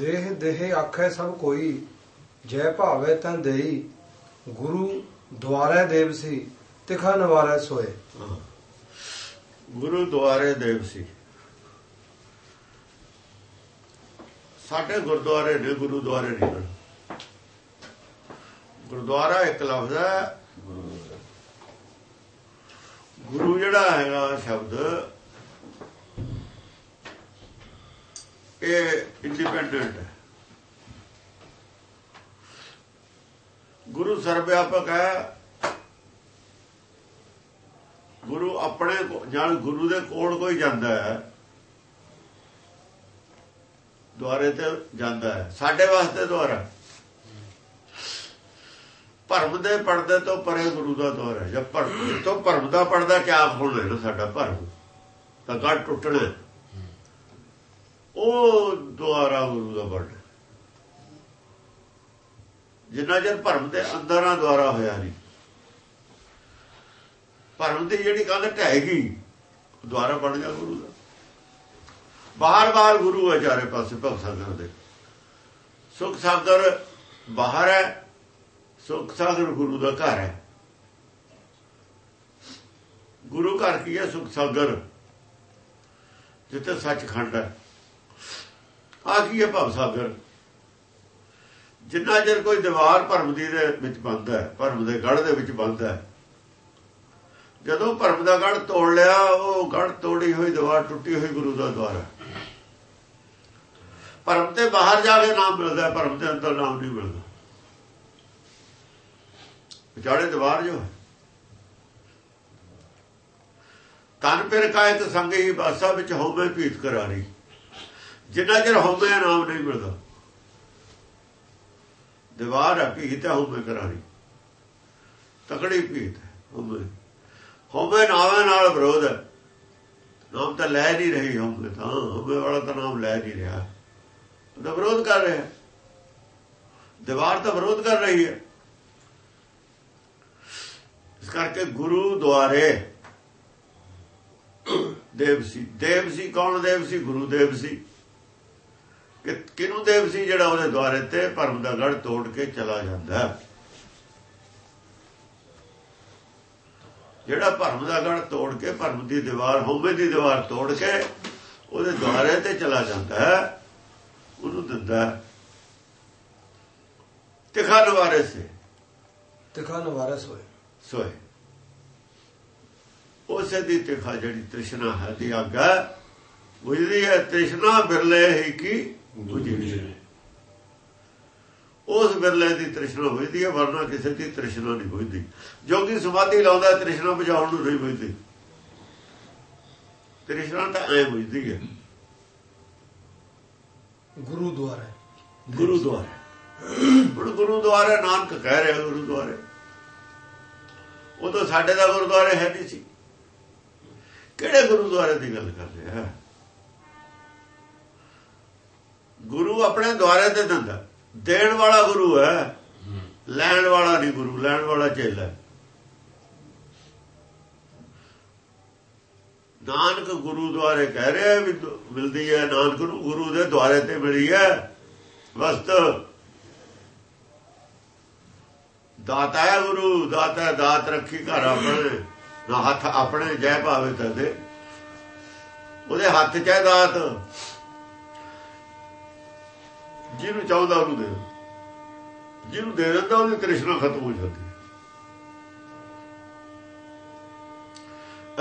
ਦੇਹ ਦੇਹ ਆਖੈ ਸਭ ਕੋਈ, ਜੈ ਭਾਵੇ ਤਾਂ ਦੇਈ, ਗੁਰੂ ਦੁਆਰੇ ਦੇਵ ਸੀ, ਤਿਖਾ ਨਵਾਰੈ ਸੋਏ। ਗੁਰੂ ਦੁਆਰੇ ਦੇਵ ਸੀ। ਸਾਡੇ ਗੁਰਦੁਆਰੇ ਨੇ ਗੁਰੂ ਦੁਆਰੇ ਨਹੀਂ ਗੁਰਦੁਆਰਾ ਇੱਕ ਲਫ਼ਜ਼ ਹੈ। ਗੁਰੂ ਜਿਹੜਾ ਹੈਗਾ ਸ਼ਬਦ ਇਹ ਇੰਡੀਪੈਂਡੈਂਟ ਹੈ। ਗੁਰੂ ਸਰਵਿਆਪਕ ਹੈ। ਗੁਰੂ ਆਪਣੇ ਜਦ ਗੁਰੂ ਦੇ ਕੋਲ ਕੋਈ ਜਾਂਦਾ ਹੈ, ਦੁਆਰੇ ਤੇ ਜਾਂਦਾ ਹੈ। ਸਾਡੇ ਵਾਸਤੇ ਦੁਆਰਾ। ਭਰਮ ਦੇ ਪਰਦੇ ਤੋਂ ਪਰੇ ਗੁਰੂ ਦਾ ਦੌਰ ਹੈ। ਜਦ ਭਰਮ ਤੋਂ ਭਰਮ ਦਾ ਪਰਦਾ ਕਿਆ ਹੋਣਾ ਲੈਣਾ ਸਾਡਾ ਭਰਮ? ਤਾਂ ਗੱਡ ਟੁੱਟਣਾ ਉਹ ਦੁਆਰਾ ਗੁਰੂ ਦਾ ਵਰਡ। ਜਿੰਨਾ ਜਰ ਭਰਮ ਦੇ ਅੰਦਰਾਂ ਦੁਆਰਾ ਹੋਇਆ ਨਹੀਂ, ਭਰਮ ਦੀ ਜਿਹੜੀ ਕੰਧ ਢਹਿਗੀ ਦੁਆਰਾ ਬਣ ਗਿਆ ਗੁਰੂ ਦਾ। ਬਾਹਰ-ਬਾਹਰ ਗੁਰੂ ਹੈ ਚਾਰੇ ਪਾਸੇ ਭਗਤ ਸਾਗਰ ਦੇ। ਸੁਖ ਸਾਗਰ ਬਾਹਰ ਹੈ, ਸੁਖ ਸਾਗਰ ਗੁਰੂ ਦਾ ਘਰ ਹੈ। ਗੁਰੂ ਘਰ ਕੀ ਹੈ? ਸੁਖ ਸਾਗਰ। ਜਿੱਥੇ ਸੱਚਖੰਡ ਹੈ। ਆ ਕੀ ਹੈ ਭਵ ਸਾਗਰ। ਜਿੰਨਾ ਚਿਰ ਕੋਈ ਦੀਵਾਰ ਭਰਮ ਦੀ ਦੇ ਵਿੱਚ ਬੰਦ ਹੈ, ਭਰਮ ਦੇ ਗੜ ਦੇ ਵਿੱਚ ਬੰਦ ਹੈ, ਜਦੋਂ ਭਰਮ ਦਾ ਗੜ ਤੋੜ ਲਿਆ, ਉਹ ਗੜ ਤੋੜੀ ਹੋਈ ਦੀਵਾਰ ਟੁੱਟੀ ਹੋਈ ਗੁਰੂ ਦਾ ਦਵਾਰ ਹੈ। ਭਰਮ ਤੇ ਬਾਹਰ ਜਾ ਕੇ ਨਾਮ ਮਿਲਦਾ ਭਰਮ ਦੇ ਅੰਦਰ ਨਾਮ ਨਹੀਂ ਮਿਲਦਾ। ਵਿਚਾੜੇ ਦੀਵਾਰ ਜੋ ਤਨ ਪਰ ਕਾਇਤ ਹੀ ਬਾਸਾ ਵਿੱਚ ਹੋਵੇ ਭੀਤ ਕਰਾਰੀ। ਜਿੰਨਾ ਚਿਰ ਹੋਵੇ ਨਾਮ ਨਹੀਂ ਮਿਲਦਾ। ਦੀਵਾਰ ਹੈ ਭੀਤ ਹੈ ਹੋਵੇ ਕਰਾਰੀ ਤਕੜੀ ਭੀਤ ਹੈ ਹੋਵੇ ਹੋਵੇ ਨਾਵੇਂ ਨਾਲ ਵਿਰੋਧ ਹੈ। ਨਾਮ ਤਾਂ ਲੈ ਨਹੀਂ ਰਹੀ ਹੋਵੇ ਤਾਂ। ਹੋਵੇ ਵਾਲਾ ਤਾਂ ਨਾਮ ਲੈ ਨਹੀਂ ਰਿਹਾ। ਉਹਦਾ ਵਿਰੋਧ ਕਰ ਰਿਹਾ। ਦੀਵਾਰ ਤਾਂ ਵਿਰੋਧ ਕਰ ਰਹੀ ਹੈ। ਇਸ ਕਰਕੇ ਗੁਰੂ ਦੁਆਰੇ ਦੇਵ ਸੀ। ਦੇਵ ਸੀ ਕੌਣ? ਦੇਵ ਸੀ, ਗੁਰੂ ਦੇਵ ਸੀ। ਕਿਨੂੰ ਦੇਵ ਸੀ ਜਿਹੜਾ ਉਹਦੇ ਦੁਆਰੇ ਤੇ ਭਰਮ ਦਾ ਗੜ ਤੋੜ ਕੇ ਚਲਾ ਜਾਂਦਾ? ਜਿਹੜਾ ਭਰਮ ਦਾ ਗੜ ਤੋੜ ਕੇ ਭਰਮ ਦੀ ਦੀਵਾਰ ਹੋਵੇ ਦੀ ਦੀਵਾਰ ਤੋੜ ਕੇ ਉਹਦੇ ਦੁਆਰੇ ਤੇ ਚਲਾ ਜਾਂਦਾ ਹੈ ਉਹਨੂੰ ਦਿੰਦਾ ਤਿਖਾ ਨਵਾਰੇ ਸੇ। ਤਿਖਾ ਨਵਾਰੈ ਸੋਏ। ਸੋਏ। ਉਸੇ ਦੀ ਤਿਖਾ ਜਿਹੜੀ ਤ੍ਰਿਸ਼ਨਾ ਹੈ ਦੀ ਆਗਾ ਬੁਝਦੀ ਹੈ ਤ੍ਰਿਸ਼ਨਾ ਬਿਰਲੇ ਹੀ ਕੀ ਉਸ ਬਿਰਲੇ ਦੀ ਤ੍ਰਿਸ਼ਨਾ ਬੁਝਦੀ ਹੈ ਵਰਨਾ ਕਿਸੇ ਦੀ ਤ੍ਰਿਸ਼ਨਾ ਨਹੀਂ ਬੁਝਦੀ ਜੋਗੀ ਸਮਾਧੀ ਲਾਉਂਦਾ ਤ੍ਰਿਸ਼ਨਾ ਬੁਝਾਉਣ ਨੂੰ ਨਹੀਂ ਬੁਝਦੀ ਤ੍ਰਿਸ਼ਨਾ ਤਾਂ ਐ ਬੁਝਦੀ ਹੈ। ਗੁਰੂ ਦੁਆਰੇ। ਗੁਰੂ ਦੁਆਰੇ। ਹੁਣ ਗੁਰੂ ਦੁਆਰੇ ਨਾਨਕ ਕਹਿ ਰਿਹਾ ਗੁਰੂ ਦੁਆਰੇ। ਉਹ ਤਾਂ ਸਾਡੇ ਦਾ ਗੁਰਦੁਆਰੇ ਹੈ ਨਹੀਂ ਸੀ। ਕਿਹੜੇ ਗੁਰਦੁਆਰੇ ਦੀ ਗੱਲ ਕਰ ਰਿਹਾ ਗੁਰੂ ਆਪਣੇ ਦੁਆਰੇ ਤੇ ਦਿੰਦਾ। ਦੇਣ ਵਾਲਾ ਗੁਰੂ ਹੈ। ਲੈਣ ਵਾਲਾ ਨਹੀਂ ਗੁਰੂ ਲੈਣ ਵਾਲਾ ਚੇਲਾ ਨਾਨਕ ਗੁਰੂ ਦੁਆਰੇ ਕਹਿ ਰਿਹਾ ਵੀ ਮਿਲਦੀ ਹੈ ਨਾਨਕ ਨੂੰ ਗੁਰੂ ਦੇ ਦੁਆਰੇ ਤੇ ਮਿਲੀ ਹੈ। ਵਸਤ ਦਾਤਾ ਹੈ ਗੁਰੂ ਦਾਤਾ ਦਾਤ ਰੱਖੀ ਘਰ ਆਪਣੇ ਨਾ ਹੱਥ ਆਪਣੇ ਜੈ ਭਾਵੇ ਤਦੇ। ਉਹਦੇ ਹੱਥ 'ਚ ਹੈ ਦਾਤ। ਜਿਹਨੂੰ ਚਾਹੁੰਦਾ ਉਹਨੂੰ ਦੇ ਜਿਹਨੂੰ ਦੇ ਦਿੰਦਾ ਉਹਦੀ ਤ੍ਰਿਸ਼ਨਾ ਖਤਮ ਹੋ ਜਾਂਦੀ।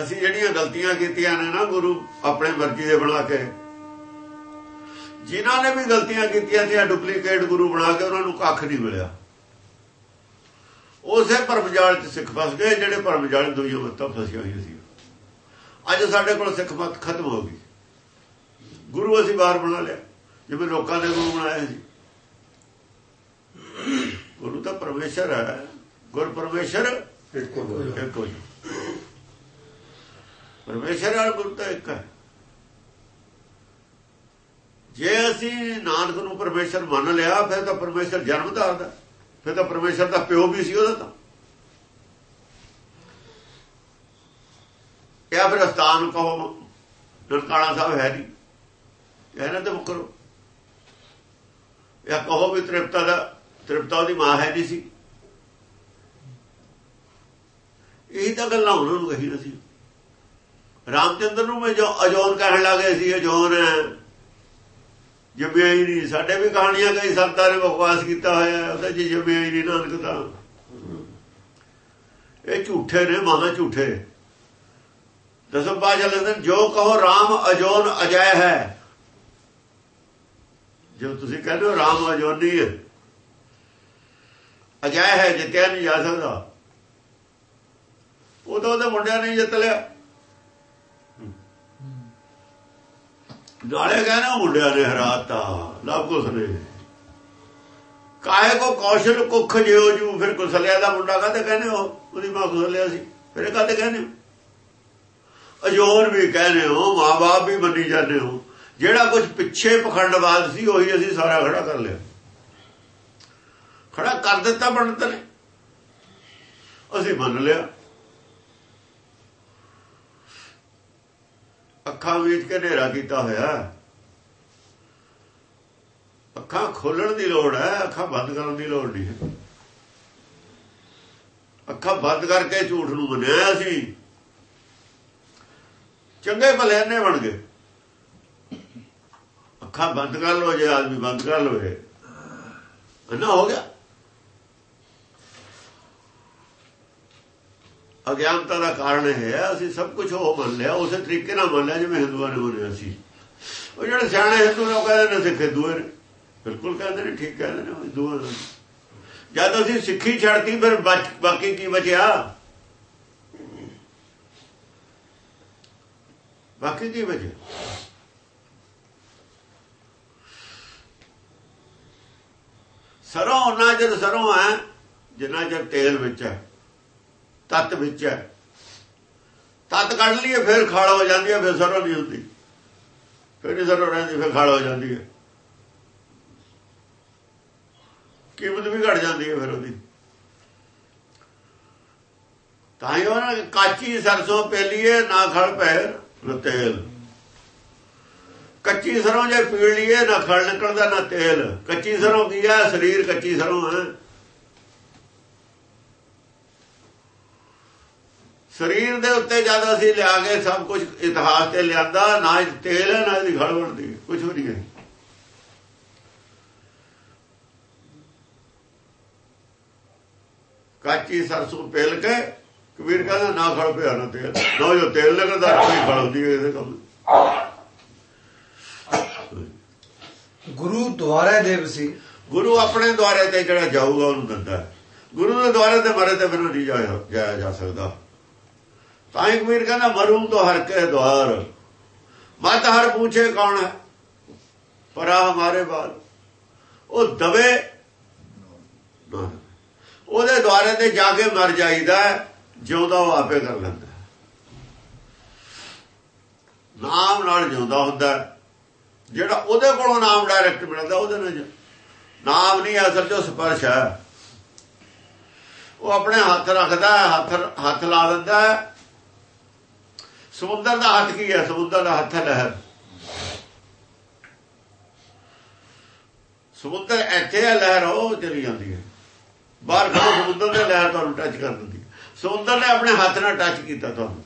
ਅਸੀਂ ਜਿਹੜੀਆਂ ਗਲਤੀਆਂ ਕੀਤੀਆਂ ਨੇ ਨਾ ਗੁਰੂ ਆਪਣੇ ਮਰਜ਼ੀ ਦੇ ਬਣਾ ਕੇ, ਜਿਨ੍ਹਾਂ ਨੇ ਵੀ ਗਲਤੀਆਂ ਕੀਤੀਆਂ ਸੀ ਡੁਪਲੀਕੇਟ ਗੁਰੂ ਬਣਾ ਕੇ ਉਹਨਾਂ ਨੂੰ ਕੱਖ ਨਹੀਂ ਮਿਲਿਆ। ਉਸੇ ਪਰਮਜਾਲ ਚ ਸਿੱਖ ਫਸ ਗਏ, ਜਿਹੜੇ ਪਰਮਜਾਲ ਦੁਨੀਆ ਵਿੱਚ ਫਸੀਆਂ ਹੋਈਆਂ ਸੀ। ਅੱਜ ਸਾਡੇ ਕੋਲ ਸਿੱਖ ਮਤ ਖਤਮ ਹੋ ਗਈ। ਗੁਰੂ ਅਸੀਂ ਬਾਹਰ ਬਣਾ ਲਿਆ। ਜਿਵੇਂ ਲੋਕਾਂ ਦੇ ਗੁਰੂ ਬਣਾਇਆ ਸੀ। ਗੁਰੂ ਤਾਂ ਪਰਮੇਸ਼ਰ ਹੈ। ਗੁਰ ਪਰਮੇਸ਼ਰ ਇੱਕੋ ਇੱਕੋ ਹੀ ਪਰਮੇਸ਼ਰ ਨਾਲ ਗੁਰੂ ਤਾਂ ਇੱਕ ਹੈ। ਜੇ ਅਸੀਂ ਨਾਨਕ ਨੂੰ ਪਰਮੇਸ਼ਰ ਮੰਨ ਲਿਆ ਫਿਰ ਤਾਂ ਪਰਮੇਸ਼ਰ ਜਨਮ ਧਾਰਦਾ ਫਿਰ ਤਾਂ ਪਰਮੇਸ਼ਰ ਦਾ ਪਿਓ ਵੀ ਸੀ ਉਹਦਾ ਤਾਂ। ਇਹ ਫਿਰ ਸਥਾਨ ਕਹੋ? ਨਨਕਾਣਾ ਸਾਹਿਬ ਹੈ ਨਹੀਂ। ਇਹਨਾਂ ਤੇ ਮੁਕਰੋ। ਜਾਂ ਕਹੋ ਵੀ ਤ੍ਰਿਪਤਾ ਦਾ, ਤ੍ਰਿਪਤਾ ਉਹਦੀ ਮਾਂ ਹੈ ਨਹੀਂ ਸੀ। ਇਹ ਤਾਂ ਗੱਲਾਂ ਉਹਨਾਂ ਨੂੰ ਕਹੀ ਸੀ ਰਾਮਚੰਦਰ ਨੂੰ ਮੈਂ ਜੋ ਅਜੋਨ ਕਹਿਣ ਲੱਗੇ ਸੀ, ਅਜੋਨ ਜੰਮਿਆ ਹੀ ਨਹੀਂ। ਸਾਡੇ ਵੀ ਕਹਾਣੀਆਂ ਕਈ ਸੰਤਾਂ ਨੇ ਬਕਵਾਸ ਕੀਤਾ ਹੋਇਆ ਉਹਦਾ ਜੀ ਜਮਿਆ ਹੀ ਨਹੀਂ ਨਾਨਕ ਤਾਂ। ਇਹ ਝੂਠੇ ਨੇ ਮਾਨਾ ਝੂਠੇ। ਦਸਮ ਪਾਸ਼ਾ ਲਿਖਦੇ ਜੋ ਕਹੋ RAM ਅਜੋਨ ਅਜੈ ਹੈ। ਜੋ ਤੁਸੀਂ ਕਹਿੰਦੇ ਹੋ, ਰਾਮ ਅਜੋਨੀ ਹੈ। ਅਜੈ ਹੈ ਜਿੱਤਿਆ ਨਹੀਂ ਜਾ ਸਕਦਾ। ਉਦੋਂ ਉਹਦੇ ਮੁੰਡਿਆਂ ਨੇ ਜਿੱਤ ਲਿਆ। ਨਾਲੇ ਕਹਿੰਦੇ ਮੁੰਡਿਆਂ ਨੇ ਹਰਾਤਾ ਲਵ ਕੁਸ ਨੇ। ਕਾਹੇ ਕੋ ਕੌਸ਼ਲ ਕੁੱਖ ਜਿਉ ਜੂ, ਫਿਰ ਕੁਸਲਿਆ ਦਾ ਮੁੰਡਾ ਕਹਿੰਦੇ ਕਹਿੰਦੇ ਹੋ? ਉਹਦੀ ਮਾਂ ਕੁਸਲਿਆ ਸੀ, ਫਿਰ ਇਹ ਕਹਿੰਦੇ ਕਹਿੰਦੇ ਅਜੋਰ ਵੀ ਕਹਿੰਦੇ ਹੋ, ਮਾਂ-ਬਾਪ ਵੀ ਮੰਨੀ ਜਾਂਦੇ ਹੋ। ਜਿਹੜਾ ਕੁਝ ਪਿੱਛੇ ਪਖੰਡਵਾਦ ਸੀ, ਉਹੀ ਅਸੀਂ ਸਾਰਾ ਖੜਾ ਕਰ ਲਿਆ। ਖੜਾ ਕਰ ਦਿੱਤਾ ਬਣਤ ਨੇ। ਅਸੀਂ ਮੰਨ ਲਿਆ। ਅੱਖਾਂ ਵਿੱਚ ਕੇ ਹਨੇਰਾ ਕੀਤਾ ਹੋਇਆ। ਅੱਖਾਂ ਖੋਲਣ ਦੀ ਲੋੜ ਹੈ, ਅੱਖਾਂ ਬੰਦ ਕਰਨ ਦੀ ਲੋੜ ਨਹੀਂ ਹੈ। ਅੱਖਾਂ ਬੰਦ ਕਰਕੇ ਝੂਠ ਨੂੰ ਮੰਨਿਆ ਸੀ ਚੰਗੇ ਭਲੇ ਨੇ ਬਣ ਗਏ। ਅੱਖਾਂ ਬੰਦ ਕਰ ਲੋ ਜੇ ਆਦਮੀ ਬੰਦ ਕਰ ਲਵੇ। ਨਾ ਹੋ ਗਿਆ। ਅਗਿਆਨਤਾ ਦਾ ਕਾਰਨ ਇਹ ਹੈ, ਅਸੀਂ ਸਭ ਕੁਝ ਉਹ ਮੰਨ ਲਿਆ, ਉਸੇ ਤਰੀਕੇ ਨਾਲ ਮੰਨ ਲਿਆ ਜਿਵੇਂ ਹਿੰਦੂਆਂ ਨੇ ਮੰਨਿਆ ਸੀ। ਉਹ ਜਿਹੜੇ ਸਿਆਣੇ ਹਿੰਦੂ ਲੋਕ ਕਹਿੰਦੇ ਨੇ ਸਿੱਖ ਦੂਏ ਨੇ। ਬਿਲਕੁਲ ਕਹਿੰਦੇ ਨੇ, ਠੀਕ ਕਹਿੰਦੇ ਨੇ ਹਿੰਦੂਆਂ ਨੇ। ਜਦ ਅਸੀਂ ਸਿੱਖੀ ਛੱਡਤੀ, ਫਿਰ ਬਾਕੀ ਕੀ ਬਚਿਆ? ਬਾਕੀ ਕੀ ਬਚਿਆ? ਸਰੋਂ ਉਹਨਾਂ ਜਦ ਸਰੋਂ ਹੈ, ਜਿੰਨਾ ਜਦ ਤੇਲ ਵਿੱਚ ਹੈ, ਤਤ ਵਿੱਚ ਹੈ। ਤਤ ਕੱਢ ਲਈਏ, ਫਿਰ ਖਾਲ ਹੋ ਜਾਂਦੀ ਹੈ, ਫਿਰ ਸਰੋਂ ਨਹੀਂ ਹੁੰਦੀ। ਫਿਰ ਨਹੀਂ ਸਰੋਂ ਰਹਿੰਦੀ, ਫਿਰ ਖਾਲ ਹੋ ਜਾਂਦੀ ਹੈ। ਕੀਮਤ ਵੀ ਘਟ ਜਾਂਦੀ ਹੈ ਫਿਰ ਉਹਦੀ। ਤਾਂ ਹੀ ਉਹਨਾਂ ਕਾਚੀ, ਸਰਸੋਂ ਪੇਲੀਏ, ਨਾ ਖੜ ਪੈਰ ਤੇਲ। ਕੱਚੀ ਸਰੋਂ ਜੇ ਪੀੜ ਲਈਏ ਨਾ ਖੜ ਨਿਕਲਦਾ ਨਾ ਤੇਲ। ਕੱਚੀ ਸਰੋਂ ਕੀ ਹੈ ਸਰੀਰ ਕੱਚੀ ਸਰੋਂ ਹੈ ਸਰੀਰ ਦੇ ਉੱਤੇ ਜਦ ਅਸੀਂ ਲਿਆ ਕੇ ਸਭ ਕੁਝ ਇਤਿਹਾਸ ਤੇ ਲਿਆਂਦਾ, ਨਾ ਤੇਲ ਨਾ ਇਹਦੀ ਘੜ ਬਣਦੀ ਕੁਝ ਵੀ ਨਹੀਂ ਹੈ। ਕਾਚੀ ਸਰਸੋਂ ਪੇਲ ਕੇ, ਕਬੀਰ ਕਹਿੰਦਾ ਨਾ ਖੜ ਪਿਆ ਨਾ ਤੇਲ। ਨਾ ਜੋ ਤੇਲ ਲੱਗਦਾ ਕੋਈ ਖੜ ਹੁੰਦੀ ਇਹਦੇ ਕੰਮ ਗੁਰੂ ਦੁਆਰੇ ਦੇਵ ਸੀ। ਗੁਰੂ ਆਪਣੇ ਦੁਆਰੇ ਤੇ ਜਿਹੜਾ ਜਾਊਗਾ, ਉਹਨੂੰ ਦਿੰਦਾ ਗੁਰੂ ਦੇ ਦੁਆਰੇ ਤੇ ਮਰੇ ਤੇ ਬਿਨਾਂ ਨਹੀਂ ਜਾਇਆ ਜਾ ਸਕਦਾ। ਤਾਂ ਇੱਕ ਕਬੀਰ ਕਹਿੰਦਾ, ਮਰੂ ਤੋਂ ਹਰ ਕੇ ਦਵਾਰ ਮਤ ਹਰ ਪੁੱਛੇ ਕੌਣ ਹੈ? ਪਰਾ ਹਮਾਰੇ ਬਾਲ ਉਹ ਦਵੇ। ਉਹਦੇ ਦੁਆਰੇ ਤੇ ਜਾ ਕੇ ਮਰ ਜਾਈਦਾ ਜਿਉਂਦਾ ਉਹ ਆਪੇ ਕਰ ਲੈਂਦਾ ਨਾਮ ਨਾਲ ਜਿਉਂਦਾ ਹੁੰਦਾ ਜਿਹੜਾ ਉਹਦੇ ਕੋਲੋਂ ਨਾਮ ਡਾਇਰੈਕਟ ਮਿਲਦਾ, ਉਹਦੇ ਨਾਲ ਨਾਮ ਨਹੀਂ ਅਸਲ ਜੋ ਸਪਰਸ਼ ਹੈ। ਉਹ ਆਪਣੇ ਹੱਥ ਰੱਖਦਾ ਹੱਥ ਹੱਥ ਲਾ ਦਿੰਦਾ ਸਮੁੰਦਰ ਦਾ ਹੱਥ ਕੀ ਹੈ? ਸਮੁੰਦਰ ਦਾ ਹੱਥ ਹੈ ਲਹਿਰ। ਸਮੁੰਦਰ ਇੱਥੇ ਹੈ, ਲਹਿਰ ਉਹ ਚਲੀ ਜਾਂਦੀ ਹੈ। ਬਾਹਰ ਖੜੋ ਸਮੁੰਦਰ ਦੇ ਲਹਿਰ ਤੁਹਾਨੂੰ ਟੱਚ ਕਰ ਦਿੰਦੀ ਸਮੁੰਦਰ ਨੇ ਆਪਣੇ ਹੱਥ ਨਾਲ ਟੱਚ ਕੀਤਾ ਤੁਹਾਨੂੰ।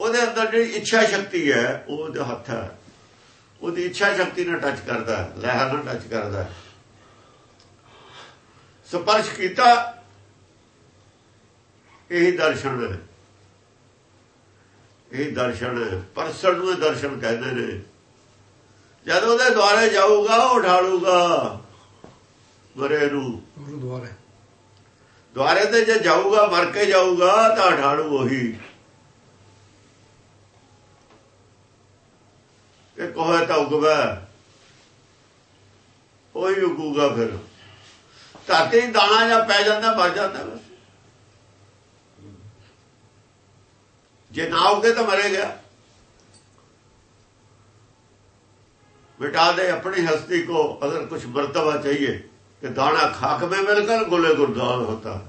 ਉਹਦੇ ਅੰਦਰ ਜਿਹੜੀ ਇੱਛਾ ਸ਼ਕਤੀ ਹੈ ਉਹ ਉਹਦੇ ਹੱਥ ਹੈ। ਉਹਦੀ ਇੱਛਾ ਸ਼ਕਤੀ ਨਾਲ ਟੱਚ ਕਰਦਾ ਲਹਿਰ ਨਾਲ ਟੱਚ ਕਰਦਾ ਸਪਰਸ਼ ਕੀਤਾ ਇਹ ਦਰਸ਼ਨ ਹੈ ਇਹ ਦਰਸ਼ਨ ਪਰਸਨ ਨੂੰ ਦਰਸ਼ਨ ਕਹਿੰਦੇ ਨੇ। ਜਦ ਉਹਦੇ ਦੁਆਰੇ ਜਾਊਗਾ ਉਹ ਢਾਲੂਗਾ ਮਰੇ ਨੂੰ ਦੁਆਰੇ ਦੁਆਰੇ ਤੇ ਜੇ ਜਾਊਗਾ ਮਰ ਕੇ ਜਾਊਗਾ ਤਾਂ ਢਾਲੂ ਉਹੀ। ਕਿ ਕੋਹੇ ਤਾਂ ਉਗਵੇ ਉਹ ਹੀ ਉਗੂਗਾ ਫਿਰ। ਧਰਤੀ ਦਾਣਾ ਜਾਂ ਪੈ ਜਾਂਦਾ, ਮਰ ਜਾਂਦਾ ਬਸ ਜੇ ਨਾ ਉਗਦੇ ਤਾਂ ਮਰੇ ਗਿਆ। ਬਿਟਾ ਦੇ ਆਪਣੀ ਹਸਤੀ ਕੋ ਅਗਰ ਕੁਝ ਮਰਤਬਾ ਚਾਹੀਏ ਕਿ ਦਾਣਾ ਖਾਕ ਮੇ ਮਿਲਕਰ ਗੋਲੇ ਗੁਰਦਾਨ ਹੁੰਦਾ।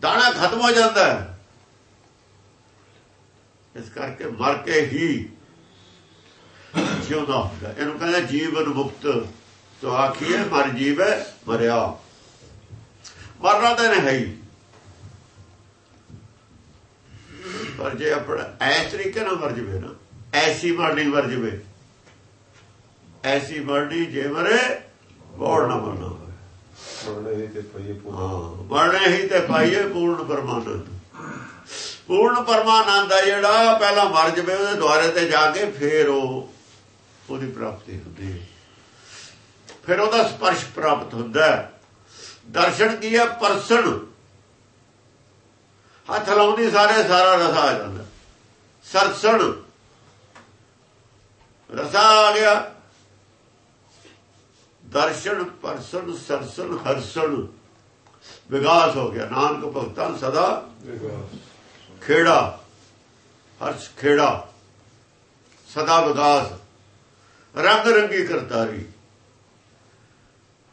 ਦਾਣਾ ਖਤਮ ਹੋ ਜਾਂਦਾ। ਹੈ ਇਸ ਕਰਕੇ ਮਰ ਕੇ ਹੀ ਜਿਉਂਦਾ ਹੁੰਦਾ? ਇਹਨੂੰ ਕਹਿੰਦਾ ਜੀਵਨ ਮੁਕਤ। ਤੋ ਆਖੀਏ ਮਰ ਜੀਵੇ ਮਰਿਆ। ਮਰਨਾ ਤਾਂ ਨਹੀਂ ਹੈ ਪਰ ਜੇ ਆਪਣਾ ਐਸ ਤਰੀਕੇ ਨਾਲ ਮਰ ਜਵੇ ਨਾ ਐਸੀ ਮਰਨੀ ਮਰ ਜਵੇ ਐਸੀ ਮਰਨੀ ਜੇ ਮਰੇ ਮੋੜ ਨਾ ਹਾਂ ਮਰਨੇ ਹੀ ਤੇ ਪਾਈਏ ਪੂਰਨ ਪਰਮਾਨੰਦ। ਪੂਰਨ ਪਰਮਾਨੰਦ ਆ ਜਿਹੜਾ ਪਹਿਲਾਂ ਮਰ ਜਵੇ ਉਹਦੇ ਦੁਆਰੇ ਤੇ ਜਾ ਕੇ ਫੇਰ ਉਹ ਉਹਦੀ ਪ੍ਰਾਪਤੀ ਹੁੰਦੀ ਹੈ। ਫਿਰ ਉਹਦਾ ਸਪਰਸ਼ ਪ੍ਰਾਪਤ ਹੁੰਦਾ ਹੈ। ਦਰਸ਼ਨ ਕੀ ਹੈ? ਪਰਸਣ। ਹੱਥ ਲਾਉਂਦੀ ਸਾਰੇ, ਸਾਰਾ ਰਸਾ ਆ ਜਾਂਦਾ। ਸਰਸਣ। ਰਸਾ ਆ ਗਿਆ। ਦਰਸ਼ਨ ਪਰਸਨ ਸਰਸਣ, ਹਰਸਣ। ਵਿਗਾਸ ਹੋ ਗਿਆ। ਨਾਨਕ ਭਗਤਾਂ ਸਦਾ ਖੇੜਾ। ਹਰਸ਼ ਖੇੜਾ। ਸਦਾ ਵਿਗਾਸ। ਰੰਗ ਰੰਗੀ ਕਰਤਾਰੀ।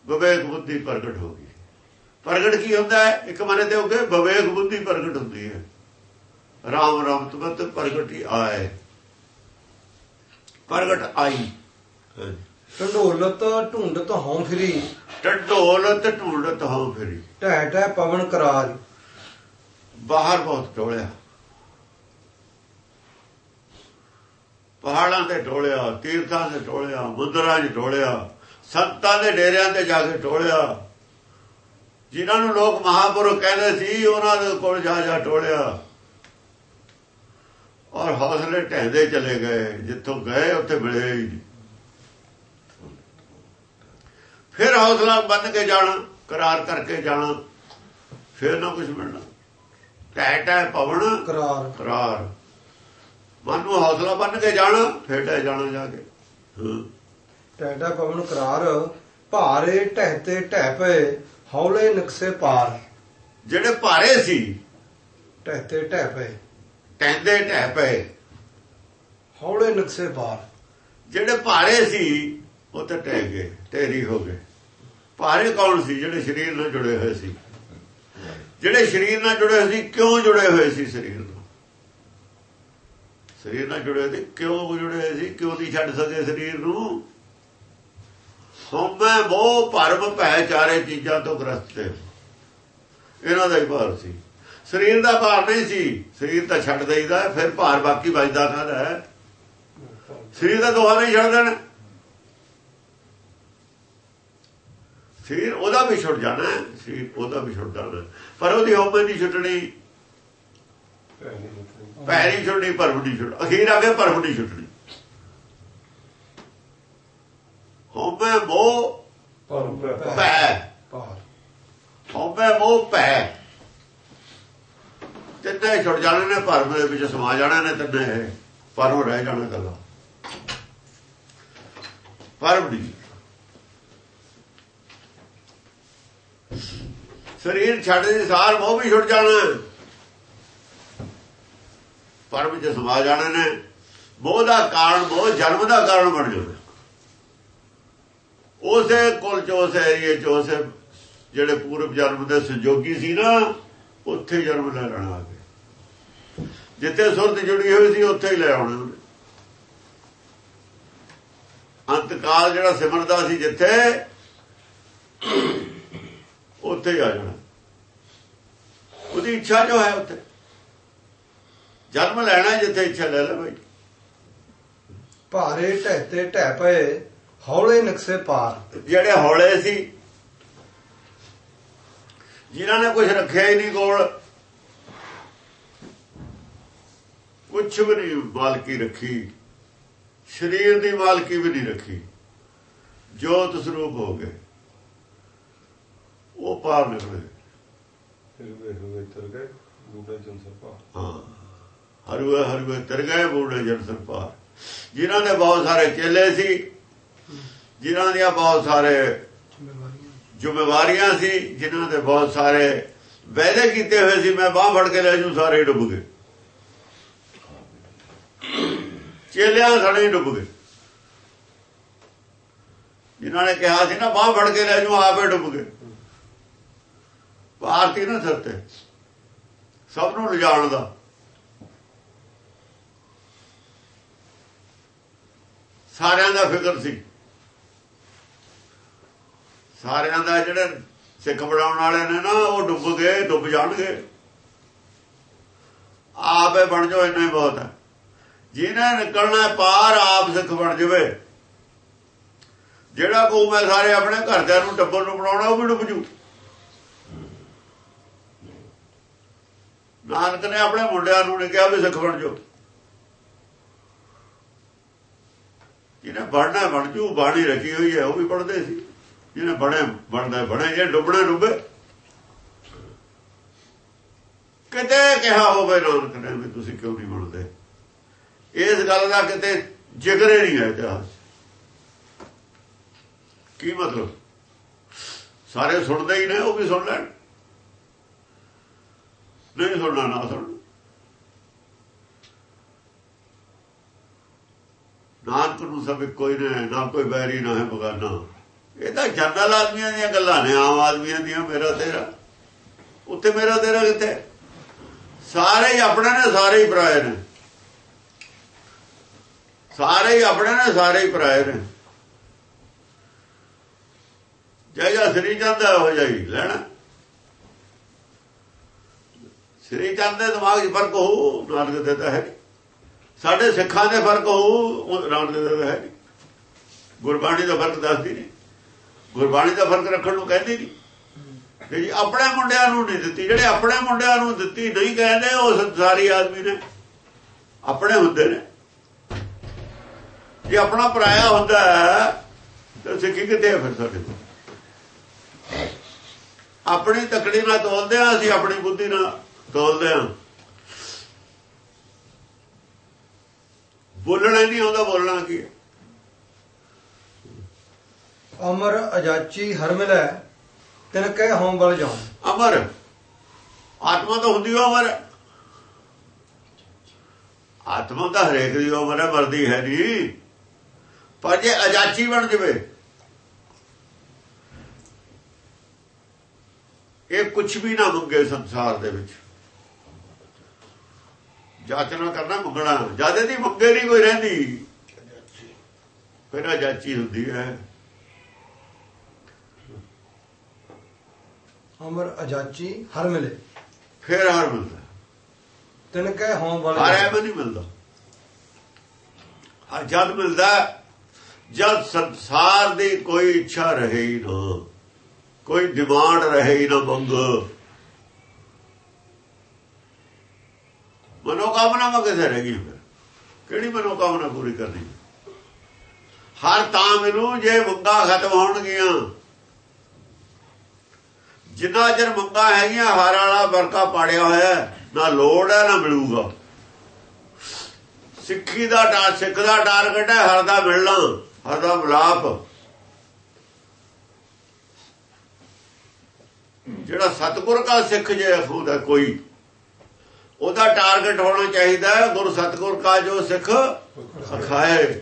ਵਿਵੇਕ ਬੁੱਧੀ ਪ੍ਰਗਟ ਹੋ ਗਈ। ਪ੍ਰਗਟ ਕੀ ਹੁੰਦਾ ਹੈ? ਇੱਕ ਮਨੇ ਤੇ ਹੋ ਕੇ ਵਿਵੇਕ ਬੁੱਧੀ ਪ੍ਰਗਟ ਹੁੰਦੀ ਹੈ। ਰਾਮ ਰਾਮ ਤੁਮਤ ਪ੍ਰਗਟੀ ਆਏ। ਪ੍ਰਗਟ ਆਈ। ਢੰਡੋਲਤ ਢੂੰਡਤ ਹਉ ਫਿਰੀ। ਟਟੋਲਤ ਢੂੰਡਤ ਹੋ ਫਿਰੀ। ਢਹਿ ਢਹਿ ਪਵਨ ਕਰਾਰ। ਬਾਹਰ ਬਹੁਤ ਟੋਲਿਆ ਪਹਾੜਾਂ ਤੇ ਟੋਲਿਆ ਤੀਰਥਾਂ ਤੇ ਟੋਲਿਆ ਮੰਦਰਾਂ 'ਚ ਟੋਲਿਆ ਸੰਤਾਂ ਦੇ ਡੇਰਿਆਂ ਤੇ ਜਾ ਕੇ ਟੋਲਿਆ ਜਿਨ੍ਹਾਂ ਨੂੰ ਲੋਕ ਮਹਾਪੁਰਖ ਕਹਿੰਦੇ ਸੀ ਉਹਨਾਂ ਦੇ ਕੋਲ ਜਾ ਜਾ ਟੋਲਿਆ ਔਰ ਹੌਸਲੇ ਢਹਿੰਦੇ ਚਲੇ ਗਏ ਜਿੱਥੋਂ ਗਏ ਉੱਥੇ ਮਿਲੇ ਹੀ ਫਿਰ ਹੌਸਲਾ ਬੰਨ ਕੇ ਜਾਣਾ ਕਰਾਰ ਕਰਕੇ ਜਾਣਾ ਫਿਰ ਨਾ ਕੁਝ ਮਿਲਣਾ। ਟੈ ਟੈ ਪਵਨ ਕਰਾਰ। ਕਰਾਰ। ਮਨ ਨੂੰ ਹੌਸਲਾ ਬੰਨ ਕੇ ਜਾਣਾ ਫਿਰ ਟੈ ਜਾਣਾ ਜਾ ਕੇ। ਢਹਿ ਪਵਨ ਕਰਾਰ ਭਾਰੇ ਢਹਿ ਤੇ ਢਹਿ ਪਏ ਹੌਲੇ ਨਕਸੇ ਪਾਰ। ਜਿਹੜੇ ਭਾਰੇ ਸੀ ਢਹਿ ਤੇ ਢਹਿ ਪਏ ਟੈਂਦੇ ਟਹਿ ਪਏ ਹੌਲੇ ਨਕਸੇ ਪਾਰ। ਜਿਹੜੇ ਭਾਰੇ ਸੀ ਉਹ ਤਾਂ ਟਹਿ ਗਏ ਢੇਰੀ ਹੋ ਗਏ। ਭਾਰੇ ਕੌਣ ਸੀ? ਜਿਹੜੇ ਸਰੀਰ ਨਾਲ ਜੁੜੇ ਹੋਏ ਸੀ। ਜਿਹੜੇ ਸਰੀਰ ਨਾਲ ਜੁੜੇ ਹੋਏ ਸੀ ਕਿਉਂ ਜੁੜੇ ਹੋਏ ਸੀ ਸਰੀਰ ਨਾਲ? ਸਰੀਰ ਨਾਲ ਜੁੜੇ ਸੀ, ਕਿਉਂ ਜੁੜੇ ਹੋਏ ਸੀ? ਕਿਉਂ ਨਹੀਂ ਛੱਡ ਸਕੇ ਸਰੀਰ ਨੂੰ? ਹਉਮੈ ਮੋਹ ਭਰਮ ਭੈ ਚਾਰੇ ਚੀਜ਼ਾਂ ਤੋਂ ਗ੍ਰਸਤ ਹੈ ਇਹਨਾਂ ਦਾ ਹੀ ਭਾਰ ਸੀ। ਸਰੀਰ ਦਾ ਭਾਰ ਨਹੀਂ ਸੀ। ਸਰੀਰ ਤਾਂ ਛੱਡ ਦੇਈਦਾ, ਫਿਰ ਭਾਰ ਬਾਕੀ ਵੱਜਦਾ ਕਾਹਦਾ ਹੈ? ਸਰੀਰ ਦਾ ਦੋਹਾ ਨਹੀਂ ਛੱਡ ਦੇਣਾ। ਸਰੀਰ ਉਹਦਾ ਵੀ ਛੁੱਟ ਜਾਣਾ ਸਰੀਰ ਉਹਦਾ ਵੀ ਛੁੱਟ ਜਾਣਾ ਪਰ ਉਹਦੀ ਹਉਮੈ ਨਹੀਂ ਛੁੱਟਣੀ। ਭੈ ਨਹੀਂ ਛੁੱਟਣੀ ਭਰਮ ਨਹੀਂ ਛੁੱਟ ਅਖੀਰ ਆ ਕੇ ਭਰਮ ਨਹੀਂ ਛੁੱਟਣੀ। ਹਉਮੈ ਮੋਹ ਭੈ ਪਾਰ ਹਉਮੈ ਮੋਹ ਭੈ। ਤਿੰਨੇ ਛੁੱਟ ਜਾਣੇ ਨੇ ਭਰਮ ਦੇ ਵਿੱਚ ਸਮਾ ਜਾਣਾ ਨੇ ਤਿੰਨੇ। ਪਰਮ ਰਹਿ ਜਾਣਾ ਗੱਲਾਂ ਪਰਮ ਨਹੀਂ ਸਰੀਰ ਛੱਡ ਦੇ ਸਾਰ ਮੋਹ ਵੀ ਛੁੱਟ ਜਾਣਾ। ਪਰਮ ਚ ਸਮਾ ਜਾਣੇ ਨੇ, ਮੋਹ ਦਾ ਕਾਰਨ, ਮੋਹ ਜਨਮ ਦਾ ਕਾਰਨ ਬਣ ਜਾਣਾ ਉਸੇ ਕੁਲ ਚ, ਉਸ ਏਰੀਏ ਚ, ਉਸੇ ਜਿਹੜੇ ਪੂਰਬ ਜਨਮ ਦੇ ਸੰਜੋਗੀ ਸੀ ਨਾ, ਉੱਥੇ ਜਨਮ ਲੈ ਲੈਣਾ ਆ ਕੇ। ਜਿੱਥੇ ਸੁਰਤ ਜੁੜੀ ਹੋਈ ਸੀ, ਉੱਥੇ ਹੀ ਲੈ ਆਉਣਾ ਉਹਨੇ। ਅੰਤਕਾਲ ਜਿਹੜਾ ਸਿਮਰਦਾ ਸੀ ਜਿੱਥੇ, ਉੱਥੇ ਹੀ ਆ ਜਾਣਾ। ਉਹਦੀ ਇੱਛਾ ਜੋ ਹੈ ਉੱਥੇ। ਜਨਮ ਲੈਣਾ ਜਿੱਥੇ ਇੱਛਾ ਲੈ ਲੈ ਭਾਈ ਭਾਰੇ ਢਹਿ ਤੇ ਢਹਿ ਪਏ ਹੌਲੇ ਨਕਸੇ ਪਾਰ। ਜਿਹੜੇ ਹੌਲੇ ਸੀ ਜਿਨ੍ਹਾਂ ਨੇ ਕੁਝ ਰੱਖਿਆ ਹੀ ਨਹੀਂ ਕੋਲ ਕੁਝ ਵੀ ਨਹੀਂ ਮਾਲਕੀ ਰੱਖੀ ਸਰੀਰ ਦੀ ਮਾਲਕੀ ਵੀ ਨਹੀਂ ਰੱਖੀ ਜੋਤ ਸਰੂਪ ਹੋ ਗਏ। ਉਹ ਪਾਰ ਨਿਕਲੇ। ਹਾਂ। ਹਰੂਏ ਹਰੂਏ ਤਰ ਗਏ ਬੂੜੇ ਜਨ ਸਰਪਾਰ ਜਿਨ੍ਹਾਂ ਦੇ ਬਹੁਤ ਸਾਰੇ ਚੇਲੇ ਸੀ, ਜਿਨ੍ਹਾਂ ਦੀਆਂ ਬਹੁਤ ਸਾਰੇ ਜ਼ਿੰਮੇਵਾਰੀਆਂ ਸੀ, ਜਿਨ੍ਹਾਂ ਦੇ ਬਹੁਤ ਸਾਰੇ ਵਾਅਦੇ ਕੀਤੇ ਹੋਏ ਸੀ, ਮੈਂ ਬਾਹ ਫੜ ਕੇ ਲੈ ਜੂ ਸਾਰੇ ਡੁੱਬ ਗਏ। ਚੇਲਿਆਂ ਸੜੇ ਡੁੱਬ ਗਏ। ਜਿਨ੍ਹਾਂ ਨੇ ਕਿਹਾ ਸੀ ਨਾ, ਬਾਹ ਫੜ ਕੇ ਲੈ ਜੂ ਆਪੇ ਡੁੱਬ ਗਏ। ਭਾਰਤੀ ਨਾ ਸਰਤੇ ਸਭ ਨੂੰ ਲਿਜਾਣ ਦਾ। ਸਾਰਿਆਂ ਦਾ ਫਿਕਰ ਸੀ। ਸਾਰਿਆਂ ਦਾ ਜਿਹੜੇ ਸਿੱਖ ਬਣਾਉਣ ਵਾਲੇ ਨੇ ਨਾ, ਉਹ ਡੁੱਬ ਗਏ, ਡੁੱਬ ਜਾਣਗੇ। ਆਪੇ ਬਣ ਜਾਓ, ਇੰਨਾ ਹੀ ਬਹੁਤ ਹੈ। ਜਿਹਨੇ ਨਿਕਲਣਾ ਪਾਰ ਆਪ ਸਿੱਖ ਬਣ ਜਵੇ। ਜਿਹੜਾ ਕੋ ਮੈਂ ਸਾਰੇ ਆਪਣੇ ਘਰਦਿਆਂ ਨੂੰ ਟੱਬਰ ਨੂੰ ਬਣਾਉਣਾ, ਉਹ ਵੀ ਡੁੱਬ ਜੂ। ਨਾਨਕ ਨੇ ਆਪਣੇ ਮੁੰਡਿਆਂ ਨੂੰ ਨੇ ਕਿਹਾ ਵੀ ਸਿੱਖ ਬਣ ਜਾਓ। ਜਿਹਨੇ ਬਣਨਾ ਬਣ ਜੂ, ਬਾਣੀ ਰਚੀ ਹੋਈ ਹੈ, ਉਹ ਵੀ ਪੜਦੇ ਸੀ। ਜਿਹਨੇ ਬਣੇ, ਬਣਦਾ, ਬਣੇ, ਜੇ ਡੁੱਬਣਾ ਡੁੱਬੇ। ਕਿਤੇ ਕਿਹਾ ਹੋਵੇ ਨਾਨਕ ਨੇ ਵੀ ਤੁਸੀਂ ਕਿਉਂ ਨਹੀਂ ਬਣਦੇ? ਇਸ ਗੱਲ ਦਾ ਕਿਤੇ ਜ਼ਿਕਰ ਨਹੀਂ ਹੈ ਇਤਿਹਾਸ। ਕੀ ਮਤਲਬ? ਸਾਰੇ ਸੁਣਦੇ ਹੀ ਨੇ, ਉਹ ਵੀ ਸੁਣ ਲੈਣ। ਨਹੀਂ ਸੁਣਨਾ ਨਾ ਸੁਣ ਨਾਨਕ ਨੂੰ ਸਭ ਕੋਈ ਨੇ, ਨਾ ਕੋਈ ਬੈਰੀ, ਨਾ ਹੈ ਬਗਾਨਾ। ਇਹ ਤਾਂ ਜਨਰਲ ਆਦਮੀਆਂ ਦੀਆਂ ਗੱਲਾਂ ਨੇ, ਆਮ ਆਦਮੀਆਂ ਦੀਆਂ, ਮੇਰਾ ਤੇਰਾ। ਉੱਥੇ ਮੇਰਾ ਤੇਰਾ ਕਿੱਥੇ? ਸਾਰੇ ਹੀ ਆਪਣੇ ਨੇ, ਸਾਰੇ ਹੀ ਪਰਾਏ ਨੇ। ਸਾਰੇ ਹੀ ਆਪਣੇ ਨੇ, ਸਾਰੇ ਹੀ ਪਰਾਏ ਨੇ। ਜੈਗਾ ਸ੍ਰੀ ਚੰਦ ਹੋ ਜਾਈ ਲੈਣਾ। ਸ੍ਰੀ ਚੰਦ ਦੇ ਦਿਮਾਗ 'ਚ ਫ਼ਰਕ ਹੋਊ, ਨਾਨਕ ਦੇ ਤਾਂ ਹੈ ਸਾਡੇ ਸਿੱਖਾਂ ਦੇ ਫ਼ਰਕ ਹੋਊ ਨਾਨਕ ਦਾ ਹੈ ਨਹੀਂ। ਗੁਰਬਾਣੀ ਦਾ ਫ਼ਰਕ ਦੱਸਦੀ ਨਹੀਂ ਗੁਰਬਾਣੀ ਦਾ ਫ਼ਰਕ ਰੱਖਣ ਨੂੰ ਕਹਿੰਦੀ ਨਹੀਂ ਤੇ ਜੀ ਆਪਣੇ ਮੁੰਡਿਆਂ ਨੂੰ ਨਹੀਂ ਦਿੱਤੀ। ਜਿਹੜੇ ਆਪਣੇ ਮੁੰਡਿਆਂ ਨੂੰ ਦਿੱਤੀ ਨਹੀਂ ਕਹਿੰਦੇ ਉਹ ਸੰਸਾਰੀ ਆਦਮੀ ਨੇ। ਆਪਣੇ ਹੁੰਦੇ ਨੇ। ਜੇ ਆਪਣਾ ਪਰਾਇਆ ਹੁੰਦਾ ਹੈ, ਤਾਂ ਸਿੱਖੀ ਕਿੱਥੇ ਹੈ ਫਿਰ ਸਾਡੇ ਕੋਲ? ਆਪਣੀ ਤਕੜੀ ਨਾਲ ਤੋਲਦੇ ਆ ਅਸੀਂ ਆਪਣੀ ਬੁੱਧੀ ਨਾਲ ਤੋਲਦੇ ਆ। ਬੋਲਣਾ ਹੀ ਨਹੀਂ ਆਉਂਦਾ ਬੋਲਣਾ ਕੀ ਹੈ? ਅਮਰ ਅਜਾਚੀ ਹਰ ਮਿਲੈ ਤਿਨ ਕਹਿ ਹੋਂ ਬਲ ਜਾਉ। ਅਮਰ ਆਤਮਾ ਤਾਂ ਹੁੰਦੀ ਉਹ ਅਮਰ ਹੈ। ਆਤਮਾ ਤਾਂ ਹਰੇਕ ਦੀ ਉਮਰ ਹੈ ਮਰਦੀ ਹੈ ਨਹੀਂ। ਪਰ ਜੇ ਅਜਾਚੀ ਬਣ ਜਵੇ ਇਹ ਕੁਝ ਵੀ ਨਾ ਮੰਗੇ ਸੰਸਾਰ ਦੇ ਵਿੱਚ। ਜਾਚਨਾ ਕਰਨਾ ਮੰਗਣਾ। ਜ਼ਿਆਦਾ ਦੀ ਮੰਗੇ ਨਹੀਂ ਕੋਈ ਰਹਿੰਦੀ। ਫਿਰ ਅਜਾਚੀ ਹੁੰਦੀ ਹੈ। ਅਮਰ ਅਜਾਚੀ ਹਰ ਮਿਲੇ। ਫਿਰ ਹਾਰ ਮਿਲਦਾ। ਤਿਨ ਕਹਿ ਹੋਂ ਬਲ ਹਰ ਐਵੇਂ ਨਹੀਂ ਮਿਲਦਾ। ਆ ਜਦ ਮਿਲਦਾ ਜਦ ਸੰਸਾਰ ਦੀ ਕੋਈ ਇੱਛਾ ਰਹੇ ਨਾ ਕੋਈ ਡਿਮਾਂਡ ਰਹੇ ਨਾ ਮੰਗ ਮਨੋਕਾਮਨਾ ਮਾ ਕਿਥੇ ਰਹਿ ਗਈ ਫਿਰ? ਕਿਹੜੀ ਮਨੋਕਾਮਨਾ ਪੂਰੀ ਕਰਨੀ? ਹਰ ਤਾਂ ਮੈਨੂੰ ਜੇ ਮੰਗਾ ਖਤਮ ਹੋਣਗੀਆਂ। ਜਿੰਨਾ ਚਿਰ ਮੰਗਾ ਹੈਗੀਆਂ, ਹਰ ਵਾਲਾ ਵਰਕਾ ਪਾੜਿਆ ਹੋਇਆ ਨਾ ਲੋੜ ਹੈ, ਨਾ ਮਿਲੂਗਾ। ਸਿੱਖੀ ਦਾ ਟਾਰ ਸਿੱਖ ਦਾ ਟਾਰਗੇਟ ਹੈ ਹਰ ਦਾ ਮਿਲਣਾ, ਹਰ ਦਾ ਮਿਲਾਪ। ਜਿਹੜਾ ਸਤਗੁਰ ਦਾ ਸਿੱਖ ਜੇ ਹੁੰਦਾ ਕੋਈ ਉਹਦਾ ਟਾਰਗੇਟ ਹੋਣਾ ਚਾਹੀਦਾ ਹੈ, ਗੁਰ ਸਤਗੁਰ ਕਾ ਜੋ ਸਿੱਖ ਅਖਾਏ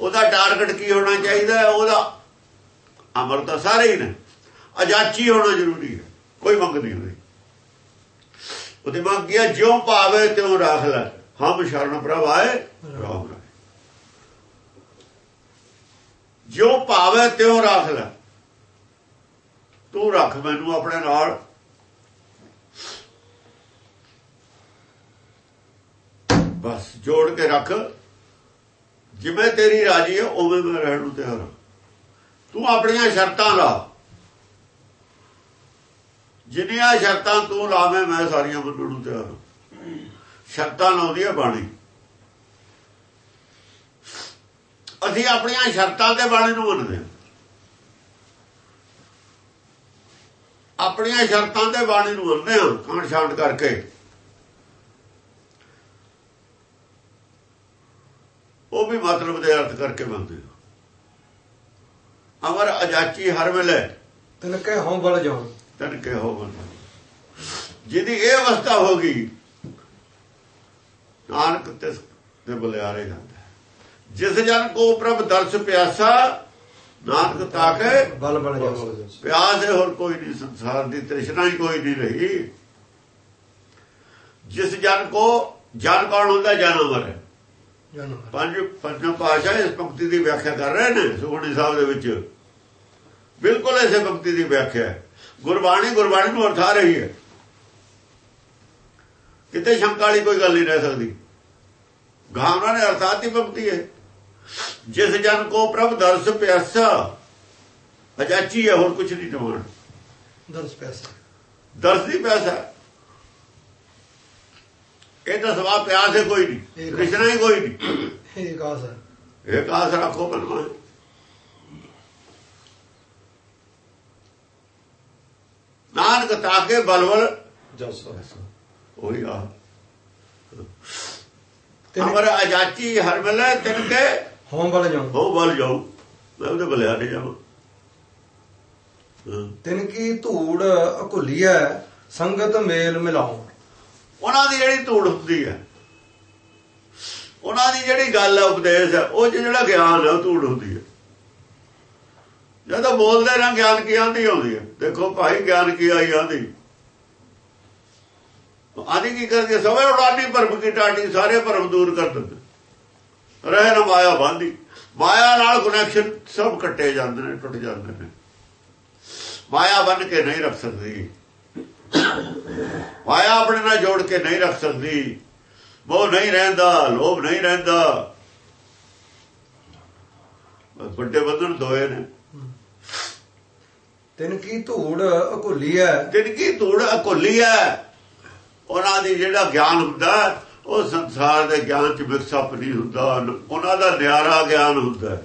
ਉਹਦਾ ਟਾਰਗੇਟ ਕੀ ਹੋਣਾ ਚਾਹੀਦਾ ਉਹਦਾ ਅਮਰ ਤਾਂ ਸਾਰੇ ਹੀ ਨੇ। ਅਜਾਚੀ ਹੋਣਾ ਜ਼ਰੂਰੀ ਹੈ। ਕੋਈ ਮੰਗ ਨਹੀਂ ਹੋਣੀ ਉਹਦੇ ਮੰਗ ਗਿਆ ਜਿਉ ਭਾਵੇ ਤਿਉ ਰੱਖ ਲੈ। ਹਮ ਸ਼ਰਨ ਪ੍ਰਭ ਆਏ, ਰਾਮ ਰਾਏ। ਜਿਉ ਭਾਵੇ ਤਿਉ ਰੱਖ ਲੈ। ਤੂੰ ਰੱਖ ਮੈਨੂੰ ਆਪਣੇ ਨਾਲ। ਬਸ ਜੋੜ ਕੇ ਰੱਖ। ਜਿਵੇਂ ਤੇਰੀ ਰਾਜੀ ਹੈ, ਉਵੇਂ ਮੈਂ ਰਹਿਣ ਨੂੰ ਤਿਆਰ ਹਾਂ। ਤੂੰ ਆਪਣੀਆਂ ਸ਼ਰਤਾਂ ਲਾ। ਜਿੰਨੀਆਂ ਸ਼ਰਤਾਂ ਤੂੰ ਲਾਵੇਂ, ਮੈਂ ਸਾਰੀਆਂ ਮੰਨਣ ਨੂੰ ਤਿਆਰ ਹਾਂ। ਸ਼ਰਤਾਂ ਲਾਉਂਦੀ ਹੈ ਬਾਣੀ। ਅਸੀਂ ਆਪਣੀਆਂ ਸ਼ਰਤਾਂ ਤੇ ਬਾਣੀ ਨੂੰ ਮੰਨਦੇ ਹਾਂ। ਆਪਣੀਆਂ ਸ਼ਰਤਾਂ ਤੇ ਬਾਣੀ ਨੂੰ ਮੰਨਦੇ ਹਾਂ ਕਾਂਡ ਛਾਂਡ ਕਰਕੇ। ਉਹ ਵੀ ਮਤਲਬ ਦੇ ਅਰਥ ਕਰਕੇ ਹਾਂ ਅਮਰ ਅਜਾਚੀ ਹਰ ਵੇਲੇ। ਤਿਨ ਕਹਿ ਹੋਂ ਬਲ ਜਾਉ। ਤਨ ਕੇ ਹੋ ਬੰਦਾ ਜਿਹਦੀ ਇਹ ਅਵਸਥਾ ਹੋ ਗਈ ਨਾਨਕ ਤੇ ਬਲਿਆਰੇ ਜਾਂਦਾ। ਜਿਸ ਜਨ ਕੋ ਪ੍ਰਭ ਦਰਸ ਪਿਆਸਾ ਨਾਨਕ ਤਾਕੇ ਬਲ ਬਲ ਜਾਉ। ਪਿਆਸ ਹੈ ਹੋਰ ਕੋਈ ਨਹੀਂ ਸੰਸਾਰ ਦੀ ਤ੍ਰਿਸ਼ਨਾ ਹੀ ਕੋਈ ਨਹੀਂ ਰਹੀ। ਜਿਸ ਜਨ ਕੋ ਜਨ ਕੌਣ ਹੁੰਦਾ ਜਨ ਅਮਰ ਹੈ। ਪੰਜ ਪੰਜਵਾਂ ਪਾਸ਼ਾ ਇਸ ਪੰਕਤੀ ਦੀ ਵਿਆਖਿਆ ਕਰ ਰਹੇ ਨੇ ਸੁਖਮਨੀ ਸਾਹਿਬ ਦੇ ਵਿੱਚ। ਬਿਲਕੁਲ ਇਸੇ ਪੰਕਤੀ ਦੀ ਵਿਆਖਿਆ ਹੈ। ਗੁਰਬਾਣੀ ਗੁਰਬਾਣੀ ਨੂੰ ਅਰਥਾ ਰਹੀ ਹੈ। ਕਿਤੇ ਸ਼ੰਕਾ ਵਾਲੀ ਕੋਈ ਗੱਲ ਨਹੀਂ ਰਹਿ ਸਕਦੀ। ਗਾਮਨਾ ਨੇ ਅਰਥਾਤ ਪੰਕਤੀ ਹੈ। ਜਿਸ ਜਨ ਕੋ ਪ੍ਰਭ ਦਰਸ ਪਿਆਸਾ ਅਜਾਚੀ ਹੈ ਹੋਰ ਕੁਝ ਨਹੀਂ ਡਿਮਾਂਡ ਦਰਸ ਪੈਸਾ ਦਰਸ ਦੀ ਪਿਆਸਾ। ਇਹ ਤਾਂ ਸਵਾ ਪਿਆਸ ਹੈ ਕੋਈ ਨਹੀਂ ਕ੍ਰਿਸ਼ਨਾ ਹੀ ਕੋਈ ਨਹੀਂ। ਇਹ ਕਾਸ ਹੈ ਇਹ ਕਾਸ ਰੱਖੋ ਮਨਵਾ ਨਾਨਕ ਤਾਕੇ ਬਲਵਲ। ਜਸ ਉਹੀ ਆ। ਅਮਰ ਅਜਾਚੀ ਹਰ ਵੇਲੇ ਤਿਨ ਕੇ ਹੋਮ ਵਾਲੇ ਜਾਉ ਹੋ ਬਲ ਜਾਉ ਮੈਂ ਉਹਦੇ ਬਲਿਆ ਨਹੀਂ ਜਾਵਾਂ। ਹਾਂ। ਤਿਨ ਕੀ ਧੂੜ ਅਕੁਲੀਐ ਸੰਗਤ ਮੇਲ ਮਿਲਾਉ। ਉਹਨਾਂ ਦੀ ਜਿਹੜੀ ਧੂੜ ਹੁੰਦੀ ਹੈ, ਉਹਨਾਂ ਦੀ ਜਿਹੜੀ ਗੱਲ ਹੈ ਉਪਦੇਸ਼ ਹੈ, ਉਹ 'ਚ ਜਿਹੜਾ ਗਿਆਨ ਹੈ, ਉਹ ਧੂੜ ਹੁੰਦੀ ਹੈ। ਜਦੋਂ ਬੋਲਦੇ ਨਾ ਗਿਆਨ ਕੀ ਆਂਦੀ ਆਉਂਦੀ ਹੈ? ਦੇਖੋ ਭਾਈ, ਗਿਆਨ ਕੀ ਆਈ ਆਂਦੀ ਆਦੀ ਕੀ ਕਰਦੀ ਹੈ? ਸਵੇ ਉਡਾਨੀ ਭਰਮ ਕੀ ਟਾਟੀ ਸਾਰੇ ਭਰਮ ਦੂਰ ਕਰ ਦਿੰਦੇ। ਰਹਿ ਨਾ ਮਾਇਆ ਬਾਂਦੀ ਮਾਇਆ ਨਾਲ ਕਨੈਕਸ਼ਨ ਸਭ ਕੱਟੇ ਜਾਂਦੇ ਨੇ, ਟੁੱਟ ਜਾਂਦੇ ਨੇ। ਮਾਇਆ ਬਨ ਕੇ ਨਹੀਂ ਰੱਖ ਸਕਦੀ। ਮਾਇਆ ਆਪਣੇ ਨਾਲ ਜੋੜ ਕੇ ਨਹੀਂ ਰੱਖ ਸਕਦੀ। ਉਹ ਨਹੀਂ ਰਹਿੰਦਾ ਲੋਭ ਨਹੀਂ ਰਹਿੰਦਾ। ਵੱਡੇ ਬੰਧਨ ਦੋਏ ਨੇ। ਤਿਨ ਕੀ ਧੂੜ ਅਕੁਲੀਐ ਦਿਨ ਕੀ ਧੂੜ ਅਕੁੱਲੀ ਹੈ। ਉਹਨਾਂ ਦੀ ਜਿਹੜਾ ਗਿਆਨ ਹੁੰਦਾ ਉਹ ਸੰਸਾਰ ਦੇ ਗਿਆਨ ਚ ਮਿਕਸ ਅਪ ਨਹੀਂ ਹੁੰਦਾ। ਉਹਨਾਂ ਦਾ ਨਿਆਰਾ ਗਿਆਨ ਹੁੰਦਾ।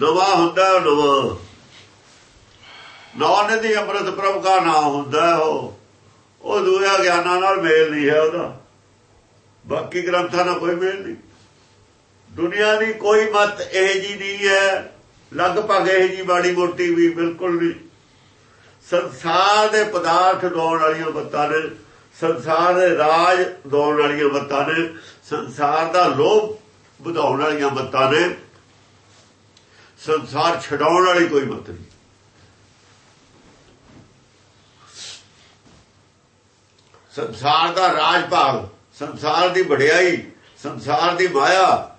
ਨਵਾਂ ਹੁੰਦਾ ਨਵਾਂ। ਨੌ ਨਦੀ ਅੰਮ੍ਰਿਤ ਪ੍ਰਭ ਦਾ ਨਾਮ ਹੁੰਦਾ ਉਹ। ਉਹ ਦੂਆ ਗਿਆਨਾਂ ਨਾਲ ਮੇਲ ਨਹੀਂ ਹੈ ਉਹਦਾ। ਬਾਕੀ ਗ੍ਰੰਥਾਂ ਨਾਲ ਕੋਈ ਮੇਲ ਨਹੀਂ। ਦੁਨੀਆ ਦੀ ਕੋਈ ਮਤ ਇਹ ਜੀ ਨਹੀਂ ਹੈ। ਲਗਭਗ ਇਹ ਜੀ ਬਾੜੀ ਮੋਟੀ ਵੀ ਬਿਲਕੁਲ ਨਹੀਂ। ਸੰਸਾਰ ਦੇ ਪਦਾਰਥ ਦੋਣ ਵਾਲੀਆਂ ਬੱਤਾਂ ਨੇ। ਸੰਸਾਰ ਦੇ ਰਾਜ ਦੋਣ ਵਾਲੀਆਂ ਬੱਤਾਂ ਨੇ। ਸੰਸਾਰ ਦਾ ਲੋਭ ਵਧਾਉਣ ਵਾਲੀਆਂ ਬੱਤਾਂ ਨੇ। ਸੰਸਾਰ ਛਡਾਉਣ ਵਾਲੀ ਕੋਈ ਮਤ ਨਹੀਂ। ਸੰਸਾਰ ਦਾ ਰਾਜ ਭਾਗ ਸੰਸਾਰ ਦੀ ਵਡਿਆਈ, ਸੰਸਾਰ ਦੀ ਮਾਇਆ।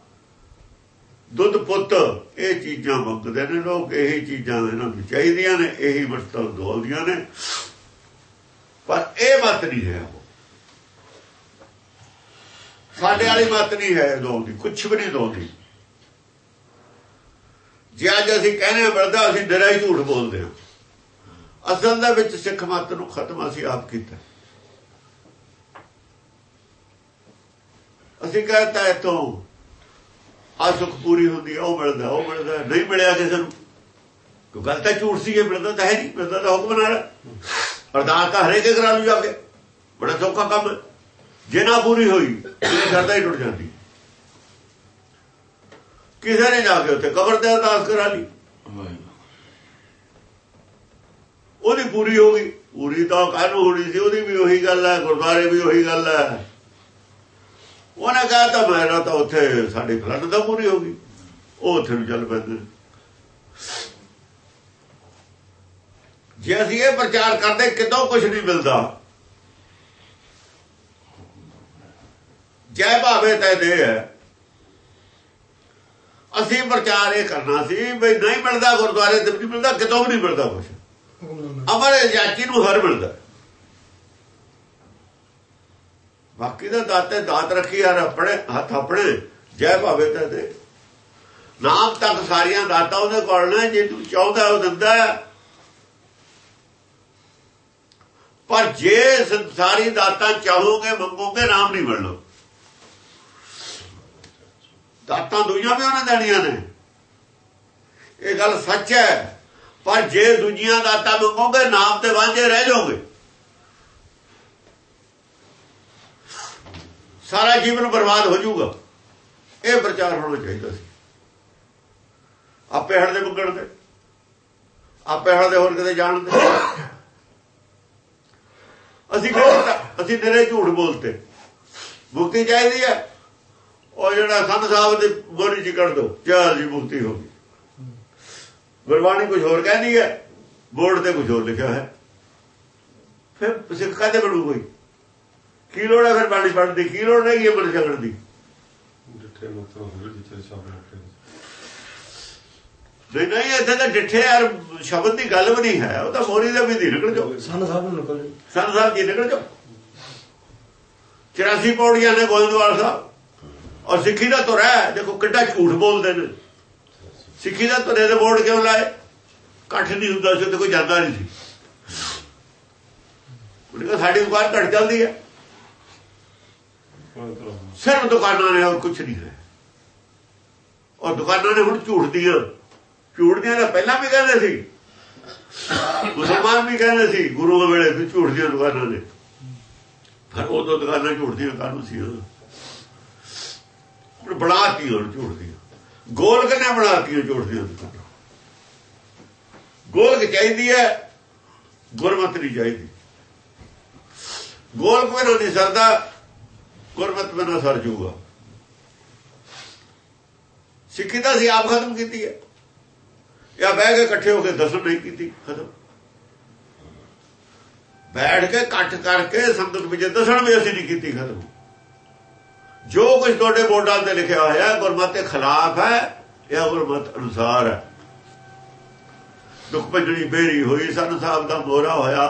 ਦੁੱਧ ਪੁੱਤ, ਇਹ ਚੀਜ਼ਾਂ ਮੰਗਦੇ ਨੇ ਲੋਕ, ਇਹੀ ਚੀਜ਼ਾਂ ਇਹਨਾਂ ਨੂੰ ਚਾਹੀਦੀਆਂ ਨੇ, ਇਹੀ ਵਰਤੋਂ ਦੋਲਦੀਆਂ ਨੇ। ਪਰ ਇਹ ਮਤ ਨਹੀਂ ਹੈ ਉਹ। ਸਾਡੇ ਵਾਲੀ ਮਤ ਨਹੀਂ ਹੈ ਦੋਲਦੀ ਕੁਝ ਵੀ ਨਹੀਂ ਦੋਲਦੀ ਜੇ ਅੱਜ ਅਸੀਂ ਕਹਿੰਦੇ ਹਾਂ ਅਸੀਂ ਡਰਾ ਹੀ ਝੂਠ ਬੋਲਦੇ ਹਾਂ। ਅਸਲ ਦੇ ਵਿੱਚ ਸਿੱਖ ਮਤ ਨੂੰ ਖਤਮ ਅਸੀਂ ਆਪ ਕੀਤਾ। ਅਸੀਂ ਕਹਤਾ ਇਤੋਂ ਆ ਸੁਖ ਪੂਰੀ ਹੁੰਦੀ ਉਹ ਮਿਲਦਾ ਉਹ ਮਿਲਦਾ, ਨਹੀਂ ਮਿਲਿਆ ਕਿਸੇ ਨੂੰ। ਕੋਈ ਗੱਲ ਤਾਂ ਝੂਠ ਸੀ, ਇਹ ਮਿਲਦਾ ਤਾਂ ਹੈ ਨਹੀਂ, ਮਿਲਦਾ ਤਾਂ ਹੁਕਮ ਨਾਲ। ਅਰਦਾਸ ਤਾਂ ਹਰੇਕ ਕਰਾ ਲੂ ਜਾ ਕੇ, ਬੜਾ ਸੌਖਾ ਕੰਮ। ਹੈ ਜੇ ਨਾ ਪੂਰੀ ਹੋਈ ਇਹ ਸ਼ਰਧਾ ਹੀ ਟੁੱਟ ਜਾਂਦੀ। ਕਿਸੇ ਨੇ ਜਾ ਕੇ ਉੱਥੇ ਕਬਰ ਤੇ ਅਰਦਾਸ ਕਰਾ ਲਈ। ਉਹਦੀ ਪੂਰੀ ਹੋ ਗਈ। ਪੂਰੀ ਤਾਂ ਕਾਹਨੂੰ ਹੋਣੀ ਸੀ, ਉਹਦੀ ਵੀ ਉਹੀ ਗੱਲ ਹੈ, ਗੁਰਦੁਆਰੇ ਵੀ ਉਹੀ ਗੱਲ ਹੈ। ਉਹਨੇ ਕਹਾ ਤਾਂ ਮੇਰਾ ਤਾਂ ਉੱਥੇ ਸਾਡੀ ਫਲੱਡ ਤਾਂ ਪੂਰੀ ਹੋ ਗਈ। ਉਹ ਉੱਥੇ ਨੂੰ ਚੱਲ ਪੈਂਦੇ। ਜੇ ਅਸੀਂ ਇਹ ਪ੍ਰਚਾਰ ਕਰਦੇ ਕਿਤੋਂ ਕੁਝ ਨਹੀਂ ਮਿਲਦਾ। ਜੈ ਭਾਵੇ ਤੈ ਦੇ ਹੈ। ਅਸੀਂ ਪ੍ਰਚਾਰ ਇਹ ਕਰਨਾ ਸੀ ਵੀ ਨਹੀਂ ਮਿਲਦਾ ਗੁਰਦੁਆਰੇ ਤੇ ਨਹੀਂ ਮਿਲਦਾ ਕਿਤੋਂ ਵੀ ਨਹੀਂ ਮਿਲਦਾ ਕੁਝ ਅਮਰ ਜਾਤੀ ਨੂੰ ਹਰ ਮਿਲਦਾ। ਬਾਕੀ ਦਾ ਦਾਤੇ ਦਾਤ ਰੱਖੀ ਹਰ ਆਪਣੇ ਹੱਥ ਆਪਣੇ, ਜੈ ਭਾਵੇ ਤੇ ਦੇ। ਨਾਮ ਤੱਕ ਸਾਰੀਆਂ ਦਾਤਾਂ ਉਹਦੇ ਕੋਲ ਨੇ, ਜੇ ਤੂੰ ਚਾਹੁੰਦਾ ਉਹ ਦਿੰਦਾ ਪਰ ਜੇ ਸੰਸਾਰੀ ਦਾਤਾਂ ਚਾਹੋਗੇ, ਮੰਗੋਗੇ, ਨਾਮ ਨਹੀਂ ਮਿਲਣਾ। ਦਾਤਾਂ ਦੁਨੀਆਂ ਵੀ ਉਹਨਾਂ ਦੇਣੀਆਂ ਨੇ। ਇਹ ਗੱਲ ਸੱਚ ਹੈ। ਪਰ ਜੇ ਦੂਜੀਆਂ ਦਾਤਾਂ ਮੰਗੋਗੇ, ਨਾਮ ਤੇ ਵਾਂਝੇ ਰਹਿ ਜਾਓਗੇ। ਸਾਰਾ ਜੀਵਨ ਬਰਬਾਦ ਹੋ ਜਾਊਗਾ। ਇਹ ਪ੍ਰਚਾਰ ਹੋਣਾ ਚਾਹੀਦਾ ਸੀ। ਆਪੇ ਹੜਦੇ ਮੰਗਣ ਦੇ ਆਪੇ ਹੜਦੇ ਹੋਰ ਕਿਤੇ ਜਾਣਦੇ ਅਸੀਂ ਅਸੀਂ ਨਿਰੇ ਝੂਠ ਬੋਲਤੇ। ਮੁਕਤੀ ਚਾਹੀਦੀ ਹੈ। ਉਹ ਜਿਹੜਾ ਸੰਤ ਸਾਹਿਬ ਦੇ ਬੋਰੀ ਚ ਕੱਢ ਦੋ ਚਾਲ ਜੀ ਮੁਕਤੀ ਹੋ ਗਈ। ਗੁਰਬਾਣੀ ਕੁਝ ਹੋਰ ਕਹਿੰਦੀ ਹੈ। ਬੋਰਡ ਤੇ ਕੁਝ ਹੋਰ ਲਿਖਿਆ ਹੈ। ਫਿਰ ਸਿੱਖ ਕਾਹਦੇ ਬਣੂ ਕੋਈ ਕੀ ਲੋੜ ਹੈ ਫਿਰ ਬਾਣੀ ਪੜ੍ਹਨ ਦੀ? ਕੀ ਲੋੜ ਹੈਗੀ ਹੈ ਮਨ ਛਕਣ ਦੀ? ਡਿੱਠੇ ਮਤਲਬ ਹੋਵੇ ਜਿੱਥੇ ਸ਼ਬਦ ਨਹੀਂ ਨਹੀਂ ਇੱਥੇ ਤਾਂ ਡਿੱਠੇ ਯਾਰ ਸ਼ਬਦ ਦੀ ਗੱਲ ਵੀ ਨਹੀਂ ਹੈ। ਉਹ ਤਾਂ ਮੋਰੀ ਦੇ ਵੀ ਦੀ ਨਿਕਲ ਜਾਓ। ਸੰਨ ਸਾਹਿਬ ਨੂੰ ਨਿਕਲ ਜੀ ਸੰਤ ਸਾਹਿਬ ਜੀ ਨਿਕਲ ਜਾਓ। 84 ਪੌੜੀਆਂ ਨੇ ਗੋਇੰਦਵਾਲ ਸਾਹਿਬ। ਔਰ ਸਿੱਖੀ ਦਾ ਤੁਰਾ ਹੈ। ਦੇਖੋ ਕਿੱਡਾ ਝੂਠ ਬੋਲਦੇ ਨੇ। ਸਿੱਖੀ ਦਾ ਤੁਰੇ ਦੇ ਬੋਰਡ ਕਿਉਂ ਲਾਏ? ਇਕੱਠ ਨਹੀਂ ਹੁੰਦਾ ਸੀ ਤੇ ਕੋਈ ਜਾਂਦਾ ਨਹੀਂ ਸੀ। ਉਹਨੇ ਕਿਹਾ ਸਾਡੀ ਦੁਕਾਨ ਘਟ ਚੱਲਦੀ ਹੈ। ਸਿਰਫ ਦੁਕਾਨਾਂ ਨੇ ਹੋਰ ਕੁਝ ਨਹੀਂ ਹੈ ਔਰ ਦੁਕਾਨਾਂ ਨੇ ਹੁਣ ਝੂਠ ਦੀਆਂ। ਝੂਠ ਤਾਂ ਪਹਿਲਾਂ ਵੀ ਕਹਿੰਦੇ ਸੀ। ਮੁਸਲਮਾਨ ਵੀ ਕਹਿੰਦੇ ਸੀ, ਗੁਰੂ ਦੇ ਵੇਲੇ ਵੀ ਝੂਠ ਦੀਆਂ ਦੁਕਾਨਾਂ ਨੇ। ਪਰ ਉਦੋਂ ਦੁਕਾਨਾਂ ਝੂਠ ਕਾਹਨੂੰ ਸੀ ਉਹ ਹੁਣ ਬਣਾਤੀ ਹੁਣ ਝੂਠ ਦੀਆਂ? ਗੋਲਕ ਨੇ ਬਣਾਤੀ ਝੂਠ ਦੀਆਂ ਦੁਕਾਨਾਂ? ਗੋਲਕ ਚਾਹੀਦੀ ਹੈ, ਗੁਰਮਤ ਨਹੀਂ ਚਾਹੀਦੀ। ਗੋਲਕ ਬਿਨਾਂ ਨਹੀਂ ਸਰਦਾ ਗੁਰਮਤ ਬਿਨਾਂ ਸਰ ਜੂਗਾ। ਸਿੱਖੀ ਤਾਂ ਅਸੀਂ ਆਪ ਖਤਮ ਕੀਤੀ ਹੈ। ਜਾਂ ਬਹਿ ਕੇ ਇਕੱਠੇ ਹੋ ਕੇ ਦਸਨ ਨਹੀਂ ਕੀਤੀ ਖਤਮ। ਬੈਠ ਕੇ ਇਕੱਠ ਕਰਕੇ ਸੰਗਤ ਵਿੱਚ ਦਸਣ ਵੀ ਅਸੀਂ ਨਹੀਂ ਕੀਤੀ ਖਤਮ। ਜੋ ਕੁਝ ਤੁਹਾਡੇ ਬੋਰਡਾਂ ਤੇ ਲਿਖਿਆ ਹੋਇਆ ਹੈ ਗੁਰਮਤ ਦੇ ਖਿਲਾਫ ਹੈ ਇਹ ਗੁਰਮਤ ਅਨੁਸਾਰ ਹੈ। ਦੁੱਖ ਭੰਜਣੀ ਬੇਰੀ ਹੋਈ ਸਾਨੂੰ ਸਾਹਿਬ ਦਾ ਮੋਰਾ ਹੋਇਆ।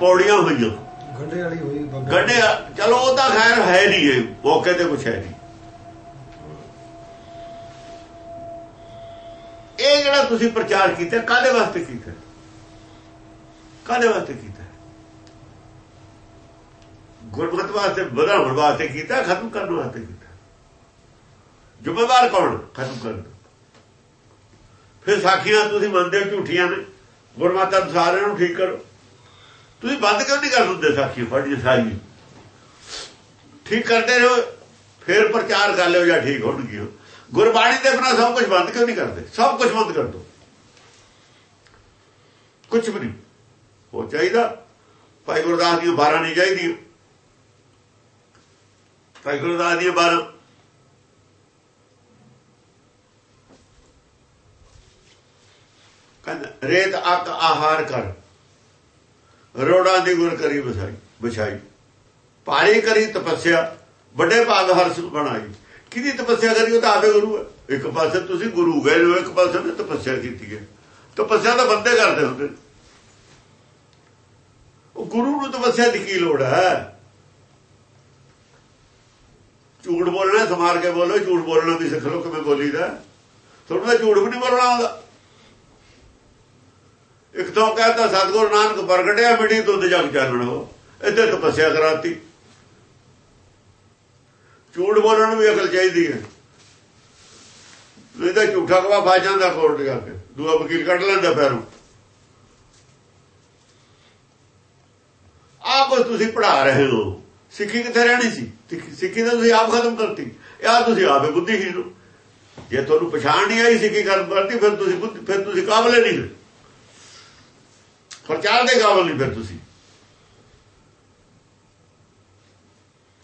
ਪੌੜੀਆਂ ਹੋਈਆਂ। ਗੰਡੇ ਵਾਲੀ ਹੋਈ ਗੱਡੇ ਚਲੋ ਉਹ ਤਾਂ ਖੈਰ ਹੈ ਨਹੀਂ ਇਹ, ਮੌਕੇ ਤੇ ਕੁਛ ਹੈ ਨਹੀਂ। ਇਹ ਜਿਹੜਾ ਤੁਸੀਂ ਪ੍ਰਚਾਰ ਕੀਤਾ, ਕਾਹਦੇ ਵਾਸਤੇ ਕੀਤਾ? ਕਾਹਦੇ ਵਾਸਤੇ ਕੀਤਾ? ਗੁਰਮਤ ਵਾਸਤੇ ਵਧਾਉਣ ਵਾਸਤੇ ਕੀਤਾ, ਖਤਮ ਕਰਨ ਵਾਸਤੇ ਕੀਤਾ? ਜ਼ਿੰਮੇਵਾਰ ਕੌਣ? ਖਤਮ ਕਰਨ ਫਿਰ ਸਾਖੀਆਂ ਤੁਸੀਂ ਮੰਨਦੇ ਹੋ ਝੂਠੀਆਂ ਨੇ, ਗੁਰਮਤਿ ਅਨੁਸਾਰ ਇਹਨਾਂ ਨੂੰ ਠੀਕ ਕਰੋ। ਤੁਸੀਂ ਬੰਦ ਕਿਉਂ ਨਹੀਂ ਕਰ ਦਿੰਦੇ ਸਾਖੀ? ਫੜੀ ਸਾਰੀ। ਠੀਕ ਕਰਦੇ ਰਹੋ, ਫਿਰ ਪ੍ਰਚਾਰ ਕਰ ਲਿਓ ਜਾਂ ਠੀਕ ਹੋਣਗੇ। ਗੁਰਬਾਣੀ ਦੇ ਬਿਨਾਂ ਸਭ ਕੁਝ ਬੰਦ ਕਿਉਂ ਨਹੀਂ ਕਰਦੇ? ਸਭ ਕੁਝ ਬੰਦ ਕਰ ਦਿਓ ਕੁਝ ਵੀ ਨਹੀਂ। ਹੋ ਚਾਹੀਦਾ? ਭਾਈ ਗੁਰਦਾਸ ਦੀਆਂ 12 ਨਹੀਂ ਚਾਹੀਦੀਆਂ ਭਾਈ ਗੁਰਦਾਸ ਦੀਆਂ 12 ਕਹਿੰਦਾ, ਰੇਤ ਅੱਕ ਆਹਾਰ ਕਰ। ਰੋੜਾਂ ਦੀ ਗੁਰ ਕਰੀ ਵਿਛਾਈ ਵਿਛਾਈ। ਭਾਰੀ ਕਰੀ ਤਪੱਸਿਆ, ਵੱਡੇ ਭਾਗ ਹਰਸ ਬਣਾਈ। ਕਿਹਦੀ ਤਪੱਸਿਆ ਕਰੀ? ਉਹ ਤਾਂ ਆਪੇ ਗੁਰੂ ਹੈ। ਇੱਕ ਪਾਸੇ ਤੁਸੀਂ ਗੁਰੂ ਗਏ ਹੋ ਇੱਕ ਪਾਸੇ ਨੇ ਤਪੱਸਿਆ ਕੀਤੀ ਹੈ। ਤਪੱਸਿਆ ਤਾਂ ਬੰਦੇ ਕਰਦੇ ਹੁੰਦੇ ਉਹ ਗੁਰੂ ਨੂੰ ਤਪੱਸਿਆ ਦੀ ਕੀ ਲੋੜ ਹੈ? ਝੂਠ ਬੋਲਣਾ, ਸਮਾਰ ਕੇ ਬੋਲੋ, ਝੂਠ ਬੋਲਣਾ ਵੀ ਸਿੱਖ ਲਓ ਕਿਵੇਂ ਬੋਲੀਦਾ। ਤੁਹਾਨੂੰ ਤਾਂ ਝੂਠ ਵੀ ਨਹੀਂ ਬੋਲਣਾ ਆਉਂਦਾ। ਇੱਕ ਤੋਂ ਕਹਤਾ ਸਤਗੁਰੂ ਨਾਨਕ ਪ੍ਰਗਟਿਆ ਮਿੱਟੀ ਦੁੱਧ ਜਗ ਚਾਨਣ ਇੱਥੇ ਤਪੱਸਿਆ ਕਰਾਤੀ। ਝੂਠ ਬੋਲਣ ਨੂੰ ਵੀ ਅਕਲ ਚਾਹੀਦੀ ਹੈ। ਨਹੀਂ ਤਾਂ ਝੂਠਾ ਕਵਾ ਫਾ ਜਾਂਦਾ ਕੋਰਟ ਜਾ ਕੇ। ਦੂਆ ਵਕੀਲ ਕੱਢ ਲੈਂਦਾ ਪੈਰੋਂ। ਆਪ ਤੁਸੀਂ ਪੜਾ ਰਹੇ ਹੋ। ਸਿੱਖੀ ਕਿੱਥੇ ਰਹਿਣੀ ਸੀ? ਸਿੱਖੀ- ਸਿੱਖੀ ਤਾਂ ਤੁਸੀਂ ਆਪ ਖਤਮ ਕਰਤੀ। ਯਾਰ ਤੁਸੀਂ ਆਪੇ ਬੁੱਧੀਹੀਨ ਹੋ। ਜੇ ਤੁਹਾਨੂੰ ਪਛਾਣ ਨਹੀਂ ਆਈ ਸਿੱਖੀ ਖਤਮ ਕਰਤੀ ਫਿਰ ਤੁਸੀਂ ਬੁੱਧ- ਫਿਰ ਤੁਸੀਂ ਕਾਬਲੇ ਨਹੀਂ ਪ੍ਰਚਾਰ ਦੇ ਕਾਬਲ ਨਹੀਂ ਫਿਰ ਤੁਸੀਂ।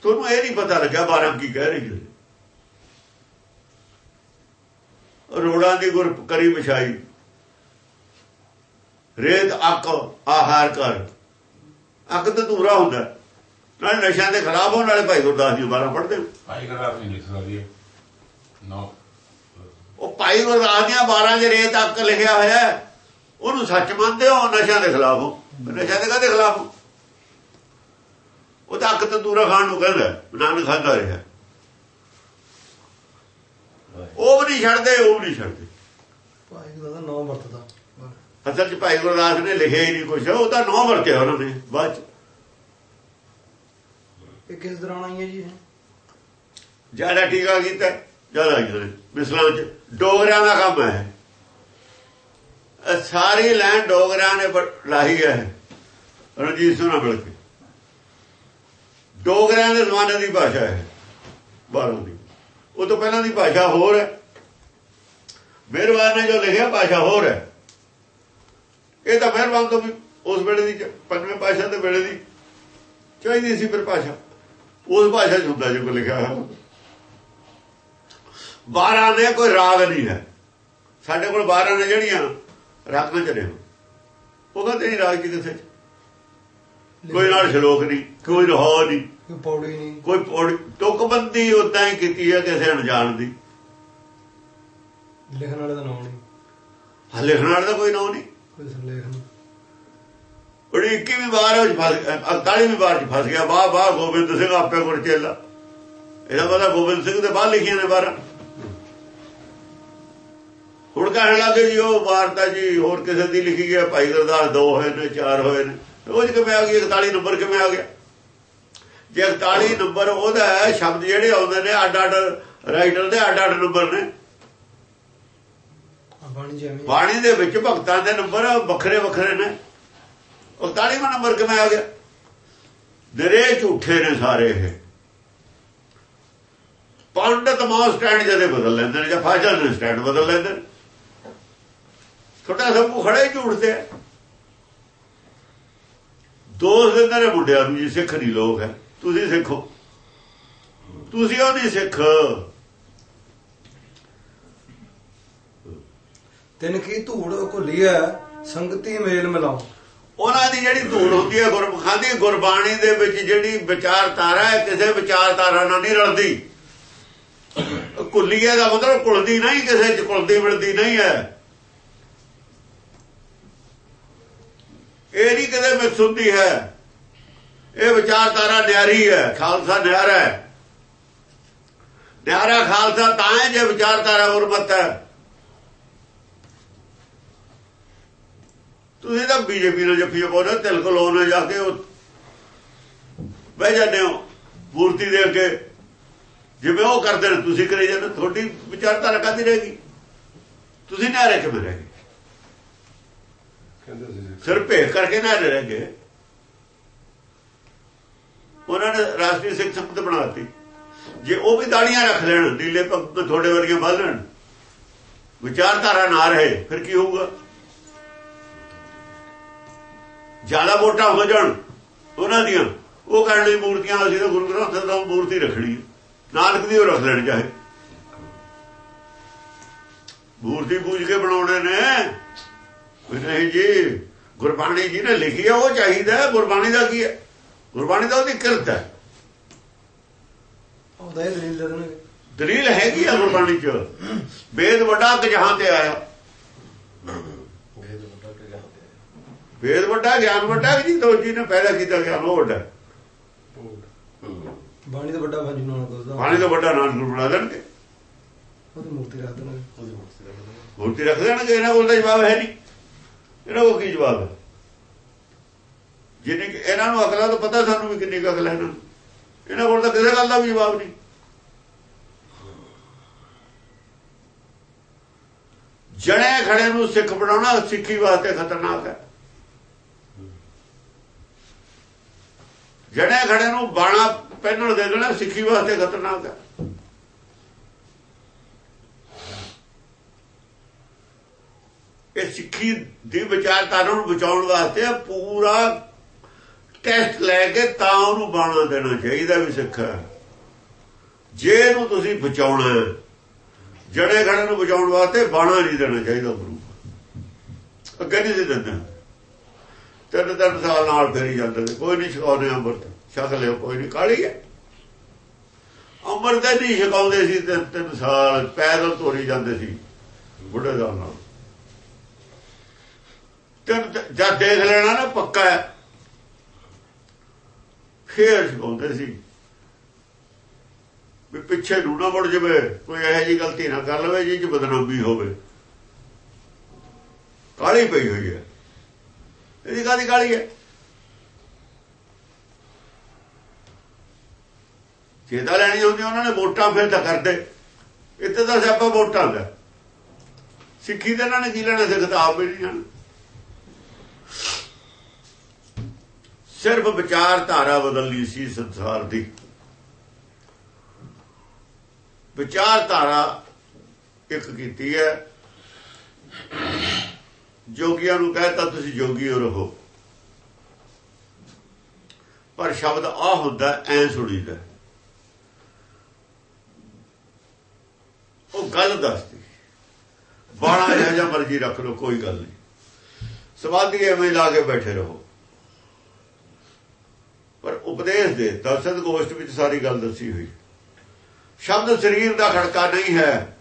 ਤੁਹਾਨੂੰ ਇਹ ਨਹੀਂ ਪਤਾ ਲੱਗਾ 12 ਕੀ ਕਹਿ ਰਹੀ ਹੈ। ਰੋੜਾਂ ਦੀ ਗੁਰ ਕਰੀ ਵਿਛਾਈ। ਰੇਤ ਅੱਕ ਆਹਾਰ ਕਰ ਅੱਕ ਤਾਂ ਦੂਰਾ ਹੁੰਦਾ। ਨਾਲ ਨਸ਼ਿਆਂ ਦੇ ਖਿਲਾਫ ਹੋਣ ਵਾਲੇ ਭਾਈ ਗੁਰਦਾਸ ਜੀ 12 ਪੜ੍ਹਦੇ ਭਾਈ ਗਰਾਸ ਨਹੀਂ ਲਿਖ ਸਕਦੀ ਨੋ। ਉਹ ਭਾਈ ਗੁਰਦਾਸ ਦੀਆਂ 12 ਦੇ ਰੇਤ ਅੱਕ ਲਿਖਿਆ ਹੋਇਆ ਹੈ। ਉਹਨੂੰ ਸੱਚ ਮੰਨਦੇ ਹੋ ਨਸ਼ਿਆਂ ਦੇ ਖਿਲਾਫ ਹੋ। ਨਸ਼ਿਆਂ ਦੇ ਕਾਹਦੇ ਖਿਲਾਫ ਹੋ? ਉਹ ਤਾਂ ਅੱਕ ਤਾਂ ਦੂਰਾ ਖਾਣ ਨੂੰ ਕਹਿੰਦਾ ਨਾਨਕ ਖਾਂਦਾ ਰਿਹਾ। ਉਹ ਵੀ ਨਹੀਂ ਛੱਡਦੇ ਉਹ ਵੀ ਨਹੀਂ ਛੱਡਦੇ। ਭਾਈ ਦਾ ਨਾਮ ਵਰਤਦਾ। ਅਸਲ 'ਚ ਭਾਈ ਗੁਰਦਾਸ ਨੇ ਲਿਖਿਆ ਹੀ ਨਹੀਂ ਕੁਛ। ਉਹ ਤਾਂ ਨੌ ਵਰਤਿਆ ਉਹਨਾਂ ਨੇ ਬਾਅਦ 'ਚ। ਇਹ ਕਿਸ ਦੌਰਾਨ ਆਈ ਹੈ ਜੀ? ਜ਼ਿਆਦਾ ਟੀਕਾ ਕੀਤਾ ਜ਼ਿਆਦਾ ਹੀ ਮਿਸਲਾਂ 'ਚ ਡੋਗਰਿਆਂ ਦਾ ਕੰਮ ਹੈ। ਸਾਰੀ ਲੈਣ ਡੋਗਰਿਆਂ ਨੇ ਲਾਹੀ ਹੈ। ਰਣਜੀਤ ਸਿੰਘ ਨਾਲ ਮਿਲ ਕੇ। ਡੋਗਰਿਆਂ ਦੇ ਜ਼ਮਾਨੇ ਦੀ ਭਾਸ਼ਾ ਹੈ। ਬਾਹਰੋਂ ਦੀ। ਉਹ ਤੋਂ ਪਹਿਲਾਂ ਦੀ ਭਾਸ਼ਾ ਹੋਰ ਹੈ। ਮਿਹਰਬਾਨ ਨੇ ਜੋ ਲਿਖਿਆ, ਭਾਸ਼ਾ ਹੋਰ ਹੈ। ਇਹ ਤਾਂ ਮਿਹਰਬਾਨ ਤੋਂ ਵੀ ਉਸ ਵੇਲੇ ਦੀ ਪੰਜਵੇਂ ਭਾਸ਼ਾ ਦੇ ਵੇਲੇ ਦੀ ਚਾਹੀਦੀ ਸੀ ਫਿਰ ਭਾਸ਼ਾ। ਉਸ ਭਾਸ਼ਾ 'ਚ ਹੁੰਦਾ ਜੋ ਲਿਖਿਆ ਹੋਇਆ। 12 ਨੇ ਕੋਈ ਰਾਗ ਨਹੀਂ ਹੈ। ਸਾਡੇ ਕੋਲ 12 ਨੇ ਜਿਹੜੀਆਂ ਰਾਗਾਂ ਚ ਨੇ ਉਹ ਕਹਿੰਦੇ ਨਹੀਂ ਰਾਗ ਜੀ ਚ ਕੋਈ ਨਾਲ ਸ਼ਲੋਕ ਨਹੀਂ ਕੋਈ ਰਹਾ ਨਹੀਂ। ਕੋਈ ਪੌੜੀ ਨਹੀਂ। ਕੋਈ ਪੌੜੀ ਤੁਕਬੰਦੀ ਉਦਾਂ ਹੀ ਕੀਤੀ ਹੈ ਕਿਸੇ ਅਣਜਾਣ ਦੀ। ਲਿਖਣ ਵਾਲੇ ਦਾ ਨਾਮ ਨਹੀਂ। ਹਾਂ, ਲਿਖਣ ਵਾਲੇ ਦਾ ਕੋਈ ਨਾਂ ਨਹੀਂ। ਕੋਈ ਸਿਰਲੇਖ ਨਹੀਂ। ਬੜੀ 21ਵੀਂ ਵਾਰ ਉਹ ਫਸ 41ਵੀਂ ਵਾਰ ਚ ਫਸ ਗਿਆ। ਵਾਹ ਵਾਹ ਗੋਬਿੰਦ ਸਿੰਘ ਆਪੇ ਗੁਰ ਚੇਲਾ। ਇਹਦਾ ਮਤਲਬ ਗੋਬਿੰਦ ਸਿੰਘ ਦੇ ਬਾਹਰ ਲਿਖੀਆਂ ਨੇ ਬਾਰਾਂ ਹੁਣ ਕਹਿਣ ਲੱਗੇ ਜੀ ਉਹ ਵਾਰਤਾ ਜੀ ਹੋਰ ਕਿਸੇ ਦੀ ਲਿਖੀ ਹੈ ਭਾਈ ਗੁਰਦਾਸ ਦੋ ਹੋਏ ਨੇ ਚਾਰ ਹੋਏ ਨੇ। ਉਹ 'ਚ ਕਿਵੇਂ ਆ ਗਈ 41 ਨੰਬਰ ਕਿਵੇਂ ਆ ਗਿਆ? ਜੇ 41 ਨੰਬਰ ਉਹਦਾ ਹੈ ਸ਼ਬਦ ਜਿਹੜੇ ਆਉਂਦੇ ਨੇ ਅੱਡ ਅੱਡ ਰਾਈਟਰ ਦੇ ਅੱਡ ਅੱਡ ਨੰਬਰ ਨੇ। ਬਾਣੀ ਦੇ ਵਿੱਚ ਭਗਤਾਂ ਦੇ ਨੰਬਰ ਵੱਖਰੇ ਵੱਖਰੇ ਨੇ। 41ਵਾਂ ਨੰਬਰ ਕਿਵੇਂ ਆ ਗਿਆ? ਦਰੇ ਝੂਠੇ ਨੇ ਸਾਰੇ ਇਹ। ਪੰਡਤ ਮਾਂ ਸਟੈਂਡ ਜਦੇ ਬਦਲ ਲੈਂਦੇ ਨੇ ਜਾਂ ਫਾਜ਼ਲ ਨੇ ਸਟੈਂਡ ਬਦਲ ਲੈਂਦੇ ਨੇ। ਛੋਟਾ ਸਭ ਕੋ ਖੜਾ ਹੀ ਝੂਠਦੇ ਆ ਦੋਸਤ ਦਿੰਦੇ ਨੇ ਮੁੰਡਿਆਂ ਨੂੰ ਜੀ ਸਿੱਖ ਨਹੀਂ ਲੋਕ ਹੈ। ਤੁਸੀਂ ਸਿੱਖੋ। ਤੁਸੀਂ ਉਹ ਨਹੀਂ ਸਿੱਖ। ਤਿੰਨ ਕੀ ਧੂੜ ਘੁੱਲੀਆ ਸੰਗਤੀ ਮੇਲ ਮਿਲਾਓ। ਉਹਨਾਂ ਦੀ ਜਿਹੜੀ ਧੂੜ ਹੁੰਦੀ ਹੈ ਗੁਰਮੁਖਾਂ ਦੀ ਗੁਰਬਾਣੀ ਦੇ ਵਿੱਚ ਜਿਹੜੀ ਵਿਚਾਰਧਾਰਾ ਹੈ ਕਿਸੇ ਵਿਚਾਰਧਾਰਾ ਨਾਲ ਨਹੀਂ ਰਲਦੀ। ਕੁੱਲੀਏ ਦਾ ਮਤਲਬ ਕੁਲਦੀ ਨਹੀਂ ਕਿਸੇ ਚ ਕੁਲਦੀ ਮਿਲਦੀ ਨਹੀਂ ਹੈ। ਇਹ ਨਹੀਂ ਕਦੇ ਮਿਕਸ ਹੁੰਦੀ ਹੈ। ਇਹ ਵਿਚਾਰਧਾਰਾ ਨਿਆਰੀ ਹੈ, ਖਾਲਸਾ ਨਿਆਰਾ ਹੈ। ਨਿਆਰਾ ਖਾਲਸਾ ਤਾਂ ਹੈ ਜੇ ਵਿਚਾਰਧਾਰਾ ਗੁਰਮਤ ਹੈ। ਤੁਸੀਂ ਤਾਂ ਬੀਜੇਪੀ ਨਾਲ ਜੱਫੀ ਪਾਉਂਦੇ ਤਿਲਕ ਲਾਉਣਾ ਜਾ ਕੇ ਉਹ ਬਹਿ ਜਾਂਦੇ ਹੋ ਮੂਰਤੀ ਦੇ ਅੱਗੇ। ਜਿਵੇਂ ਉਹ ਕਰਦੇ ਨੇ, ਤੁਸੀਂ ਕਰੀ ਜਾਂਦੇ ਤੁਹਾਡੀ ਵਿਚਾਰਧਾਰਾ ਕਾਦੀ ਰਹੇਗੀ ਤੁਸੀਂ ਨਿਆਰੇ ਕਿਵੇਂ ਰਹੇਗੇ ਕਹਿੰਦੇ ਸੀ ਸਿਰ ਭੇਖ ਕਰਕੇ ਨਿਆਰੇ ਰਹਿ ਗਏ। ਉਹਨਾਂ ਨੇ ਰਾਸ਼ਟਰੀ ਸਿੱਖ ਸੰਗਤ ਬਣਾਤੀ ਜੇ ਉਹ ਵੀ ਦਾੜੀਆਂ ਰੱਖ ਲੈਣ, ਨੀਲੇ ਪੱਗ ਥੋੜੇ ਵਰਗੀਆਂ ਬੰਨ ਲੈਣ, ਵਿਚਾਰਧਾਰਾ ਨਾ ਰਹੇ, ਫਿਰ ਕੀ ਹੋਊਗਾ? ਜ਼ਿਆਦਾ ਮੋਟਾ ਹੋ ਜਾਣ ਉਹਨਾਂ ਦੀਆਂ, ਉਹ ਕਹਿਣ ਲਈ ਮੂਰਤੀਆਂ, ਅਸੀਂ ਤਾਂ ਗੁਰੂ ਗ੍ਰੰਥ ਸਾਹਿਬ ਦਾ ਮੂਰਤੀ ਰੱਖਣੀ ਨਾਨਕ ਦੀ ਉਹ ਰੱਖ ਲੈਣ ਚਾਹੇ। ਮੂਰਤੀ ਪੂਜ ਕੇ ਬਣਾਉਣੇ ਨੇ। ਨਹੀਂ ਜੀ ਗੁਰਬਾਣੀ ਜੀ ਨੇ ਲਿਖੀ ਹੈ ਉਹ ਚਾਹੀਦਾ ਹੈ। ਗੁਰਬਾਣੀ ਦਾ ਕੀ ਹੈ? ਗੁਰਬਾਣੀ ਦਾ ਉਹਦੀ ਕਿਰਤ ਹੈ। ਉਹਦਾ ਇਹ ਦਲੀਲ ਦੇ ਦੇਣਗੇ। ਦਲੀਲ ਹੈਗੀ ਆ ਗੁਰਬਾਣੀ ਚ। ਵੇਦ ਵੱਡਾ ਕਿ ਜਹਾਂ ਤੇ ਆਇਆ। ਵੇਦ ਵੱਡਾ ਗਿਆਨ ਵੱਡਾ ਜੀ ਦੋ ਜੀ ਨੇ ਪੈਦਾ ਕੀਤਾ ਗਿਆਨ ਉਹ ਵੱਡਾ। ਬਾਣੀ ਦਾ ਵੱਡਾ ਭਾਜੂ ਨਾਲ ਦੱਸਦਾ ਬਾਣੀ ਤੋਂ ਵੱਡਾ ਨਾਨਕ ਨੂੰ ਬਣਾ ਦੇਣਗੇ। ਉਹਦੀ ਮੂਰਤੀ ਰੱਖ ਦੇਣਗੇ। ਉਹਦੀ ਮੁਕਤੀ ਦਾ ਮੂਰਤੀ ਰੱਖ ਦੇਣਗੇ ਇਹਨਾਂ ਕੋਲ ਤਾਂ ਜਵਾਬ ਹੈ ਨਹੀਂ। ਇਹਨਾਂ ਕੋਲ ਕੀ ਜਵਾਬ ਹੈ? ਜਿੰਨੀ ਕੁ ਇਹਨਾਂ ਨੂੰ ਅਕਲਾਂ ਤਾਂ ਪਤਾ ਸਾਨੂੰ ਵੀ ਕਿੰਨੀ ਕੁ ਅਕਲ ਹੈ ਇਹਨਾਂ ਨੂੰ। ਇਹਨਾਂ ਕੋਲ ਤਾਂ ਕਿਸੇ ਗੱਲ ਦਾ ਵੀ ਜਵਾਬ ਨਹੀਂ। ਜਣੇ ਖੜੇ ਨੂੰ ਸਿੱਖ ਬਣਾਉਣਾ ਸਿੱਖੀ ਵਾਸਤੇ ਖਤਰਨਾਕ ਹੈ। ਜਣੇ ਖੜੇ ਨੂੰ ਬਾਣਾ ਪਹਿਨਣ ਦੇ ਦੇਣਾ ਸਿੱਖੀ ਵਾਸਤੇ ਖਤਰਨਾਕ ਹੈ। ਇਹ ਸਿੱਖੀ ਦੀ ਵਿਚਾਰਧਾਰਾ ਨੂੰ ਬਚਾਉਣ ਵਾਸਤੇ ਪੂਰਾ ਟੈਸਟ ਲੈ ਕੇ ਤਾਂ ਉਹਨੂੰ ਬਾਣਾ ਦੇਣਾ ਚਾਹੀਦਾ ਵੀ ਸਿੱਖ। ਜੇ ਇਹਨੂੰ ਤੁਸੀਂ ਬਚਾਉਣਾ ਹੈ, ਜੜੇ ਖੜੇ ਨੂੰ ਬਚਾਉਣ ਵਾਸਤੇ ਬਾਣਾ ਨਹੀਂ ਦੇਣਾ ਚਾਹੀਦਾ ਗੁਰੂ। ਅੱਗੇ ਨਹੀਂ ਸੀ ਦਿੰਦੇ। ਤਿੰਨ ਤਿੰਨ ਸਾਲ ਨਾਲ ਫੇਰੀ ਜਾਂਦੇ ਕੋਈ ਨਹੀਂ ਛਕਾਉਂਦੇ ਅੰਮ੍ਰਿਤ ਛਕ ਲਿਓ ਕੋਈ ਨਹੀਂ। ਕਾਲੀ ਹੈ? ਅੰਮ੍ਰਿਤ ਨਹੀਂ ਛਕਾਉਂਦੇ ਸੀ ਤਿੰਨ ਤਿੰਨ ਸਾਲ ਪੈਦਲ ਤੋਰੀ ਜਾਂਦੇ ਸੀ ਬੁੱਢੇ ਦਾ ਨਾਲ। ਤਿੰਨ ਜਦ ਦੇਖ ਲੈਣਾ ਨਾ ਪੱਕਾ ਹੈ। ਫੇਰ ਛਕਾਉਂਦੇ ਸੀ। ਵੀ ਪਿੱਛੇ ਨੂੰ ਨਾ ਮੁੜ ਜਵੇ, ਕੋਈ ਇਹੋ ਜੀ ਗਲਤੀ ਨਾ ਕਰ ਲਵੇ ਜੀ ਚ ਬਦਨਾਮੀ ਹੋਵੇ। ਕਾਲੀ ਪਈ ਹੋਈ ਹੈ। ਇਹਦੀ ਕਾਦੀ ਕਾਲੀ ਹੈ? ਚੇਤਾ ਲੈਣੀ ਹੁੰਦੀ ਉਹਨਾਂ ਨੇ, ਵੋਟਾਂ ਫਿਰ ਤਾਂ ਕਰਦੇ। ਇੱਥੇ ਤਾਂ ਸਿਆਪਾ ਵੋਟਾਂ ਦਾ। ਸਿੱਖੀ ਦੇ ਇਹਨਾਂ ਨੇ ਕੀ ਲੈਣਾ ਸੀ ਕਿਤਾਬ ਵੀ ਨਹੀਂ ਜਾਣ। ਸਿਰਫ ਵਿਚਾਰਧਾਰਾ ਬਦਲਣੀ ਸੀ ਸੰਸਾਰ ਦੀ। ਵਿਚਾਰਧਾਰਾ ਇੱਕ ਕੀਤੀ ਹੈ। ਜੋਗੀਆਂ ਨੂੰ ਕਹਿੰਦਾ ਤੁਸੀਂ ਜੋਗੀ ਹੋ ਰਹੋ। ਪਰ ਸ਼ਬਦ ਆ ਹੁੰਦਾ, ਐ ਸੁਣੀਦਾ। ਉਹ ਗੱਲ ਦੱਸਦੀ। ਬਾਣਾ ਜਾਂ ਮਰਜ਼ੀ ਰੱਖ ਲਓ, ਕੋਈ ਗੱਲ ਨਹੀਂ। ਸਮਾਧੀ ਐਵੇਂ ਲਾ ਕੇ ਬੈਠੇ ਰਹੋ। ਪਰ ਉਪਦੇਸ਼ ਦੇ ਦਰਸ਼ਨ ਗੋਸ਼ਟ ਵਿੱਚ ਸਾਰੀ ਗੱਲ ਦੱਸੀ ਹੋਈ। ਸ਼ਬਦ ਸਰੀਰ ਦਾ ਖੜਕਾ ਨਹੀਂ ਹੈ।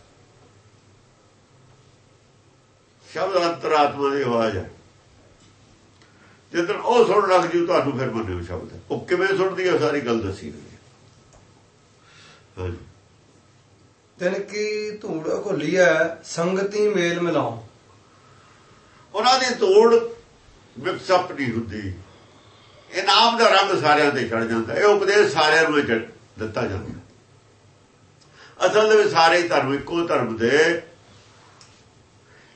ਸ਼ਬਦ ਅੰਤਰਾਤਮਾ ਦੀ ਆਵਾਜ਼ ਹੈ। ਜਦੋਂ ਉਹ ਸੁਣ ਲੱਗ ਜੂ, ਤੁਹਾਨੂੰ ਫਿਰ ਮੰਨਿਓ ਸ਼ਬਦ ਉਹ ਕਿਵੇਂ ਸੁਣਦੀ ਹੈ ਸਾਰੀ ਗੱਲ ਦੱਸੀ ਹੋਈ ਹੈ। ਕੀ ਧੂੜ ਘੁੱਲੀ ਹੈ, ਸੰਗਤੀ ਮੇਲ ਮਿਲਾਓ ਉਹਨਾਂ ਦੀ ਤੋੜ ਮਿਕਸਅਪ ਨਹੀਂ ਹੁੰਦੀ। ਇਨਾਮ ਦਾ ਰੰਗ ਸਾਰਿਆਂ ਤੇ ਚੜ ਜਾਂਦਾ। ਇਹ ਉਪਦੇਸ਼ ਸਾਰਿਆਂ ਨੂੰ ਦਿੱਤਾ ਜਾਂਦਾ। ਅਸਲ ਦੇ ਵਿੱਚ ਸਾਰੇ ਧਰਮ ਇੱਕੋ ਧਰਮ ਦੇ।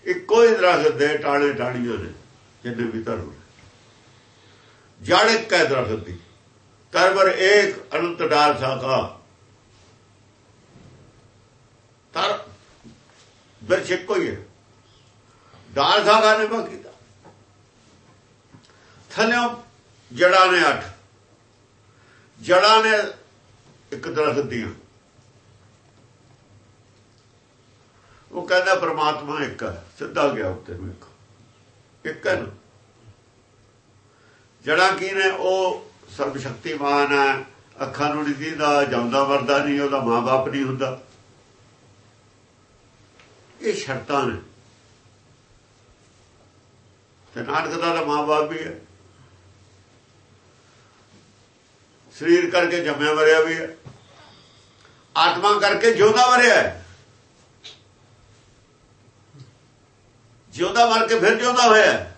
ਇੱਕੋ ਹੀ ਦਰਖਤ ਦੇ ਟਾਣੇ ਟਾਣੀਆਂ ਨੇ, ਜਿੰਨੇ ਵੀ ਧਰਮ ਨੇ। ਜੜ ਇੱਕ ਹੈ ਦਰਖਤ ਦੀ। ਕਰਵਰ ਏਕ ਅਨੰਤ ਡਾਲ ਸਾਕਾ। ਤਰ ਬਿਰਛ ਇੱਕੋ ਹੀ ਹੈ। ਡਾਲ ਸਾਗਾ ਨੇ ਬਾ ਕੀਤਾ। ਥੱਲਿਓ ਜੜਾਂ ਨੇ ਅੱਠ। ਜੜਾਂ ਨੇ ਇੱਕ ਦਰਖਤ ਦੀਆਂ। ਉਹ ਕਹਿੰਦਾ ਪ੍ਰਮਾਤਮਾ ਇੱਕ ਹੈ, ਸਿੱਧਾ ਗਿਆ ਉੱਤੇ ਨੂੰ ਇੱਕ ਇੱਕ ਹੈ ਨਾ। ਕੀ ਨੇ? ਉਹ ਸਰਬ ਸ਼ਕਤੀਮਾਨ ਹੈ, ਅੱਖਾਂ ਨੂੰ ਨਹੀਂ ਦਾ ਜਾਂਦਾ ਵਰਦਾ ਨਹੀਂ, ਉਹਦਾ ਮਾਂ-ਬਾਪ ਨਹੀਂ ਹੁੰਦਾ। ਇਹ ਸ਼ਰਤਾਂ ਨੇ। ਤੇ ਨਾਨਕ ਦਾ ਤਾਂ ਮਾਂ-ਬਾਪ ਵੀ ਹੈ। ਸਰੀਰ ਕਰਕੇ ਜੰਮਿਆ ਮਰਿਆ ਵੀ ਹੈ। ਆਤਮਾ ਕਰਕੇ ਜਿਉਂਦਾ ਮਰਿਆ ਹੈ। ਜਿਉਂਦਾ ਮਰ ਕੇ ਫਿਰ ਜਿਉਂਦਾ ਹੋਇਆ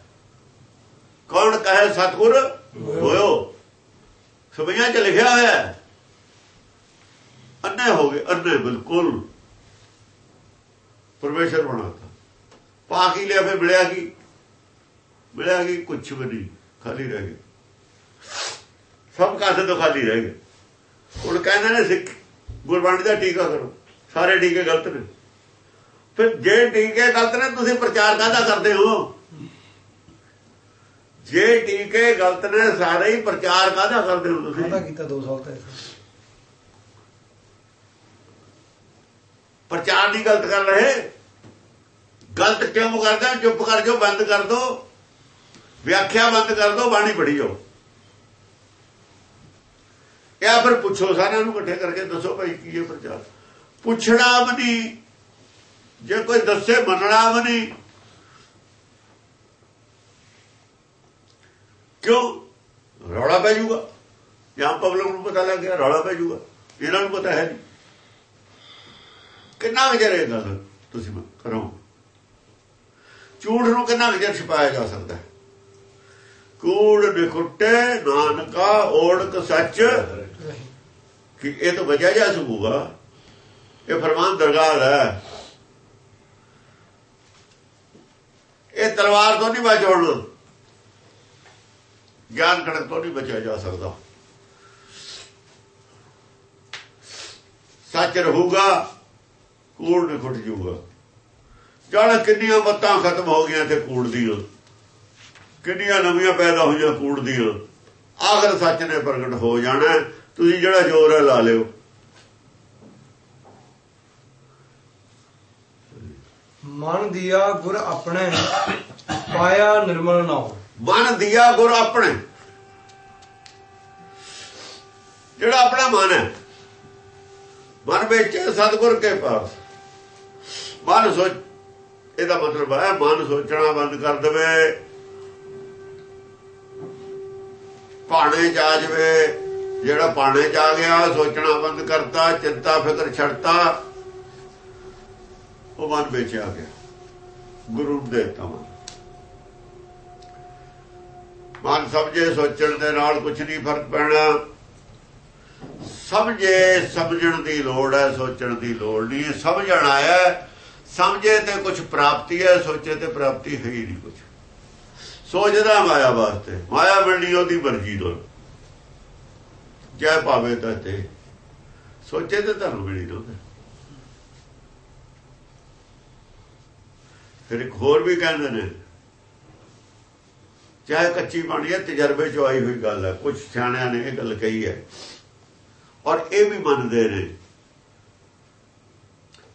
ਕੌਣ ਕਹੇ ਸਤਗੁਰ? ਹੋਇਓ। ਸਭਿਆਂ 'ਚ ਲਿਖਿਆ ਹੋਇਆ ਹੈ। ਅੰਨੇ ਹੋ ਗਏ ਅੰਨੇ ਬਿਲਕੁਲ। ਪਰਮੇਸ਼ਰ ਬਣਾਤਾ। ਪਾ ਕੀ ਲਿਆ, ਫਿਰ ਮਿਲਿਆ ਕੀ? ਮਿਲਿਆ ਕੀ ਕੁਛ ਵੀ ਨਹੀਂ ਖਾਲੀ ਰਹਿ ਗਏ। ਸਭ ਕਾਸੇ ਤੋਂ ਖਾਲੀ ਰਹਿ ਗਏ। ਹੁਣ ਕਹਿੰਦੇ ਨੇ ਸਿੱਖ ਗੁਰਬਾਣੀ ਦਾ ਟੀਕਾ ਕਰੋ। ਸਾਰੇ ਟੀਕੇ ਗਲਤ ਨੇ। ਫਿਰ ਜੇ ਟੀਕੇ ਗਲਤ ਨੇ ਤੁਸੀਂ ਪ੍ਰਚਾਰ ਕਾਹਦਾ ਕਰਦੇ ਹੋ? ਜੇ ਟੀਕੇ ਗਲਤ ਨੇ ਸਾਰੇ ਹੀ ਪ੍ਰਚਾਰ ਕਾਹਦਾ ਕਰਦੇ ਹੋ ਕਾਹਦਾ ਤੁਸੀਂ ਕੀਤਾ 2 ਸਾਲ ਤੱਕ ਪ੍ਰਚਾਰ ਨਹੀਂ ਗਲਤ ਕਰ ਰਹੇ? ਗਲਤ ਕਿਉਂ ਕਰਦੇ? ਚੁੱਪ ਕਰ ਜਾਓ ਬੰਦ ਕਰ ਦੋ। ਵਿਆਖਿਆ ਬੰਦ ਕਰ ਦੋ, ਬਾਣੀ ਪੜ੍ਹੀ ਜਾਓ। ਇਹ ਫਿਰ ਪੁੱਛੋ, ਸਾਰਿਆਂ ਨੂੰ ਇਕੱਠੇ ਕਰਕੇ ਦੱਸੋ ਭਾਈ ਕੀ ਹੈ ਪ੍ਰਚਾਰ। ਪੁੱਛਣਾ ਵੀ ਨਹੀਂ, ਜੇ ਕੋਈ ਦੱਸੇ ਮੰਨਣਾ ਵੀ ਨਹੀਂ। ਕਿਉਂ? ਰੌਲਾ ਪੈ ਜਾਊਗਾ। ਜਾਂ ਪਬਲਿਕ ਨੂੰ ਪਤਾ ਲੱਗ ਗਿਆ, ਰੌਲਾ ਪੈ ਜਾਊਗਾ। ਇਹਨਾਂ ਨੂੰ ਪਤਾ ਹੈ ਨਹੀਂ। ਕਿੰਨਾ ਵਿਚਾਰ ਇਹ ਗੱਲ ਤੁਸੀਂ ਕਰੋ ਝੂਠ ਨੂੰ ਕਿੰਨਾ ਵਿਚਾਰ ਛਪਾਇਆ ਜਾ ਸਕਦਾ ਹੈ? ਕੂੜ ਨਿਖੁੱਟੇ ਨਾਨਕਾ ਓੜਕ ਸੱਚ। ਕਿ ਇਹ ਤਾਂ ਵਜਾ ਜਾ ਸਕੂਗਾ। ਇਹ ਫਰਮਾਨ ਦਰਗਾਹ ਦਾ ਹੈ। ਇਹ ਤਲਵਾਰ ਤੋਂ ਨਹੀਂ ਬਚਾਉਣਾ ਗਿਆਨ ਕਣਕ ਤੋਂ ਨਹੀਂ ਬਚਿਆ ਜਾ ਸਕਦਾ। ਸੱਚ ਰਹੂਗਾ, ਕੂੜ ਨਿਖੁੱਟ ਜੂਗਾ ਜਾਣ ਕਿੰਨੀਆਂ ਮੱਤਾਂ ਖਤਮ ਹੋ ਗਈਆਂ ਤੇ ਕੂੜ ਦੀਆਂ। ਕਿੰਨੀਆਂ ਨਵੀਆਂ ਪੈਦਾ ਹੋਈਆਂ ਕੂੜ ਦੀਆਂ। ਆਖਰ ਸੱਚ ਨੇ ਪ੍ਰਗਟ ਹੋ ਜਾਣਾ ਤੁਸੀਂ ਜਿਹੜਾ ਜ਼ੋਰ ਹੈ ਲਾ ਲਿਓ। ਮਨ ਦਿਆ ਗੁਰ ਆਪਣੇ ਪਾਇਆ ਨਿਰਮਲ ਨਾਉ ਮਨ ਦਿਆ ਗੁਰ ਆਪਣੇ। ਜਿਹੜਾ ਆਪਣਾ ਮਨ ਹੈ ਮਨ ਵਿੱਚ ਸਤਗੁਰ ਕੇ ਪਾਸ। ਮਨ ਸੋਚ ਇਹਦਾ ਮਤਲਬ ਹੈ ਮਨ ਸੋਚਣਾ ਬੰਦ ਕਰ ਦੇਵੇ। ਪਾਣੇ ਚ ਆ ਜਾਵੇ। ਜਿਹੜਾ ਪਾਣੇ ਜਾ ਗਿਆ, ਸੋਚਣਾ ਬੰਦ ਕਰਤਾ, ਚਿੰਤਾ, ਫਿਕਰ ਛੱਡਤਾ। ਉਹ ਮਨ ਵਿੱਚ ਆ ਗਿਆ। ਗੁਰੂ ਦੇ ਤਮਾ ਮਨ। ਸਮਝੇ, ਸੋਚਣ ਦੇ ਨਾਲ ਕੁਝ ਨਹੀਂ ਫ਼ਰਕ ਪੈਣਾ। ਸਮਝੇ, ਸਮਝਣ ਦੀ ਲੋੜ ਹੈ, ਸੋਚਣ ਦੀ ਲੋੜ ਨਹੀਂ ਸਮਝਣ ਆਇਆ ਸਮਝੇ ਤੇ ਕੁਝ ਪ੍ਰਾਪਤੀ ਹੈ, ਸੋਚੇ ਤੇ ਪ੍ਰਾਪਤੀ ਹੈ ਹੀ ਨਹੀਂ ਕੁਝ ਸੋਚਦਾ ਮਾਇਆ ਵਾਸਤੇ, ਮਾਇਆ ਮਿਲਣੀ ਉਹਦੀ ਮਰਜ਼ੀ ਤੋਂ ਜੈ ਪਾਵੇ ਤਾਂ ਤੇ ਸੋਚੇ ਤੇ ਤੁਹਾਨੂੰ ਮਿਲੀ ਦੋਗੇ ਫਿਰ ਇੱਕ ਹੋਰ ਵੀ ਕਹਿੰਦੇ ਨੇ, ਚਾਹੇ ਕੱਚੀ ਬਾਣੀ ਹੈ, ਤਜਰਬੇ ਚ ਆਈ ਹੋਈ ਗੱਲ ਹੈ ਕੁਝ ਸਿਆਣਿਆਂ ਨੇ ਇਹ ਗੱਲ ਕਹੀ ਹੈ। ਔਰ ਇਹ ਵੀ ਮੰਨਦੇ ਨੇ,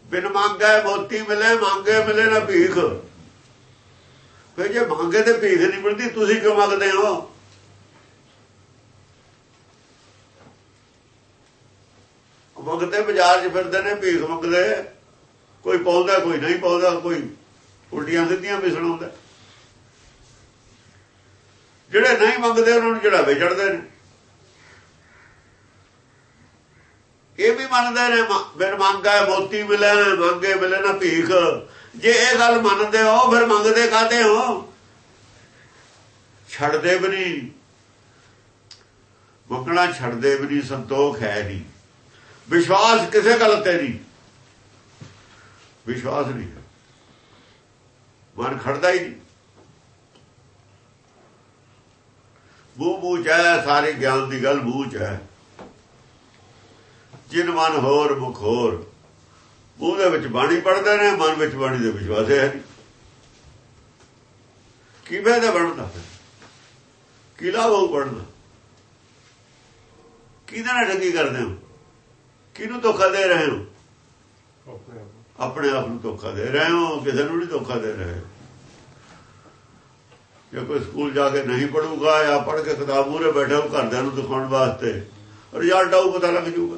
ਬਿਨ ਮੰਗੇ ਮੋਤੀ ਮਿਲੇ, ਮੰਗੇ ਮਿਲੇ ਨਾ ਭੀਖ। ਫਿਰ ਜੇ ਮੰਗੇ ਤੇ ਭੀਖ ਨਹੀਂ ਮਿਲਦੀ, ਤੁਸੀਂ ਕਿਉਂ ਮੰਗਦੇ ਹੋ? ਮੰਗਦੇ ਬਾਜ਼ਾਰ 'ਚ ਫਿਰਦੇ ਨੇ, ਭੀਖ ਮੰਗਦੇ। ਕੋਈ ਪਾਉਂਦਾ, ਕੋਈ ਨਹੀਂ ਪਾਉਂਦਾ, ਕੋਈ ਉਲਟੀਆਂ ਦਿੱਤੀਆਂ ਵੀ ਸੁਣਾਉਂਦਾ। ਜਿਹੜੇ ਨਹੀਂ ਮੰਗਦੇ, ਉਹਨਾਂ ਨੂੰ ਜਿਹੜਾ ਵੇਚੜਦੇ ਨੇ। ਇਹ ਵੀ ਮੰਨਦੇ ਨੇ ਬਿਨ ਮੰਗਾ ਮੋਤੀ ਮਿਲੇ ਮੰਗੇ ਮਿਲੇ ਨਾ ਭੀਖ। ਜੇ ਇਹ ਗੱਲ ਮੰਨਦੇ ਹੋ, ਫਿਰ ਮੰਗਦੇ ਕਾਤੇ ਹੋ? ਛੱਡਦੇ ਵੀ ਨਹੀਂ। ਮੰਗਣਾ ਛੱਡਦੇ ਵੀ ਨਹੀਂ, ਸੰਤੋਖ ਹੈ ਨਹੀਂ। ਵਿਸ਼ਵਾਸ ਕਿਸੇ ਗੱਲ ਤੇ ਨਹੀਂ। ਵਿਸ਼ਵਾਸ ਨਹੀਂ ਮਨ ਖੜਦਾ ਹੀ ਨਹੀਂ। ਮੂੰਹ ਮੂੰਹ ਚ ਹੈ, ਸਾਰੇ ਗਿਆਨ ਦੀ ਗੱਲ ਮੂੰਹ ਚ ਹੈ। ਜਿਨ ਮਨ ਹੋਰ, ਮੁਖ ਹੋਰ। ਮੂੰਹ ਦੇ ਵਿੱਚ ਬਾਣੀ ਪੜਦੇ ਨੇ ਮਨ ਵਿੱਚ ਬਾਣੀ ਦੇ ਵਿਸ਼ਵਾਸ ਹੈ ਨਹੀਂ। ਕਿਵੇਂ ਦਾ ਬਣਦਾ ਕੀ ਲਾਭ ਹੋਊ ਪੜਨਾ ਕਿਹਦੇ ਨਾਲ ਠੱਗੀ ਕਰਦੇ ਹੋ? ਕਿਹਨੂੰ ਧੋਖਾ ਦੇ ਰਹੇ ਹੋ? ਆਪਣੇ ਆਪ ਨੂੰ। ਧੋਖਾ ਦੇ ਰਹੇ ਹੋ ਕਿਸੇ ਨੂੰ ਨਹੀਂ ਧੋਖਾ ਦੇ ਰਹੇ ਜੇ ਕੋਈ ਸਕੂਲ ਜਾ ਕੇ ਨਹੀਂ ਪੜੂਗਾ ਜਾਂ ਪੜ੍ਹ ਕੇ ਕਿਤਾਬ ਮੂਰੇ ਬੈਠਾ ਉਹ ਘਰਦਿਆਂ ਨੂੰ ਦਿਖਾਉਣ ਵਾਸਤੇ ਰਿਜ਼ਲਟ ਆਊ ਪਤਾ ਲੱਗ ਜਾਊਗਾ।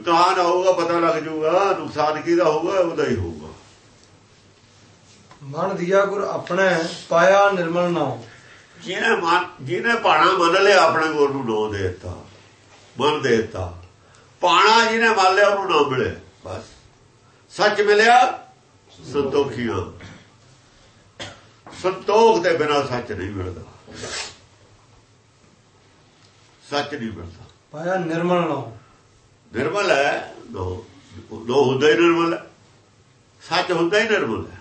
ਇਮਤਿਹਾਨ ਆਊਗਾ ਪਤਾ ਲੱਗ ਜਾਊਗਾ ਨੁਕਸਾਨ ਕਿਹਦਾ ਹੋਊਗਾ ਉਹਦਾ ਹੀ ਹੋਊਗਾ। ਮਨ ਦਿਆ ਗੁਰ ਆਪਣੇ ਪਾਇਆ ਨਿਰਮਲ ਨਾਮ ਜਿਹਨੇ ਮਨ ਜਿਹਨੇ ਪਾਣਾ ਮੰਨ ਲਿਆ ਆਪਣੇ ਗੁਰ ਨੂੰ ਨੋ ਦੇ ਦਿੱਤਾ। ਮਨ ਦੇ ਦਿੱਤਾ। ਪਾਣਾ ਜਿਹਨੇ ਮੰਨ ਲਿਆ ਉਹਨੂੰ ਨਾ ਮਿਲੇ। ਬਸ। ਸੱਚ ਮਿਲਿਆ ਸੰਤੋਖੀਆਂ ਸੰਤੋਖ ਦੇ ਬਿਨਾ ਸੱਚ ਨਹੀਂ ਮਿਲਦਾ। ਸੱਚ ਨਹੀਂ ਮਿਲਦਾ। ਪਾਇਆ ਨਿਰਮਲ ਨਾਮ ਨਿਰਮਲ ਹੈ। ਨੋ ਨੋ ਹੁੰਦਾ ਹੀ ਨਿਰਮਲ ਹੈ। ਸੱਚ ਹੁੰਦਾ ਹੀ ਨਿਰਮਲ ਹੈ।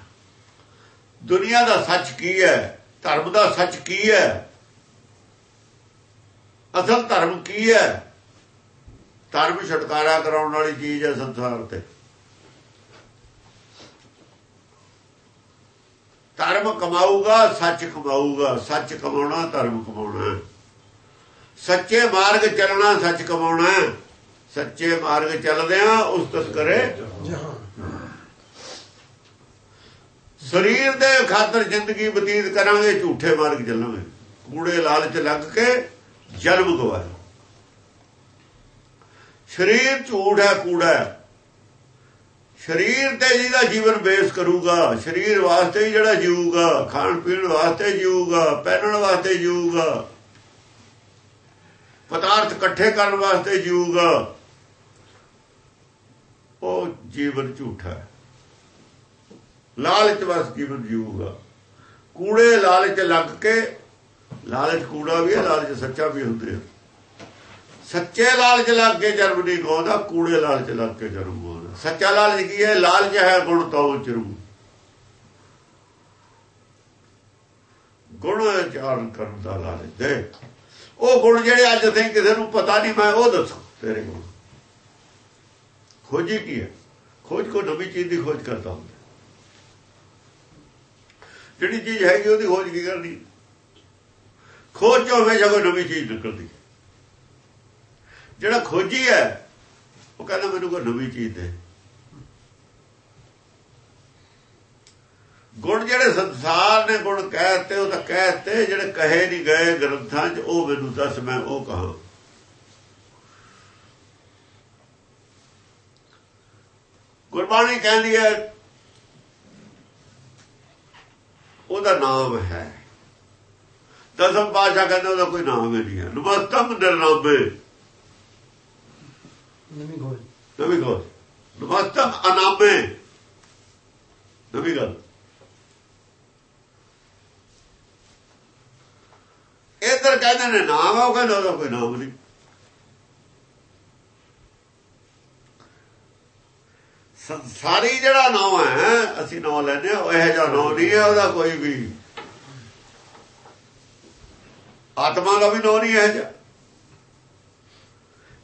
ਦੁਨੀਆ ਦਾ ਸੱਚ ਕੀ ਹੈ? ਧਰਮ ਦਾ ਸੱਚ ਕੀ ਹੈ? ਅਸਲ ਧਰਮ ਕੀ ਹੈ? ਧਰਮ ਛੁਟਕਾਰਾ ਕਰਾਉਣ ਵਾਲੀ ਚੀਜ਼ ਹੈ ਸੰਸਾਰ ਤੇ। ਧਰਮ ਕਮਾਊਗਾ, ਸੱਚ ਕਮਾਊਗਾ। ਸੱਚ ਕਮਾਉਣਾ, ਧਰਮ ਕਮਾਉਣਾ। ਸੱਚੇ ਮਾਰਗ ਚੱਲਣਾ, ਸੱਚ ਕਮਾਉਣਾ ਸੱਚੇ ਮਾਰਗ ਚੱਲਦੇ ਆ ਉਸ ਤਸਕਰੇ ਸਰੀਰ ਦੇ ਖਾਤਰ ਜ਼ਿੰਦਗੀ ਬਤੀਤ ਕਰਾਂਗੇ ਝੂਠੇ ਮਾਰਗ ਚੱਲਾਂਗੇ। ਕੂੜੇ ਲਾਲਚ ਲੱਗ ਕੇ ਜਨਮ ਗਵਾਇਆ ਸਰੀਰ ਝੂਠ ਹੈ ਕੂੜਾ ਹੈ। ਸਰੀਰ ਤੇ ਜਿਹਦਾ ਜੀਵਨ ਬੇਸ ਕਰੂਗਾ ਸਰੀਰ ਵਾਸਤੇ ਹੀ ਜਿਹੜਾ ਜੀਊਗਾ ਖਾਣ ਪੀਣ ਵਾਸਤੇ ਜੀਊਗਾ ਪਹਿਨਣ ਵਾਸਤੇ ਜੀਊਗਾ ਪਦਾਰਥ ਇਕੱਠੇ ਕਰਨ ਵਾਸਤੇ ਜੀਊਗਾ। ਉਹ ਜੀਵਨ ਝੂਠਾ ਹੈ। ਲਾਲਚ ਵਸ ਜੀਵਨ ਜੀਊਗਾ। ਕੂੜੇ ਲਾਲਚ ਲੱਗ ਕੇ, ਲਾਲਚ ਕੂੜਾ ਵੀ ਹੈ, ਲਾਲਚ ਸੱਚਾ ਵੀ ਹੁੰਦੇ ਆ ਸੱਚੇ ਲਾਲਚ ਲੱਗ ਕੇ ਜਨਮ ਨਹੀਂ ਗਾਉਂਦਾ, ਕੂੜੇ ਲਾਲਚ ਲੱਗ ਕੇ ਜਨਮ ਗਾਉਂਦਾ। ਸੱਚਾ ਲਾਲਚ ਕੀ ਹੈ? ਲਾਲਚ ਹੈ ਗੁਣ ਤੋਂ ਚਰੂ ਗੁਣ ਚਾਰਨ ਕਰਨ ਦਾ ਲਾਲਚ। ਦੇ ਉਹ ਗੁਣ ਜਿਹੜੇ ਅੱਜ ਤੇ ਕਿਸੇ ਨੂੰ ਪਤਾ ਨਹੀਂ, ਮੈਂ ਉਹ ਦੱਸੋ ਤੇਰੇ ਕੋਲ। ਖੋਜੀ ਕੀ ਹੈ? ਖੋਜ ਕੋ ਨਵੀਂ ਚੀਜ਼ ਦੀ ਖੋਜ ਕਰਦਾ ਹੁੰਦਾ। ਜਿਹੜੀ ਚੀਜ਼ ਹੈਗੀ ਉਹਦੀ ਖੋਜ ਕੀ ਕਰਨੀ? ਖੋਜ ਚੋਂ ਹਮੇਸ਼ਾ ਕੋਈ ਨਵੀਂ ਚੀਜ਼ ਨਿਕਲਦੀ। ਜਿਹੜਾ ਖੋਜੀ ਹੈ, ਉਹ ਕਹਿੰਦਾ ਮੈਨੂੰ ਕੋਈ ਨਵੀਂ ਚੀਜ਼ ਦੇ। ਗੁਣ ਜਿਹੜੇ ਸੰਸਾਰ ਨੇ ਗੁਣ ਕਹਿਤੇ ਉਹ ਤਾਂ ਕਹਿਤੇ ਜਿਹੜੇ ਕਹੇ ਨਹੀਂ ਗਏ ਗ੍ਰੰਥਾਂ 'ਚ, ਉਹ ਮੈਨੂੰ ਦੱਸ, ਮੈਂ ਉਹ ਕਹਾਂ। ਗੁਰਬਾਣੀ ਕਹਿੰਦੀ ਹੈ ਉਹਦਾ ਨਾਮ ਹੈ। ਦਸਮ ਪਾਸ਼ਾ ਕਹਿੰਦਾ ਉਹਦਾ ਕੋਈ ਨਾਮ ਹੀ ਨਹੀਂ ਹੈ। ਨਮਸਤਮ ਨਿਰਨਾਮੇ ਨਵੀਂ ਖੋਜ। ਨਵੀਂ ਗੱਲ ਨਮਸਤਮ ਅਨਾਮੇ। ਨਵੀਂ ਗੱਲ। ਇਧਰ ਕਹਿੰਦੇ ਨੇ ਨਾਮ ਆ ਉਹ ਕਹਿੰਦਾ ਉਹਦਾ ਕੋਈ ਨਾਮ ਨਹੀਂ। ਸੰਸਾਰੀ ਜਿਹੜਾ ਨਾਮ ਹੈ, ਅਸੀਂ ਨਾਮ ਲੈਨੇ ਉਹ ਇਹ ਜਿਹਾ ਨਾਮ ਨਹੀਂ ਹੈ, ਉਹਦਾ ਕੋਈ ਵੀ। ਆਤਮਾ ਦਾ ਵੀ ਨਾਮ ਨਹੀਂ ਹੈ ਜਿਹਾ।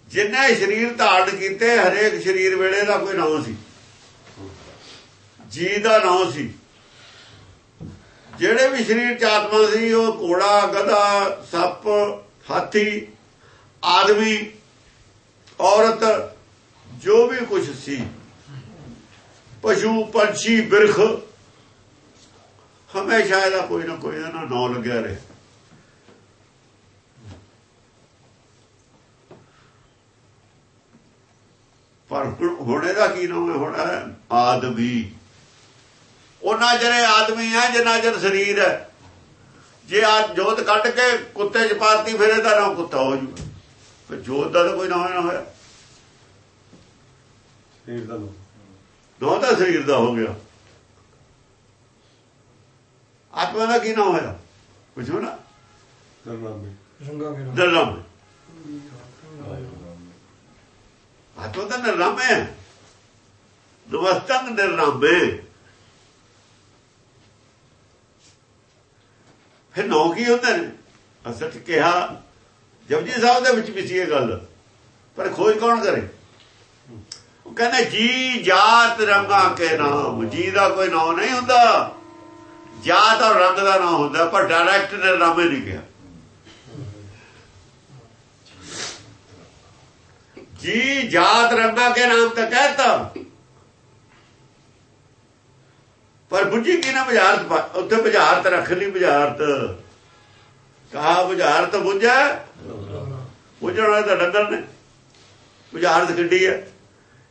ਜਿੰਨੇ ਸਰੀਰ ਧਾਰਨ ਕੀਤੇ, ਹਰੇਕ ਸਰੀਰ ਵੇਲੇ ਦਾ ਕੋਈ ਨਾਮ ਸੀ। ਜੀ ਦਾ ਨਾਮ ਸੀ। ਜਿਹੜੇ ਵੀ ਸਰੀਰ ਚ ਆਤਮਾ ਸੀ, ਉਹ ਘੋੜਾ, ਗਧਾ, ਸੱਪ, ਹਾਥੀ, ਆਦਮੀ, ਔਰਤ, ਜੋ ਵੀ ਕੁਝ ਸੀ ਪਸ਼ੂ ਪੰਛੀ ਬਿਰਖ। ਹਮੇਸ਼ਾ ਇਹਦਾ ਕੋਈ ਨਾ ਕੋਈ ਇਹਦਾ ਨਾਂ ਲੱਗਿਆ ਰਹੇ। ਪਰ ਹੁਣ ਹੋਣੇ ਕੀ ਨਾਮ ਹੈ? ਹੁਣ ਆਦਮੀ। ਉਹਨਾਂ ਜਿਹੜੇ ਆਦਮੀ ਹੈ ਜਿੰਨਾ ਚਿਰ ਸਰੀਰ ਹੈ, ਜੇ ਆ ਜੋਤ ਕੱਢ ਕੇ ਕੁੱਤੇ ਚ ਪਾਤੀ, ਫਿਰ ਇਹਦਾ ਨਾਮ ਕੁੱਤਾ ਹੋ ਜੂ ਫਿਰ ਜੋਤ ਦਾ ਤਾਂ ਕੋਈ ਨਾਮ ਨਾ ਹੋਇਆ। ਸਰੀਰ ਦਾ ਨੂੰ ਦੋ ਸਰੀਰ ਦਾ ਹੋ ਗਿਆ। ਆਤਮਾ ਦਾ ਕੀ ਨਾਮ ਹੋਇਆ? ਪੁੱਛੋ ਨਾ। ਨਿਰਲਮ ਆਤਮਾ ਤਾਂ ਨਿਰਲਮ ਹੈ। ਨਵਸਤੰ ਨਿਰਲਮ ਹੈ ਫਿਰ ਨੌ ਕੀ ਹੁੰਦੇ ਨੇ? ਅਸਲ ਚ ਕਿਹਾ ਜਪਜੀ ਸਾਹਿਬ ਦੇ ਵਿੱਚ ਵੀ ਸੀ ਇਹ ਗੱਲ। ਪਰ ਖੋਜ ਕੌਣ ਕਰੇ? ਕਹਿੰਦੇ ਜੀ, ਜਾਤ ਰੰਗਾਂ ਕੇ ਨਾਮ। ਜੀ ਦਾ ਕੋਈ ਨਾਮ ਨਹੀਂ ਹੁੰਦਾ। ਜਾਤ ਔਰ ਰੰਗ ਦਾ ਨਾਮ ਹੁੰਦਾ, ਪਰ ਡਾਇਰੈਕਟ ਨੇ ਨਾਮ ਨਹੀਂ ਕਿਹਾ। ਜੀ, ਜਾਤ ਰੰਗਾਂ ਕੇ ਨਾਮ ਤਾਂ ਕਹਿਤਾ। ਪਰ ਬੁੱਝੀ ਕੀ ਨਾ ਬੁਝਾਰਤ ਉੱਥੇ ਬੁਝਾਰਤ ਰੱਖ ਲਈ ਬੁਝਾਰਤ। ਕਹਾ ਬੁਝਾਰਤ ਬੁੱਝਾ। ਬੁੱਝਣ ਤਾਂ ਡੰਗਰ ਨੇ। ਬੁਝਾਰਤ ਕਿੱਡੀ ਹੈ?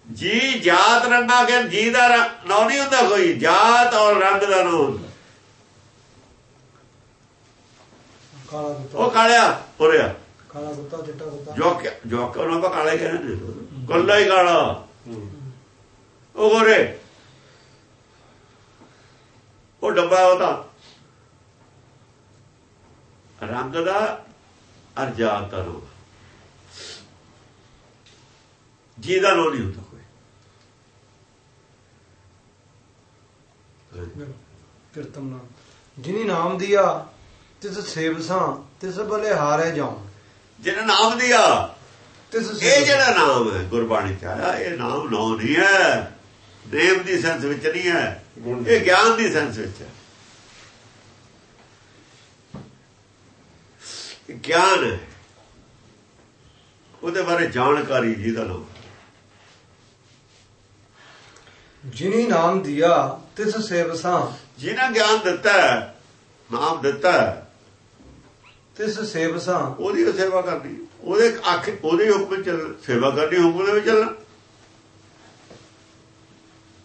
ਜੀ ਜਾਤ ਰੰਗਾ ਕੇ ਜੀ ਦਾ ਨਾਂ ਨਹੀਂ ਹੁੰਦਾ ਕੋਈ। ਜਾਤ ਔਰ ਰੰਗ ਦਾ ਨਾਂ ਹੁੰਦਾ। ਕਾਲਾ ਉਹ ਕਾਲਿਆ ਉਰਿਆ ਕਾਲਾ ਕੁੱਤਾ ਚਿੱਟਾ ਕੁੱਤਾ। ਜੋ ਕਿ ਜੋ ਕਿ ਉਹਨਾਂ ਦਾ ਕਾਲੇ ਕਹਿੰਦੇ ਨੇ ਕੱਲਾ ਹੀ ਕਾਲਾ। ਉਹ ਗੋਰੇ। ਉਹ ਡੱਬਾ ਉਹਦਾ ਰੰਗ ਦਾ ਅਰਜਾਤ ਦਾ ਨਾਮ ਜੀ ਦਾ ਨਾਮ ਨਹੀਂ ਹੁੰਦਾ। ਕੋਈ ਕਿਰਤਮ ਨਾਮ ਜਿਨੀ ਨਾਮ ਦਿਆ ਤਿਸ ਸੇਵਸਾਂ ਤਿਸ ਬਲੇ ਹਾਰੇ ਜਾਉ। ਜਿਹਨੇ ਨਾਮ ਦਿਆ ਤਿਸ ਇਹ। ਜਿਹੜਾ ਨਾਮ ਹੈ ਗੁਰਬਾਣੀ ਚ ਆਇਆ ਇਹ ਨਾਮ ਨੌ ਨਹੀਂ ਹੈ। ਦੇਵ ਦੀ ਸੈਂਸ ਵਿੱਚ ਨਹੀਂ ਹੈ ਇਹ ਗਿਆਨ ਦੀ ਸੈਂਸ ਵਿੱਚ ਹੈ। ਗਿਆਨ ਉਹਦੇ ਬਾਰੇ ਜਾਣਕਾਰੀ ਜਿਹਦਾ ਨਾਮ ਜਿਨੀ ਨਾਮ ਦਿਆ ਤਿਸ ਸੇਵਸਾਂ ਜਿਹਨੇ ਗਿਆਨ ਦਿੱਤਾ ਨਾਮ ਦਿੱਤਾ ਤਿਸ ਸੇਵਸਾਂ ਉਹਦੀ ਉਹ ਸੇਵਾ ਕਰਨੀ ਉਹਦੇ ਅੱਖ ਉਹਦੇ ਹੁਕਮ ਚ ਸੇਵਾ ਕਰਨੀ ਹੁਕਮ ਦੇ ਵਿੱਚ ਚੱਲਣਾ।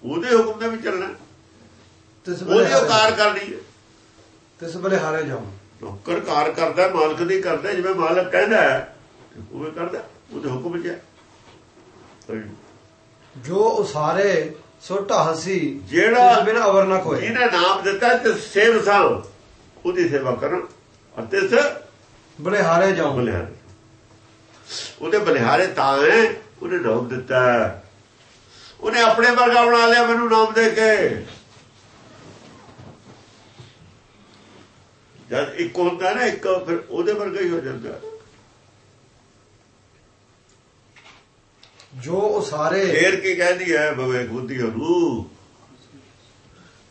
ਉਹਦੇ ਹੁਕਮ ਦੇ ਵਿੱਚ ਚੱਲਣਾ। ਤਿਸ ਬਲੇ ਉਹਦੀ ਉਕਾਰ ਕਰਨੀ ਤਿਸ ਬਲੇ ਹਾਰੇ ਜਾਉ ਨੌਕਰ ਕਾਰ ਕਰਦਾ ਮਾਲਕ ਦੀ ਕਰਦਾ ਜਿਵੇਂ ਮਾਲਕ ਕਹਿੰਦਾ ਹੈ, ਉਵੇਂ ਕਰਦਾ ਉਹਦੇ ਹੁਕਮ 'ਚ ਜੋ ਉਸਾਰੇ ਸੋ ਢਾਹਸੀ ਜਿਹੜਾ- ਬਿਨ ਅਵਰ ਨਾ ਕੋਏ ਜਿਹਨੇ ਨਾਮ ਦਿੱਤਾ ਤੇ ਸੇਵ ਸਾਂ ਉਹਦੀ ਸੇਵਾ ਕਰਨ ਅਤੇ ਸ ਬਲੇ ਹਾਰੇ ਜਾਉ ਬਲਿਹਾਰੇ। ਉਹਦੇ ਬਲਿਹਾਰੇ ਤਾਂ ਹੈ ਉਹਨੇ ਨਾਮ ਦਿੱਤਾ। ਉਹਨੇ ਆਪਣੇ ਵਰਗਾ ਬਣਾ ਲਿਆ ਮੈਨੂੰ ਨਾਮ ਦੇ ਕੇ। ਜਦ ਇੱਕ ਹੁੰਦਾ ਨਾ ਇੱਕ ਫਿਰ ਉਹਦੇ ਵਰਗਾ ਹੀ ਹੋ ਜਾਂਦਾ। ਜੋ ਉਸਾਰੇ ਫੇਰ ਕੀ ਕਹਿੰਦੀ ਹੈ ਵਿਵੇਕ ਬੁੱਧੀ ਨੂੰ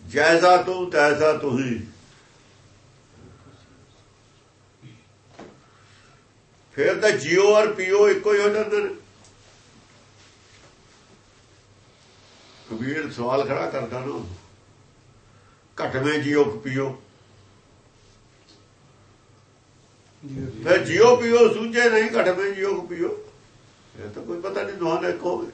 ਜੈਸਾ ਤੂੰ ਤੈਸਾ ਤੂੰ ਹੀ ਫੇਰ ਤਾਂ ਜੀਓ ਔਰ ਪੀਓ ਇੱਕੋ ਹੀ ਹੋ ਜਾਂਦੇ ਨੇ। ਕਬੀਰ ਸਵਾਲ ਖੜਾ ਕਰਦਾ ਨਾ। ਘਟਵੇਂ ਜੀਓ ਪੀਓ। ਫਿਰ ਜੀਓ ਪੀਓ ਸੂਝੇ ਨਹੀਂ ਘਟਵੇਂ ਜੀਓ ਪੀਓ। ਇਹ ਤਾਂ ਕੋਈ ਪਤਾ ਨਹੀਂ ਦੋਹਾਂ ਦਾ ਇੱਕ ਹੋਵੇ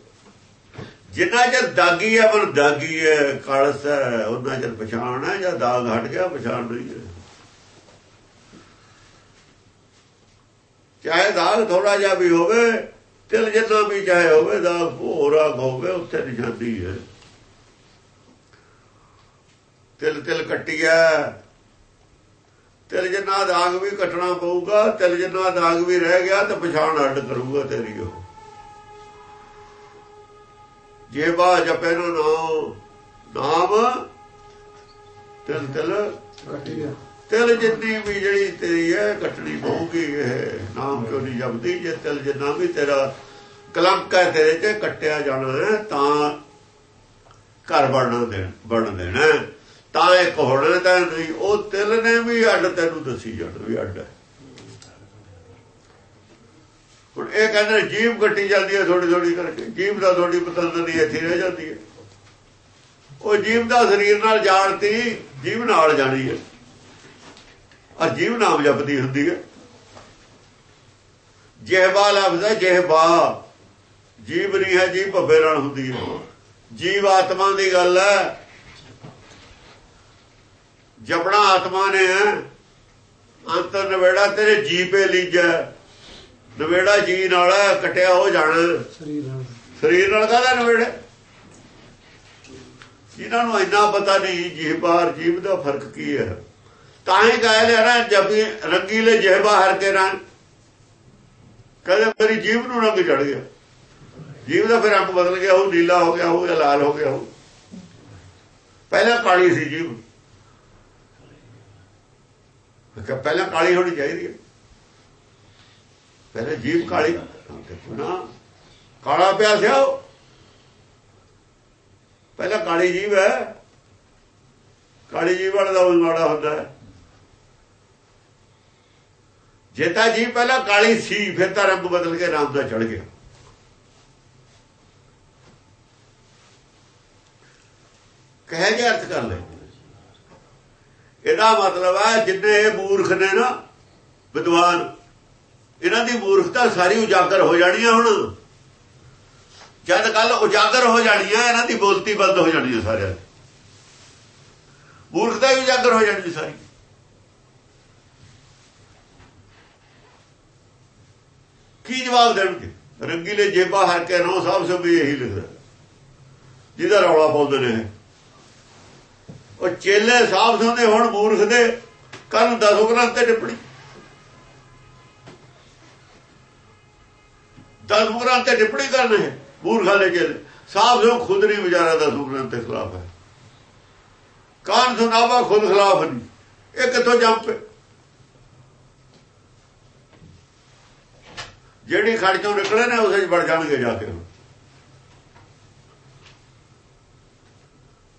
ਜਿੰਨਾ ਚਿਰ ਦਾਗੀ ਹੈ ਪਰ ਦਾਗੀ ਹੈ, ਕਾਲਸ ਹੈ ਉਹਨਾਂ ਚਿਰ ਪਛਾਣ ਹੈ, ਜਾਂ ਦਾਗ ਹਟ ਗਿਆ, ਪਛਾਣ ਨਹੀਂ ਹੈ। ਚਾਹੇ ਦਾਗ ਥੋੜਾ ਜਿਹਾ ਵੀ ਹੋਵੇ, ਤਿਲ ਜਿੰਨਾ ਵੀ ਚਾਹੇ ਹੋਵੇ, ਦਾਗ ਭੋਰਾ ਹੋਵੇ, ਉੱਥੇ ਨਿਸ਼ਾਨੀ ਹੈ। ਤਿਲ ਤਿਲ ਕੱਟਿਆ ਤਿਲ ਜਿੰਨਾ ਦਾਗ ਵੀ ਕੱਟਣਾ ਪਊਗਾ, ਤਿਲ ਜਿੰਨਾ ਦਾਗ ਵੀ ਰਹਿ ਗਿਆ, ਤਾਂ ਪਛਾਣ ਅੱਡ ਕਰੂਗਾ ਤੇਰੀ ਉਹ। ਜੇ ਬਾ ਜਪੇ ਨੂੰ ਨਾਮ ਤਿਲ ਤਿਲ। ਤਿਲ ਜਿੰਨੀ ਵੀ ਜਿਹੜੀ ਤੇਰੀ ਹੈ ਕੱਟਣੀ ਪਊਗੀ ਇਹ। ਨਾਮ ਕਿਉਂ ਨਹੀਂ ਜਪਦੀ? ਜੇ ਤਿਲ ਜਿੰਨਾ ਵੀ ਤੇਰਾ ਕਲੰਕ ਹੈ ਤੇਰੇ ਤੇ ਕੱਟਿਆ ਜਾਣਾ ਹੈ ਤਾਂ ਘਰ ਬਣਨਾ ਦੇਣ ਬਣ ਦੇਣਾ। ਤਾਂ ਇੱਕ ਹੋਣਾ ਤਾਂ ਨਹੀਂ ਉਹ ਤਿਲ ਨੇ ਵੀ ਅੱਡ ਤੈਨੂੰ ਦੱਸੀ ਜਾਣਾ ਵੀ ਅੱਡ ਹੈ। ਹੁਣ ਇਹ ਕਹਿੰਦੇ ਜੀਵ ਕੱਟੀ ਜਾਂਦੀ ਹੈ ਥੋੜੀ ਥੋੜੀ ਕਰਕੇ। ਜੀਵ ਦਾ ਥੋੜੀ ਪਤੰਦ ਨਹੀਂ ਇੱਥੇ ਰਹਿ ਜਾਂਦੀ ਹੈ। ਉਹ ਜੀਵ ਦਾ ਸਰੀਰ ਨਾਲ ਜਾਣਤੀ ਜੀਵ ਨਾਲ ਜਾਣੀ ਹੈ। ਆ ਜੀਵ ਨਾਮ ਜਪਦੀ ਹੁੰਦੀ ਹੈ। ਜਿਹਵਾ ਲਫ਼ਜ਼ ਹੈ ਜਿਹਵਾ ਜੀਵ ਨਹੀਂ ਹੈ ਜੀਵ ਭੱਬੇ ਨਾਲ ਹੁੰਦੀ ਹੈ। ਜੀਵ ਆਤਮਾ ਦੀ ਗੱਲ ਹੈ। ਜਪਣਾ ਆਤਮਾ ਨੇ ਹੈ। ਅੰਤਰ ਨਵੇੜਾ ਤੇਰੇ ਜੀਪੇ ਲੀਜੈ। ਨਵੇੜਾ ਜੀ ਨਾਲ ਹੈ, ਕਟਿਆ ਹੋ ਜਾਣਾ। ਸਰੀਰ ਨਾਲ। ਸਰੀਰ ਨਾਲ ਕਾਹਦਾ ਨਵੇੜਾ? ਜਿਨ੍ਹਾਂ ਨੂੰ ਇੰਨਾ ਪਤਾ ਨਹੀਂ ਜੀਵਾਰ ਜੀਵ ਦਾ ਫ਼ਰਕ ਕੀ ਹੈ। ਤਾਂ ਹੀ ਕਹਿ ਲਿਆ ਨਾ ਜਬੀ ਰੰਗੀਲੇ ਜਿਹਬਾ ਹਰ ਕੇ ਰਾਂ। ਕਦੇ ਮੇਰੀ ਜੀਵ ਨੂੰ ਰੰਗ ਚੜ ਗਿਆ। ਜੀਵ ਦਾ ਫਿਰ ਰੰਗ ਬਦਲ ਗਿਆ ਉਹ ਨੀਲਾ ਹੋ ਗਿਆ ਉਹ ਲਾਲ ਹੋ ਗਿਆ ਉਹ। ਪਹਿਲਾਂ ਕਾਲੀ ਸੀ ਜੀਵ ਕਿਹਾ ਪਹਿਲਾਂ ਕਾਲੀ ਹੋਣੀ ਚਾਹੀਦੀ ਹੈ। ਪਹਿਲਾਂ ਜੀਵ ਕਾਲੀ। ਨਾ ਕਾਲਾ ਪਿਆ ਸੀ ਉਹ। ਪਹਿਲਾਂ ਕਾਲੀ ਜੀਵ ਹੈ। ਕਾਲੀ ਜੀਵ ਵਾਲਾ ਦਾ ਉਹ ਮਾੜਾ ਹੁੰਦਾ ਹੈ। ਜੇ ਤਾਂ ਜੀਵ ਪਹਿਲਾਂ ਕਾਲੀ ਸੀ, ਫਿਰ ਤਾਂ ਰੰਗ ਬਦਲ ਕੇ ਰਾਮ ਦਾ ਚੜ ਗਿਆ। ਕਹਿ ਜੇ ਅਰਥ ਕਰ ਲੈ ਇਹਦਾ ਮਤਲਬ ਹੈ, ਜਿੰਨੇ ਇਹ ਮੂਰਖ ਨੇ ਨਾ, ਵਿਦਵਾਨ ਇਹਨਾਂ ਦੀ ਮੂਰਖਤਾ ਸਾਰੀ ਉਜਾਗਰ ਹੋ ਜਾਣੀ ਹੈ ਹੁਣ। ਜਦ ਕੱਲ ਉਜਾਗਰ ਹੋ ਜਾਣੀ ਹੈ ਇਹਨਾਂ ਦੀ ਬੋਲਤੀ ਬੰਦ ਹੋ ਜਾਣੀ ਹੈ ਸਾਰਿਆਂ ਦੀ। ਮੂਰਖਤਾ ਹੀ ਉਜਾਗਰ ਹੋ ਜਾਣੀ ਸਾਰੀ। ਕੀ ਜਵਾਬ ਦੇਣਗੇ? ਰੰਗੀਲੇ ਜੇਬਾ ਹਰ ਕੇ ਨੋ ਸਾਹਿਬ ਸੇ ਵੀ ਇਹੀ ਲਿਖਦਾ। ਜਿਹਦਾ ਰੌਲਾ ਪਾਉਂਦੇ ਨੇ ਉਹ ਚੇਲੇ ਸਾਹਿਬ ਸੁਣਦੇ ਹੁਣ ਮੂਰਖ ਦੇ ਕਰਨ ਦਸੋ ਗ੍ਰੰਥ ਤੇ ਟਿੱਪਣੀ। ਦਸ ਗ੍ਰੰਥ ਤੇ ਟਿੱਪਣੀ ਕਰਨੇ ਮੂਰਖਾਂ ਦੇ ਚੇਲੇ ਸਾਹਿਬ ਜੋ ਖੁਦ ਨਹੀਂ ਵਿਚਾਰਾ ਦਸ ਗ੍ਰੰਥ ਦੇ ਖਿਲਾਫ ਹੈ। ਕਾਨ ਸੁਨਾਵਾ ਖੁਦ ਖਿਲਾਫ ਨਹੀਂ। ਇਹ ਕਿੱਥੋਂ ਜੰਪੇ। ਜਿਹੜੀ ਖੜ ਚੋਂ ਨਿਕਲੇ ਨੇ ਉਸੇ ਚ ਵੜ ਜਾਣਗੇ ਜਾ ਕੇ।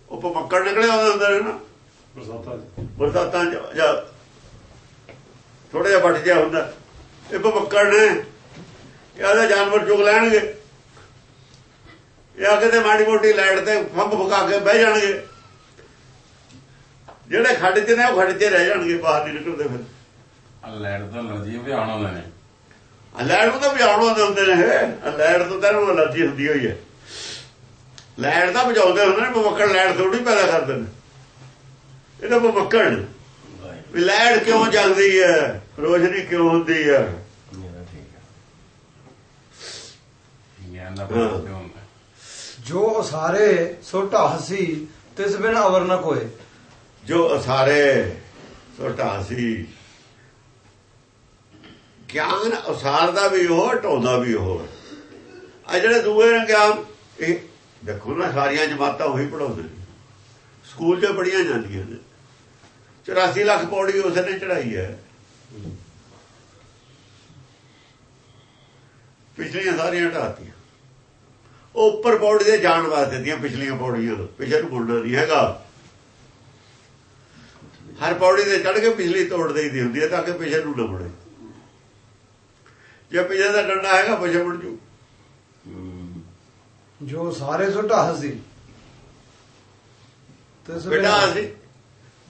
ਉਹ ਪਮੱਕੜ ਨਿਕਲੇ ਆਉਂਦੇ ਹੁੰਦੇ ਨੇ ਨਾ? ਬਰਸਾਤਾਂ ਬਰਸਾਤਾਂ ਜਾਂ ਥੋੜਾ ਜਿਹਾ ਵੱਟ ਜਿਹਾ ਹੁੰਦਾ। ਇਹ ਪਮੱਕੜ ਨੇ। ਇਹਦਾ ਜਾਨਵਰ ਚੁਗ ਲੈਣਗੇ। ਇਹ ਆ ਕੇ ਤੇ ਮਾੜੀ ਮੋਟੀ ਲਾਈਟ ਤੇ ਫੰਬ ਫਕਾ ਕੇ ਬਹਿ ਜਾਣਗੇ। ਜਿਹੜੇ ਖੱਡ 'ਚ ਨੇ ਉਹ ਖੱਡ 'ਚ ਰਹਿ ਜਾਣਗੇ ਬਾਹਰ ਨਹੀਂ ਨਿਕਲਦੇ ਫਿਰ। ਲੈਟ ਤੋਂ ਲਰਜੀ ਵੀ ਆਉਣ ਆਉਂਦੇ ਨੇ ਲੈਟ ਨੂੰ ਤਾਂ ਆਉਂਦੇ ਹੁੰਦੇ ਨੇ। ਲੈਟ ਤੋਂ ਤਾਂ ਇਹਨੂੰ ਅਲਰਜੀ ਹੁੰਦੀ ਹੋਈ ਹੈ। ਲੈਟ ਤਾਂ ਵਜਾਉਂਦੇ ਹੁੰਦੇ ਨੇ ਪਮੱਕੜ ਲੈਟ ਥੋੜੀ ਪੈਦਾ ਕਰਦੇ ਨੇ। ਇਹ ਤਾਂ ਪਮੱਕੜ ਨੇ ਵੀ ਲੈਟ ਕਿਉਂ ਜਲਦੀ ਹੈ? ਰੋਸ਼ਨੀ ਕਿਉਂ ਹੁੰਦੀ ਹੈ ਗਿਆਨ ਦਾ ਪਤਾ ਕਿਉਂ ਹੁੰਦਾ ਜੋ ਉਸਾਰੇ ਸੋ ਢਾਹਸੀ ਤਿਸ ਬਿਨ ਅਵਰ ਨ ਕੋਏ। ਜੋ ਅਸਾਰੇ ਛੋਟਾ ਸੀ ਗਿਆਨ ਅਸਾਰ ਦਾ ਵੀ ਉਹ ਢਾਉਂਦਾ ਵੀ ਉਹ ਆ ਜਿਹੜੇ ਦੂਏ ਨੇ ਗਿਆਨ ਇਹ ਦੇਖੋ ਨਾ ਸਾਰੀਆਂ ਜਮਾਤਾਂ ਉਹੀ ਪੜਾਉਂਦੇ ਨੇ। ਸਕੂਲ 'ਚ ਪੜੀਆਂ ਜਾਂਦੀਆਂ ਨੇ। 84 ਲੱਖ ਪੌੜੀ ਉਸ ਨੇ ਚੜਾਈ ਹੈ। ਪਿਛਲੀਆਂ ਸਾਰੀਆਂ ਢਾਤੀਆਂ ਉਹ ਉੱਪਰ ਪੌੜੀ ਦੇ ਜਾਣ ਵਾਸਤੇ ਦੀਆਂ ਪਿਛਲੀਆਂ ਪੌੜੀਆਂ ਪਿਛੇ ਨੂੰ ਮੁੜਨਾ ਨਹੀਂ ਹੈਗਾ। ਹਰ ਪੌੜੀ ਤੇ ਚੜ ਕੇ ਪਿਛਲੀ ਤੋੜ ਦੇਈਦੀ ਹੁੰਦੀ ਹੈ ਤਾਂ ਕਿ ਪਿਛੇ ਨੂੰ ਨਾ ਮੁੜੇ। ਜੇ ਪਿਛੇ ਦਾ ਡੰਡਾ ਹੈਗਾ ਪਿਛੇ ਮੁੜ ਜੂ। ਜੋ ਸਾਰੇ ਸੋ ਢਾਹਸੀ ਤਿਸ ਬਿਨ ਬੇਟਾ ਅਸੀਂ